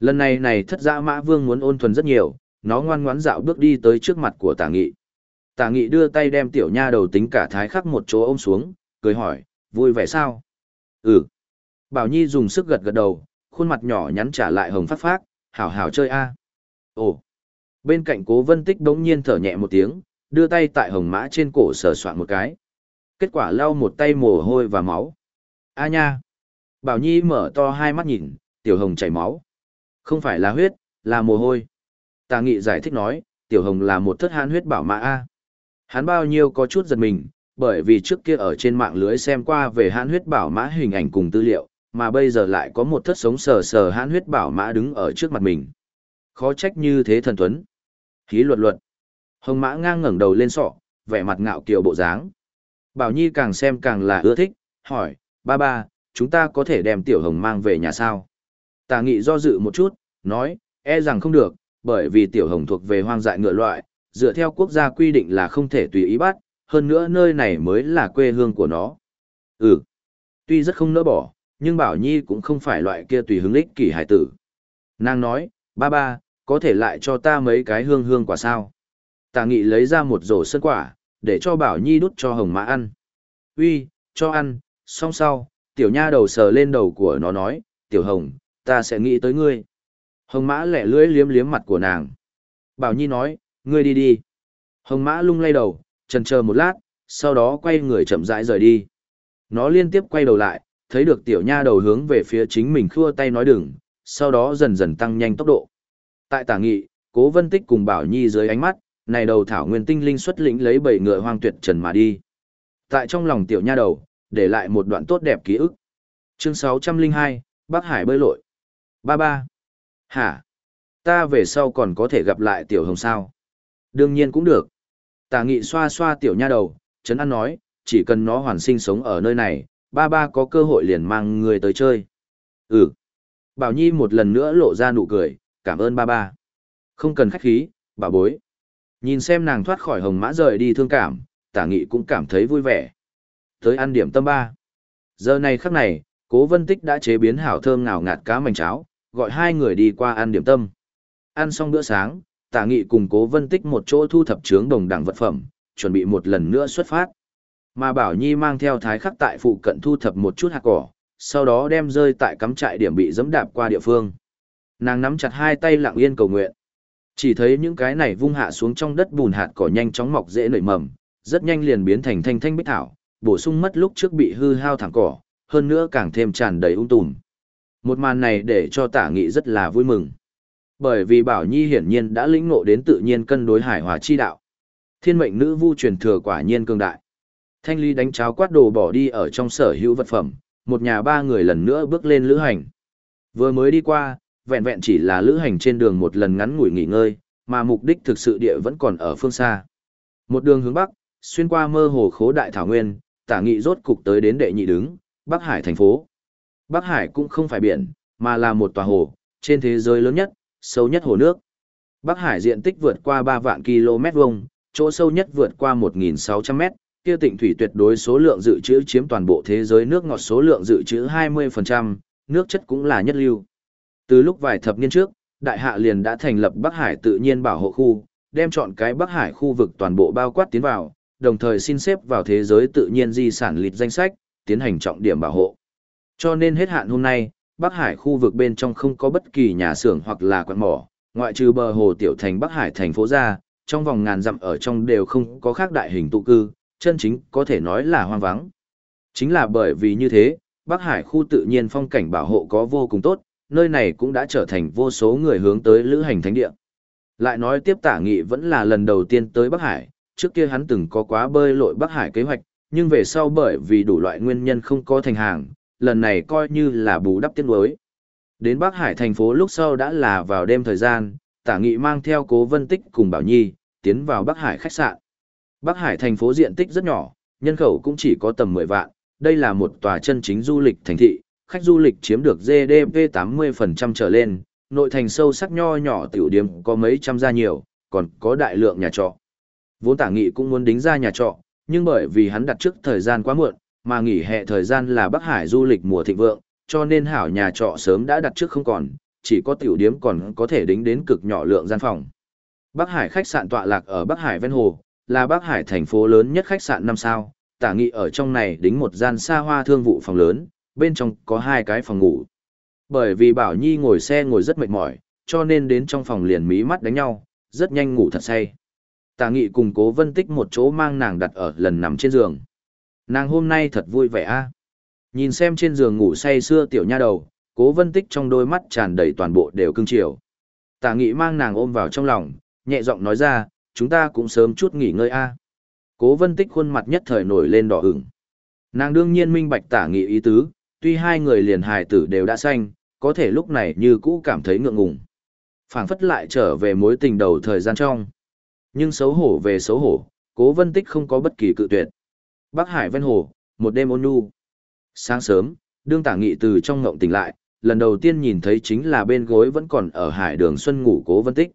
S1: Lần này này thất dã mã vương muốn ôn thuần rất nhiều, nó ngoan ngoãn dạo bước đi tới trước mặt của tả nghị. Tả nghị đưa tay đem tiểu nha đầu tính cả thái khắc một chỗ ôm xuống, cười hỏi, vui vẻ sao? Ừ. Bảo nhi dùng sức gật gật đầu, khuôn mặt nhỏ nhắn trả lại hồng phát phát, hảo hảo chơi a. Ồ. Bên cạnh cố vân tích đống nhiên thở nhẹ một tiếng, đưa tay tại hồng mã trên cổ sờ soạn một cái. Kết quả lau một tay mồ hôi và máu. A nha! Bảo Nhi mở to hai mắt nhìn, tiểu hồng chảy máu. Không phải là huyết, là mồ hôi. Tà nghị giải thích nói, tiểu hồng là một thất hán huyết bảo mã A. Hắn bao nhiêu có chút giật mình, bởi vì trước kia ở trên mạng lưới xem qua về hán huyết bảo mã hình ảnh cùng tư liệu, mà bây giờ lại có một thất sống sờ sờ hán huyết bảo mã đứng ở trước mặt mình. Khó trách như thế thần tuấn. Khí luật luật. Hồng mã ngang ngẩng đầu lên sọ, vẻ mặt ngạo kiều bộ dáng. Bảo Nhi càng xem càng là ưa thích, hỏi, ba ba, chúng ta có thể đem tiểu hồng mang về nhà sao? Tà nghị do dự một chút, nói, e rằng không được, bởi vì tiểu hồng thuộc về hoang dại ngựa loại, dựa theo quốc gia quy định là không thể tùy ý bắt, hơn nữa nơi này mới là quê hương của nó. Ừ, tuy rất không nỡ bỏ, nhưng Bảo Nhi cũng không phải loại kia tùy hứng lích kỷ hải tử. Nàng nói, ba ba, có thể lại cho ta mấy cái hương hương quả sao? tà nghị lấy ra một rổ sân quả, để cho Bảo Nhi đút cho Hồng Mã ăn. Uy, cho ăn, xong sau, tiểu nha đầu sờ lên đầu của nó nói, tiểu Hồng, ta sẽ nghĩ tới ngươi. Hồng Mã lẻ lưỡi liếm liếm mặt của nàng. Bảo Nhi nói, ngươi đi đi. Hồng Mã lung lay đầu, chần chờ một lát, sau đó quay người chậm rãi rời đi. Nó liên tiếp quay đầu lại, thấy được tiểu nha đầu hướng về phía chính mình khua tay nói đừng, sau đó dần dần tăng nhanh tốc độ. Tại tả nghị, cố vân tích cùng Bảo Nhi dưới ánh mắt, này đầu thảo nguyên tinh linh xuất lĩnh lấy bảy ngựa hoang tuyệt trần mà đi. Tại trong lòng tiểu nha đầu, để lại một đoạn tốt đẹp ký ức. Chương 602, Bắc Hải bơi lội. Ba ba. Hả? Ta về sau còn có thể gặp lại tiểu hồng sao? Đương nhiên cũng được. Tả nghị xoa xoa tiểu nha đầu, Trấn An nói, chỉ cần nó hoàn sinh sống ở nơi này, ba ba có cơ hội liền mang người tới chơi. Ừ. Bảo Nhi một lần nữa lộ ra nụ cười, cảm ơn ba ba. Không cần khách khí, bà bối. Nhìn xem nàng thoát khỏi hồng mã rời đi thương cảm, tả nghị cũng cảm thấy vui vẻ. Tới ăn điểm tâm ba. Giờ này khắc này, cố vân tích đã chế biến hảo thơm ngào ngạt cá mảnh cháo, gọi hai người đi qua ăn điểm tâm. Ăn xong bữa sáng, tả nghị cùng cố vân tích một chỗ thu thập trướng đồng đẳng vật phẩm, chuẩn bị một lần nữa xuất phát. Mà Bảo Nhi mang theo thái khắc tại phụ cận thu thập một chút hạt cỏ, sau đó đem rơi tại cắm trại điểm bị dẫm đạp qua địa phương. Nàng nắm chặt hai tay lặng yên cầu nguyện. Chỉ thấy những cái này vung hạ xuống trong đất bùn hạt cỏ nhanh chóng mọc dễ nảy mầm, rất nhanh liền biến thành thanh thanh bích thảo, bổ sung mất lúc trước bị hư hao thẳng cỏ, hơn nữa càng thêm tràn đầy ung tùm. Một màn này để cho tả nghị rất là vui mừng. Bởi vì Bảo Nhi hiển nhiên đã lĩnh ngộ đến tự nhiên cân đối hải hòa chi đạo. Thiên mệnh nữ vu truyền thừa quả nhiên cường đại. Thanh Ly đánh cháo quát đồ bỏ đi ở trong sở hữu vật phẩm, một nhà ba người lần nữa bước lên lữ hành. Vừa mới đi qua, vẹn vẹn chỉ là lữ hành trên đường một lần ngắn ngủi nghỉ ngơi, mà mục đích thực sự địa vẫn còn ở phương xa. Một đường hướng bắc, xuyên qua mơ hồ khố đại thảo nguyên, tả nghị rốt cục tới đến đệ nhị đứng, Bắc Hải thành phố. Bắc Hải cũng không phải biển, mà là một tòa hồ, trên thế giới lớn nhất, sâu nhất hồ nước. Bắc Hải diện tích vượt qua 3 vạn km vuông, chỗ sâu nhất vượt qua 1.600 mét, kia tịnh thủy tuyệt đối số lượng dự trữ chiếm toàn bộ thế giới nước ngọt số lượng dự trữ 20%, nước chất cũng là nhất lưu. Từ lúc vài thập niên trước, Đại Hạ liền đã thành lập Bắc Hải tự nhiên bảo hộ khu, đem chọn cái Bắc Hải khu vực toàn bộ bao quát tiến vào, đồng thời xin xếp vào thế giới tự nhiên di sản lịch danh sách, tiến hành trọng điểm bảo hộ. Cho nên hết hạn hôm nay, Bắc Hải khu vực bên trong không có bất kỳ nhà xưởng hoặc là quán mỏ, ngoại trừ bờ hồ tiểu thành Bắc Hải thành phố ra, trong vòng ngàn dặm ở trong đều không có khác đại hình tụ cư, chân chính có thể nói là hoang vắng. Chính là bởi vì như thế, Bắc Hải khu tự nhiên phong cảnh bảo hộ có vô cùng tốt, nơi này cũng đã trở thành vô số người hướng tới lữ hành thánh địa. Lại nói tiếp tả nghị vẫn là lần đầu tiên tới Bắc Hải, trước kia hắn từng có quá bơi lội Bắc Hải kế hoạch, nhưng về sau bởi vì đủ loại nguyên nhân không có thành hàng, lần này coi như là bù đắp tiết đối. Đến Bắc Hải thành phố lúc sau đã là vào đêm thời gian, tả nghị mang theo cố vân tích cùng Bảo Nhi, tiến vào Bắc Hải khách sạn. Bắc Hải thành phố diện tích rất nhỏ, nhân khẩu cũng chỉ có tầm 10 vạn, đây là một tòa chân chính du lịch thành thị, khách du lịch chiếm được GDP 80% trở lên, nội thành sâu sắc nho nhỏ tiểu điểm có mấy trăm gia nhiều, còn có đại lượng nhà trọ. Vốn tả nghị cũng muốn đính ra nhà trọ, nhưng bởi vì hắn đặt trước thời gian quá muộn, mà nghỉ hè thời gian là Bắc Hải du lịch mùa thịnh vượng, cho nên hảo nhà trọ sớm đã đặt trước không còn, chỉ có tiểu điếm còn có thể đính đến cực nhỏ lượng gian phòng. Bắc Hải khách sạn tọa lạc ở Bắc Hải ven hồ, là Bắc Hải thành phố lớn nhất khách sạn năm sao, tả nghị ở trong này đính một gian xa hoa thương vụ phòng lớn, bên trong có hai cái phòng ngủ. Bởi vì Bảo Nhi ngồi xe ngồi rất mệt mỏi, cho nên đến trong phòng liền mí mắt đánh nhau, rất nhanh ngủ thật say. Tả nghị cùng cố vân tích một chỗ mang nàng đặt ở lần nằm trên giường. Nàng hôm nay thật vui vẻ a. À? Nhìn xem trên giường ngủ say xưa tiểu nha đầu, cố vân tích trong đôi mắt tràn đầy toàn bộ đều cưng chiều. Tả nghị mang nàng ôm vào trong lòng, nhẹ giọng nói ra, chúng ta cũng sớm chút nghỉ ngơi a. Cố vân tích khuôn mặt nhất thời nổi lên đỏ ửng. Nàng đương nhiên minh bạch tả nghị ý tứ, tuy hai người liền hài tử đều đã xanh, có thể lúc này như cũ cảm thấy ngượng ngùng. phảng phất lại trở về mối tình đầu thời gian trong. Nhưng xấu hổ về xấu hổ, cố vân tích không có bất kỳ cự tuyệt. Bắc Hải ven hồ, một đêm ôn nhu. Sáng sớm, đương tả nghị từ trong ngộng tỉnh lại, lần đầu tiên nhìn thấy chính là bên gối vẫn còn ở hải đường xuân ngủ cố vân tích.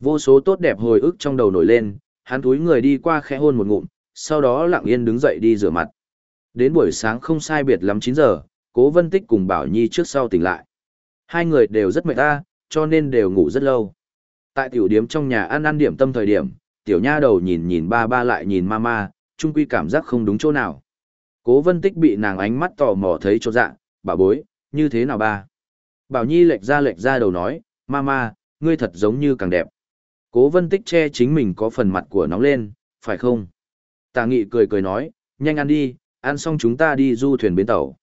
S1: Vô số tốt đẹp hồi ức trong đầu nổi lên, hắn túi người đi qua khẽ hôn một ngụm, sau đó lặng yên đứng dậy đi rửa mặt. Đến buổi sáng không sai biệt lắm 9 giờ, cố vân tích cùng Bảo Nhi trước sau tỉnh lại. Hai người đều rất mệt ta, cho nên đều ngủ rất lâu. Tại tiểu điếm trong nhà ăn ăn điểm tâm thời điểm, tiểu nha đầu nhìn nhìn ba ba lại nhìn mama, Trung quy cảm giác không đúng chỗ nào. Cố vân tích bị nàng ánh mắt tò mò thấy chỗ dạ, bà bối, như thế nào ba? Bảo Nhi lệch ra lệch ra đầu nói, mama, ngươi thật giống như càng đẹp. Cố vân tích che chính mình có phần mặt của nóng lên, phải không? Tà nghị cười cười nói, nhanh ăn đi, ăn xong chúng ta đi du thuyền bến tàu.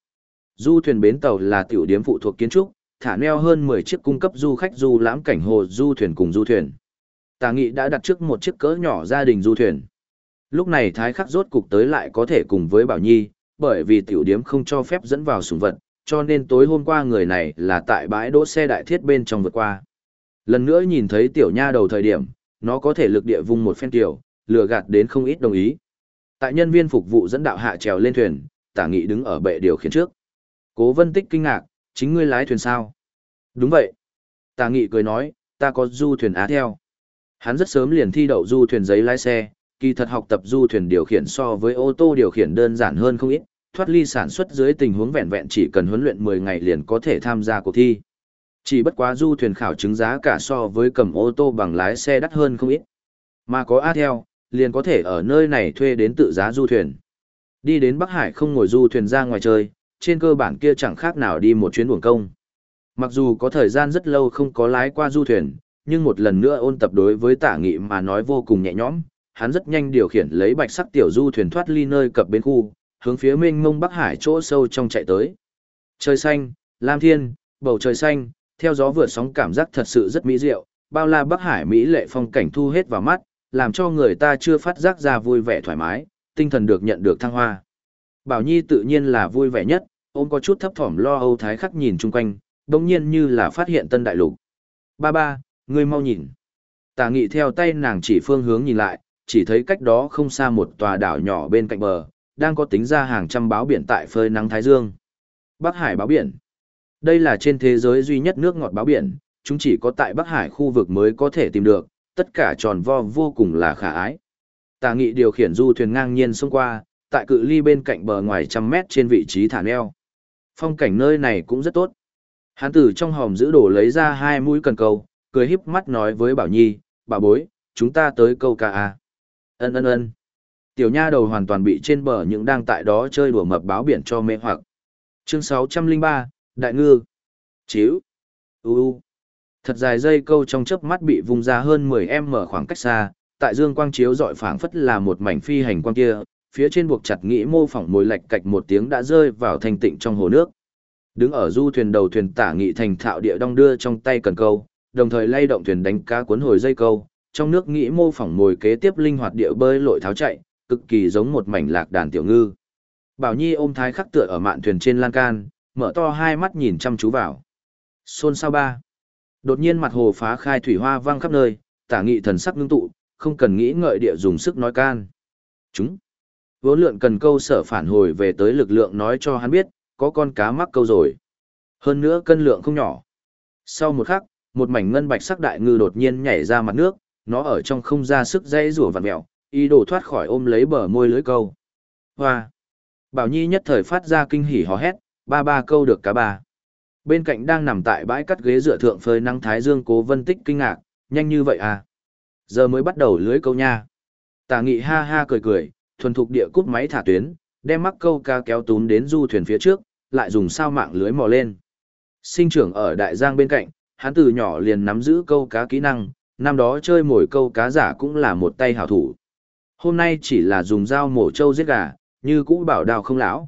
S1: Du thuyền bến tàu là tiểu điếm phụ thuộc kiến trúc, thả neo hơn 10 chiếc cung cấp du khách du lãm cảnh hồ du thuyền cùng du thuyền. Tà nghị đã đặt trước một chiếc cỡ nhỏ gia đình du thuyền. Lúc này thái khắc rốt cục tới lại có thể cùng với Bảo Nhi, bởi vì tiểu điếm không cho phép dẫn vào sùng vật, cho nên tối hôm qua người này là tại bãi đỗ xe đại thiết bên trong vượt qua. Lần nữa nhìn thấy tiểu nha đầu thời điểm, nó có thể lực địa vung một phen tiểu, lừa gạt đến không ít đồng ý. Tại nhân viên phục vụ dẫn đạo hạ trèo lên thuyền, tả nghị đứng ở bệ điều khiển trước. Cố vân tích kinh ngạc, chính ngươi lái thuyền sao? Đúng vậy. Tả nghị cười nói, ta có du thuyền á theo. Hắn rất sớm liền thi đậu du thuyền giấy lái xe, kỳ thật học tập du thuyền điều khiển so với ô tô điều khiển đơn giản hơn không ít, thoát ly sản xuất dưới tình huống vẹn vẹn chỉ cần huấn luyện 10 ngày liền có thể tham gia cuộc thi. Chỉ bất quá du thuyền khảo chứng giá cả so với cầm ô tô bằng lái xe đắt hơn không ít. Mà có A theo, liền có thể ở nơi này thuê đến tự giá du thuyền. Đi đến Bắc Hải không ngồi du thuyền ra ngoài chơi, trên cơ bản kia chẳng khác nào đi một chuyến buồng công. Mặc dù có thời gian rất lâu không có lái qua du thuyền, nhưng một lần nữa ôn tập đối với tả nghị mà nói vô cùng nhẹ nhõm, hắn rất nhanh điều khiển lấy bạch sắc tiểu du thuyền thoát ly nơi cập bến khu, hướng phía mênh mông Bắc Hải chỗ sâu trong chạy tới. Trời xanh, lam thiên, bầu trời xanh, theo gió vượt sóng cảm giác thật sự rất mỹ diệu, bao la Bắc Hải mỹ lệ phong cảnh thu hết vào mắt, làm cho người ta chưa phát giác ra vui vẻ thoải mái, tinh thần được nhận được thăng hoa. Bảo Nhi tự nhiên là vui vẻ nhất, ôm có chút thấp thỏm lo âu thái khắc nhìn chung quanh, đồng nhiên như là phát hiện tân đại lục. Ba ba, ngươi mau nhìn. Tà nghị theo tay nàng chỉ phương hướng nhìn lại, chỉ thấy cách đó không xa một tòa đảo nhỏ bên cạnh bờ, đang có tính ra hàng trăm báo biển tại phơi nắng Thái Dương. Bắc Hải báo biển. Đây là trên thế giới duy nhất nước ngọt báo biển, chúng chỉ có tại Bắc Hải khu vực mới có thể tìm được, tất cả tròn vo vô cùng là khả ái. Tà nghị điều khiển du thuyền ngang nhiên xông qua, tại cự ly bên cạnh bờ ngoài trăm mét trên vị trí thả neo. Phong cảnh nơi này cũng rất tốt. Hán tử trong hòm giữ đổ lấy ra hai mũi cần câu, cười híp mắt nói với Bảo Nhi, bà bối, chúng ta tới câu ca a. À. Ân ân ân. Tiểu nha đầu hoàn toàn bị trên bờ những đang tại đó chơi đùa mập báo biển cho mê hoặc. Chương 603, Đại Ngư. Chíu. U u. Thật dài dây câu trong chớp mắt bị vung ra hơn 10 mở khoảng cách xa, tại dương quang chiếu dọi phảng phất là một mảnh phi hành quang kia, phía trên buộc chặt nghĩ mô phỏng mồi lạch cạch một tiếng đã rơi vào thanh tịnh trong hồ nước. Đứng ở du thuyền đầu thuyền tả nghị thành thạo địa đong đưa trong tay cần câu, đồng thời lay động thuyền đánh cá cuốn hồi dây câu, trong nước nghĩ mô phỏng mồi kế tiếp linh hoạt địa bơi lội tháo chạy, cực kỳ giống một mảnh lạc đàn tiểu ngư. Bảo Nhi ôm thái khắc tựa ở mạn thuyền trên lan can, mở to hai mắt nhìn chăm chú vào. Xôn sao ba. Đột nhiên mặt hồ phá khai thủy hoa vang khắp nơi, tả nghị thần sắc ngưng tụ, không cần nghĩ ngợi địa dùng sức nói can. Chúng. Vô lượn cần câu sở phản hồi về tới lực lượng nói cho hắn biết, có con cá mắc câu rồi. Hơn nữa cân lượng không nhỏ. Sau một khắc, một mảnh ngân bạch sắc đại ngư đột nhiên nhảy ra mặt nước, nó ở trong không ra sức dây rủa vặn mèo, ý đồ thoát khỏi ôm lấy bờ môi lưới câu. Hoa! Bảo Nhi nhất thời phát ra kinh hỉ hò hét, ba ba câu được cá ba. Bên cạnh đang nằm tại bãi cắt ghế dựa thượng phơi nắng thái dương cố vân tích kinh ngạc, nhanh như vậy à? Giờ mới bắt đầu lưới câu nha. Tả nghị ha ha cười cười, thuần thục địa cút máy thả tuyến, đem mắc câu cá kéo tún đến du thuyền phía trước, lại dùng sao mạng lưới mò lên. Sinh trưởng ở đại giang bên cạnh, hắn từ nhỏ liền nắm giữ câu cá kỹ năng, năm đó chơi mồi câu cá giả cũng là một tay hảo thủ. Hôm nay chỉ là dùng dao mổ trâu giết gà, như cũ bảo đào không lão.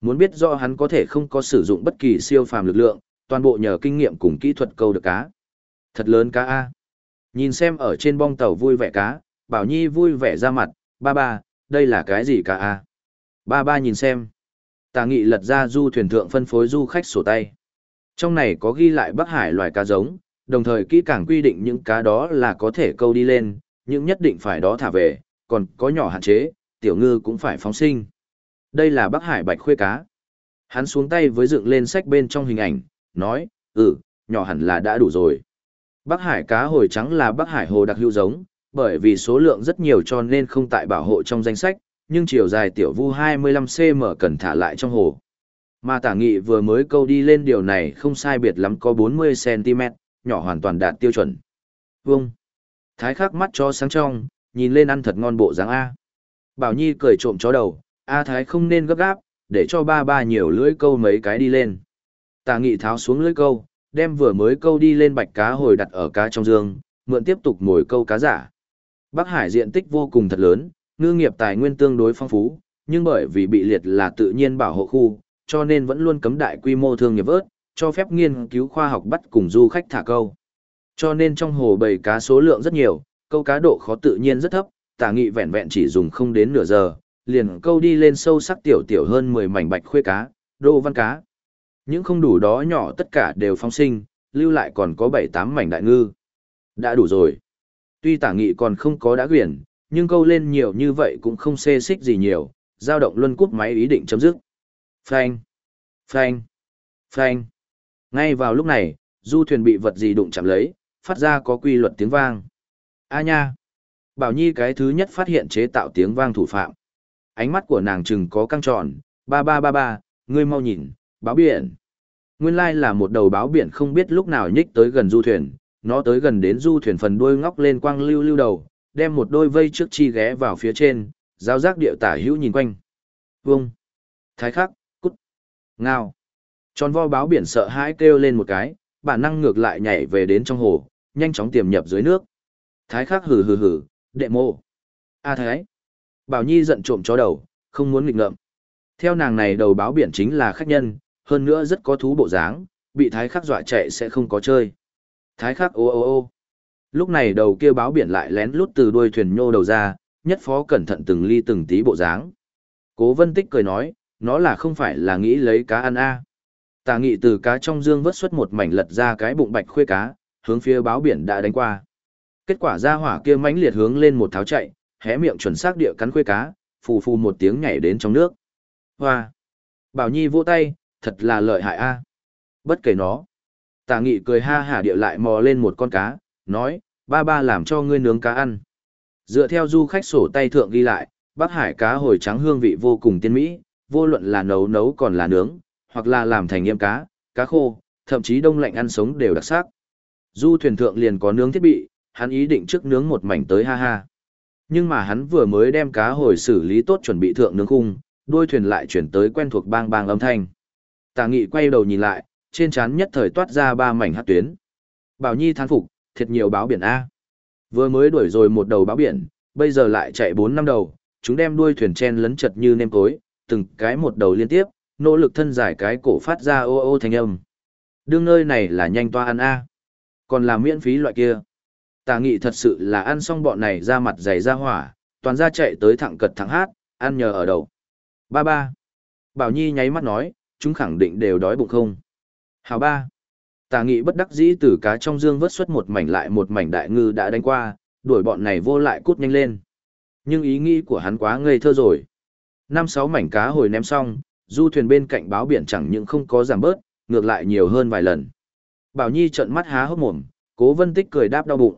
S1: Muốn biết do hắn có thể không có sử dụng bất kỳ siêu phàm lực lượng, toàn bộ nhờ kinh nghiệm cùng kỹ thuật câu được cá. Thật lớn cá A. Nhìn xem ở trên bong tàu vui vẻ cá, Bảo Nhi vui vẻ ra mặt, ba ba, đây là cái gì cá A. Ba ba nhìn xem. Tà nghị lật ra du thuyền thượng phân phối du khách sổ tay. Trong này có ghi lại Bắc Hải loài cá giống, đồng thời kỹ càng quy định những cá đó là có thể câu đi lên, nhưng nhất định phải đó thả về, còn có nhỏ hạn chế, tiểu ngư cũng phải phóng sinh. Đây là Bắc Hải bạch khuê cá. Hắn xuống tay với dựng lên sách bên trong hình ảnh, nói, ừ, nhỏ hẳn là đã đủ rồi. Bắc Hải cá hồi trắng là Bắc Hải hồ đặc hữu giống, bởi vì số lượng rất nhiều cho nên không tại bảo hộ trong danh sách, nhưng chiều dài tiểu vu 25cm cần thả lại trong hồ. Mà tả nghị vừa mới câu đi lên điều này không sai biệt lắm có 40cm, nhỏ hoàn toàn đạt tiêu chuẩn. Vâng. Thái khắc mắt cho sáng trong, nhìn lên ăn thật ngon bộ dáng A. Bảo Nhi cười trộm chó đầu, A Thái không nên gấp gáp, để cho ba ba nhiều lưỡi câu mấy cái đi lên. Tà nghị tháo xuống lưỡi câu, đem vừa mới câu đi lên bạch cá hồi đặt ở cá trong dương, mượn tiếp tục mồi câu cá giả. Bắc Hải diện tích vô cùng thật lớn, ngư nghiệp tài nguyên tương đối phong phú, nhưng bởi vì bị liệt là tự nhiên bảo hộ khu, cho nên vẫn luôn cấm đại quy mô thương nghiệp vớt, cho phép nghiên cứu khoa học bắt cùng du khách thả câu. Cho nên trong hồ bầy cá số lượng rất nhiều, câu cá độ khó tự nhiên rất thấp, tả nghị vẹn vẹn chỉ dùng không đến nửa giờ, liền câu đi lên sâu sắc tiểu tiểu hơn 10 mảnh bạch khuê cá, đô văn cá. Những không đủ đó nhỏ tất cả đều phong sinh, lưu lại còn có 7-8 mảnh đại ngư. Đã đủ rồi. Tuy tả nghị còn không có đã quyển, nhưng câu lên nhiều như vậy cũng không xê xích gì nhiều, dao động luân cút máy ý định chấm dứt. Phanh, phanh, phanh. Ngay vào lúc này, du thuyền bị vật gì đụng chạm lấy, phát ra có quy luật tiếng vang. A nha! Bảo Nhi cái thứ nhất phát hiện chế tạo tiếng vang thủ phạm. Ánh mắt của nàng chừng có căng tròn, ba ba ba ba, ngươi mau nhìn, báo biển. Nguyên lai là một đầu báo biển không biết lúc nào nhích tới gần du thuyền, nó tới gần đến du thuyền phần đuôi ngóc lên quang lưu lưu đầu, đem một đôi vây trước chi ghé vào phía trên, giao giác điệu tả hữu nhìn quanh. Vông! Thái khắc, cút! Ngao! Tròn vo báo biển sợ hãi kêu lên một cái, bản năng ngược lại nhảy về đến trong hồ, nhanh chóng tiềm nhập dưới nước. Thái khắc hừ hừ hừ, đệ mô. A Thái. Bảo Nhi giận trộm chó đầu, không muốn nghịch ngợm. Theo nàng này đầu báo biển chính là khách nhân, hơn nữa rất có thú bộ dáng, bị thái khắc dọa chạy sẽ không có chơi. Thái khắc ô ô ô. Lúc này đầu kia báo biển lại lén lút từ đuôi thuyền nhô đầu ra, nhất phó cẩn thận từng ly từng tí bộ dáng. Cố vân tích cười nói, nó là không phải là nghĩ lấy cá ăn a Tà nghị từ cá trong dương vớt xuất một mảnh lật ra cái bụng bạch khuê cá, hướng phía báo biển đã đánh qua. Kết quả ra hỏa kia mãnh liệt hướng lên một tháo chạy, hé miệng chuẩn xác địa cắn khuê cá, phù phù một tiếng nhảy đến trong nước. Hoa! Bảo Nhi vỗ tay, thật là lợi hại a. Bất kể nó. Tà nghị cười ha hả địa lại mò lên một con cá, nói, ba ba làm cho ngươi nướng cá ăn. Dựa theo du khách sổ tay thượng ghi lại, Bắc Hải cá hồi trắng hương vị vô cùng tiên mỹ, vô luận là nấu nấu còn là nướng, hoặc là làm thành nghiêm cá, cá khô, thậm chí đông lạnh ăn sống đều đặc sắc. Du thuyền thượng liền có nướng thiết bị, hắn ý định trước nướng một mảnh tới ha ha. Nhưng mà hắn vừa mới đem cá hồi xử lý tốt chuẩn bị thượng nướng khung, đuôi thuyền lại chuyển tới quen thuộc bang bang âm thanh. Tà nghị quay đầu nhìn lại, trên trán nhất thời toát ra ba mảnh hát tuyến. Bảo Nhi thán phục, thiệt nhiều báo biển A. Vừa mới đuổi rồi một đầu báo biển, bây giờ lại chạy bốn năm đầu, chúng đem đuôi thuyền chen lấn chật như nêm cối, từng cái một đầu liên tiếp, nỗ lực thân giải cái cổ phát ra ô ô thanh âm. Đương nơi này là nhanh toa ăn A. Còn là miễn phí loại kia. Tà nghị thật sự là ăn xong bọn này ra mặt dày ra hỏa, toàn ra chạy tới thẳng cật thẳng hát, ăn nhờ ở đầu. Ba ba. Bảo Nhi nháy mắt nói, chúng khẳng định đều đói bụng không. Hào ba. Tà nghị bất đắc dĩ từ cá trong dương vớt xuất một mảnh lại một mảnh đại ngư đã đánh qua, đuổi bọn này vô lại cút nhanh lên. Nhưng ý nghĩ của hắn quá ngây thơ rồi. Năm sáu mảnh cá hồi ném xong, du thuyền bên cạnh báo biển chẳng những không có giảm bớt, ngược lại nhiều hơn vài lần. Bảo Nhi trợn mắt há hốc mồm, cố vân tích cười đáp đau bụng.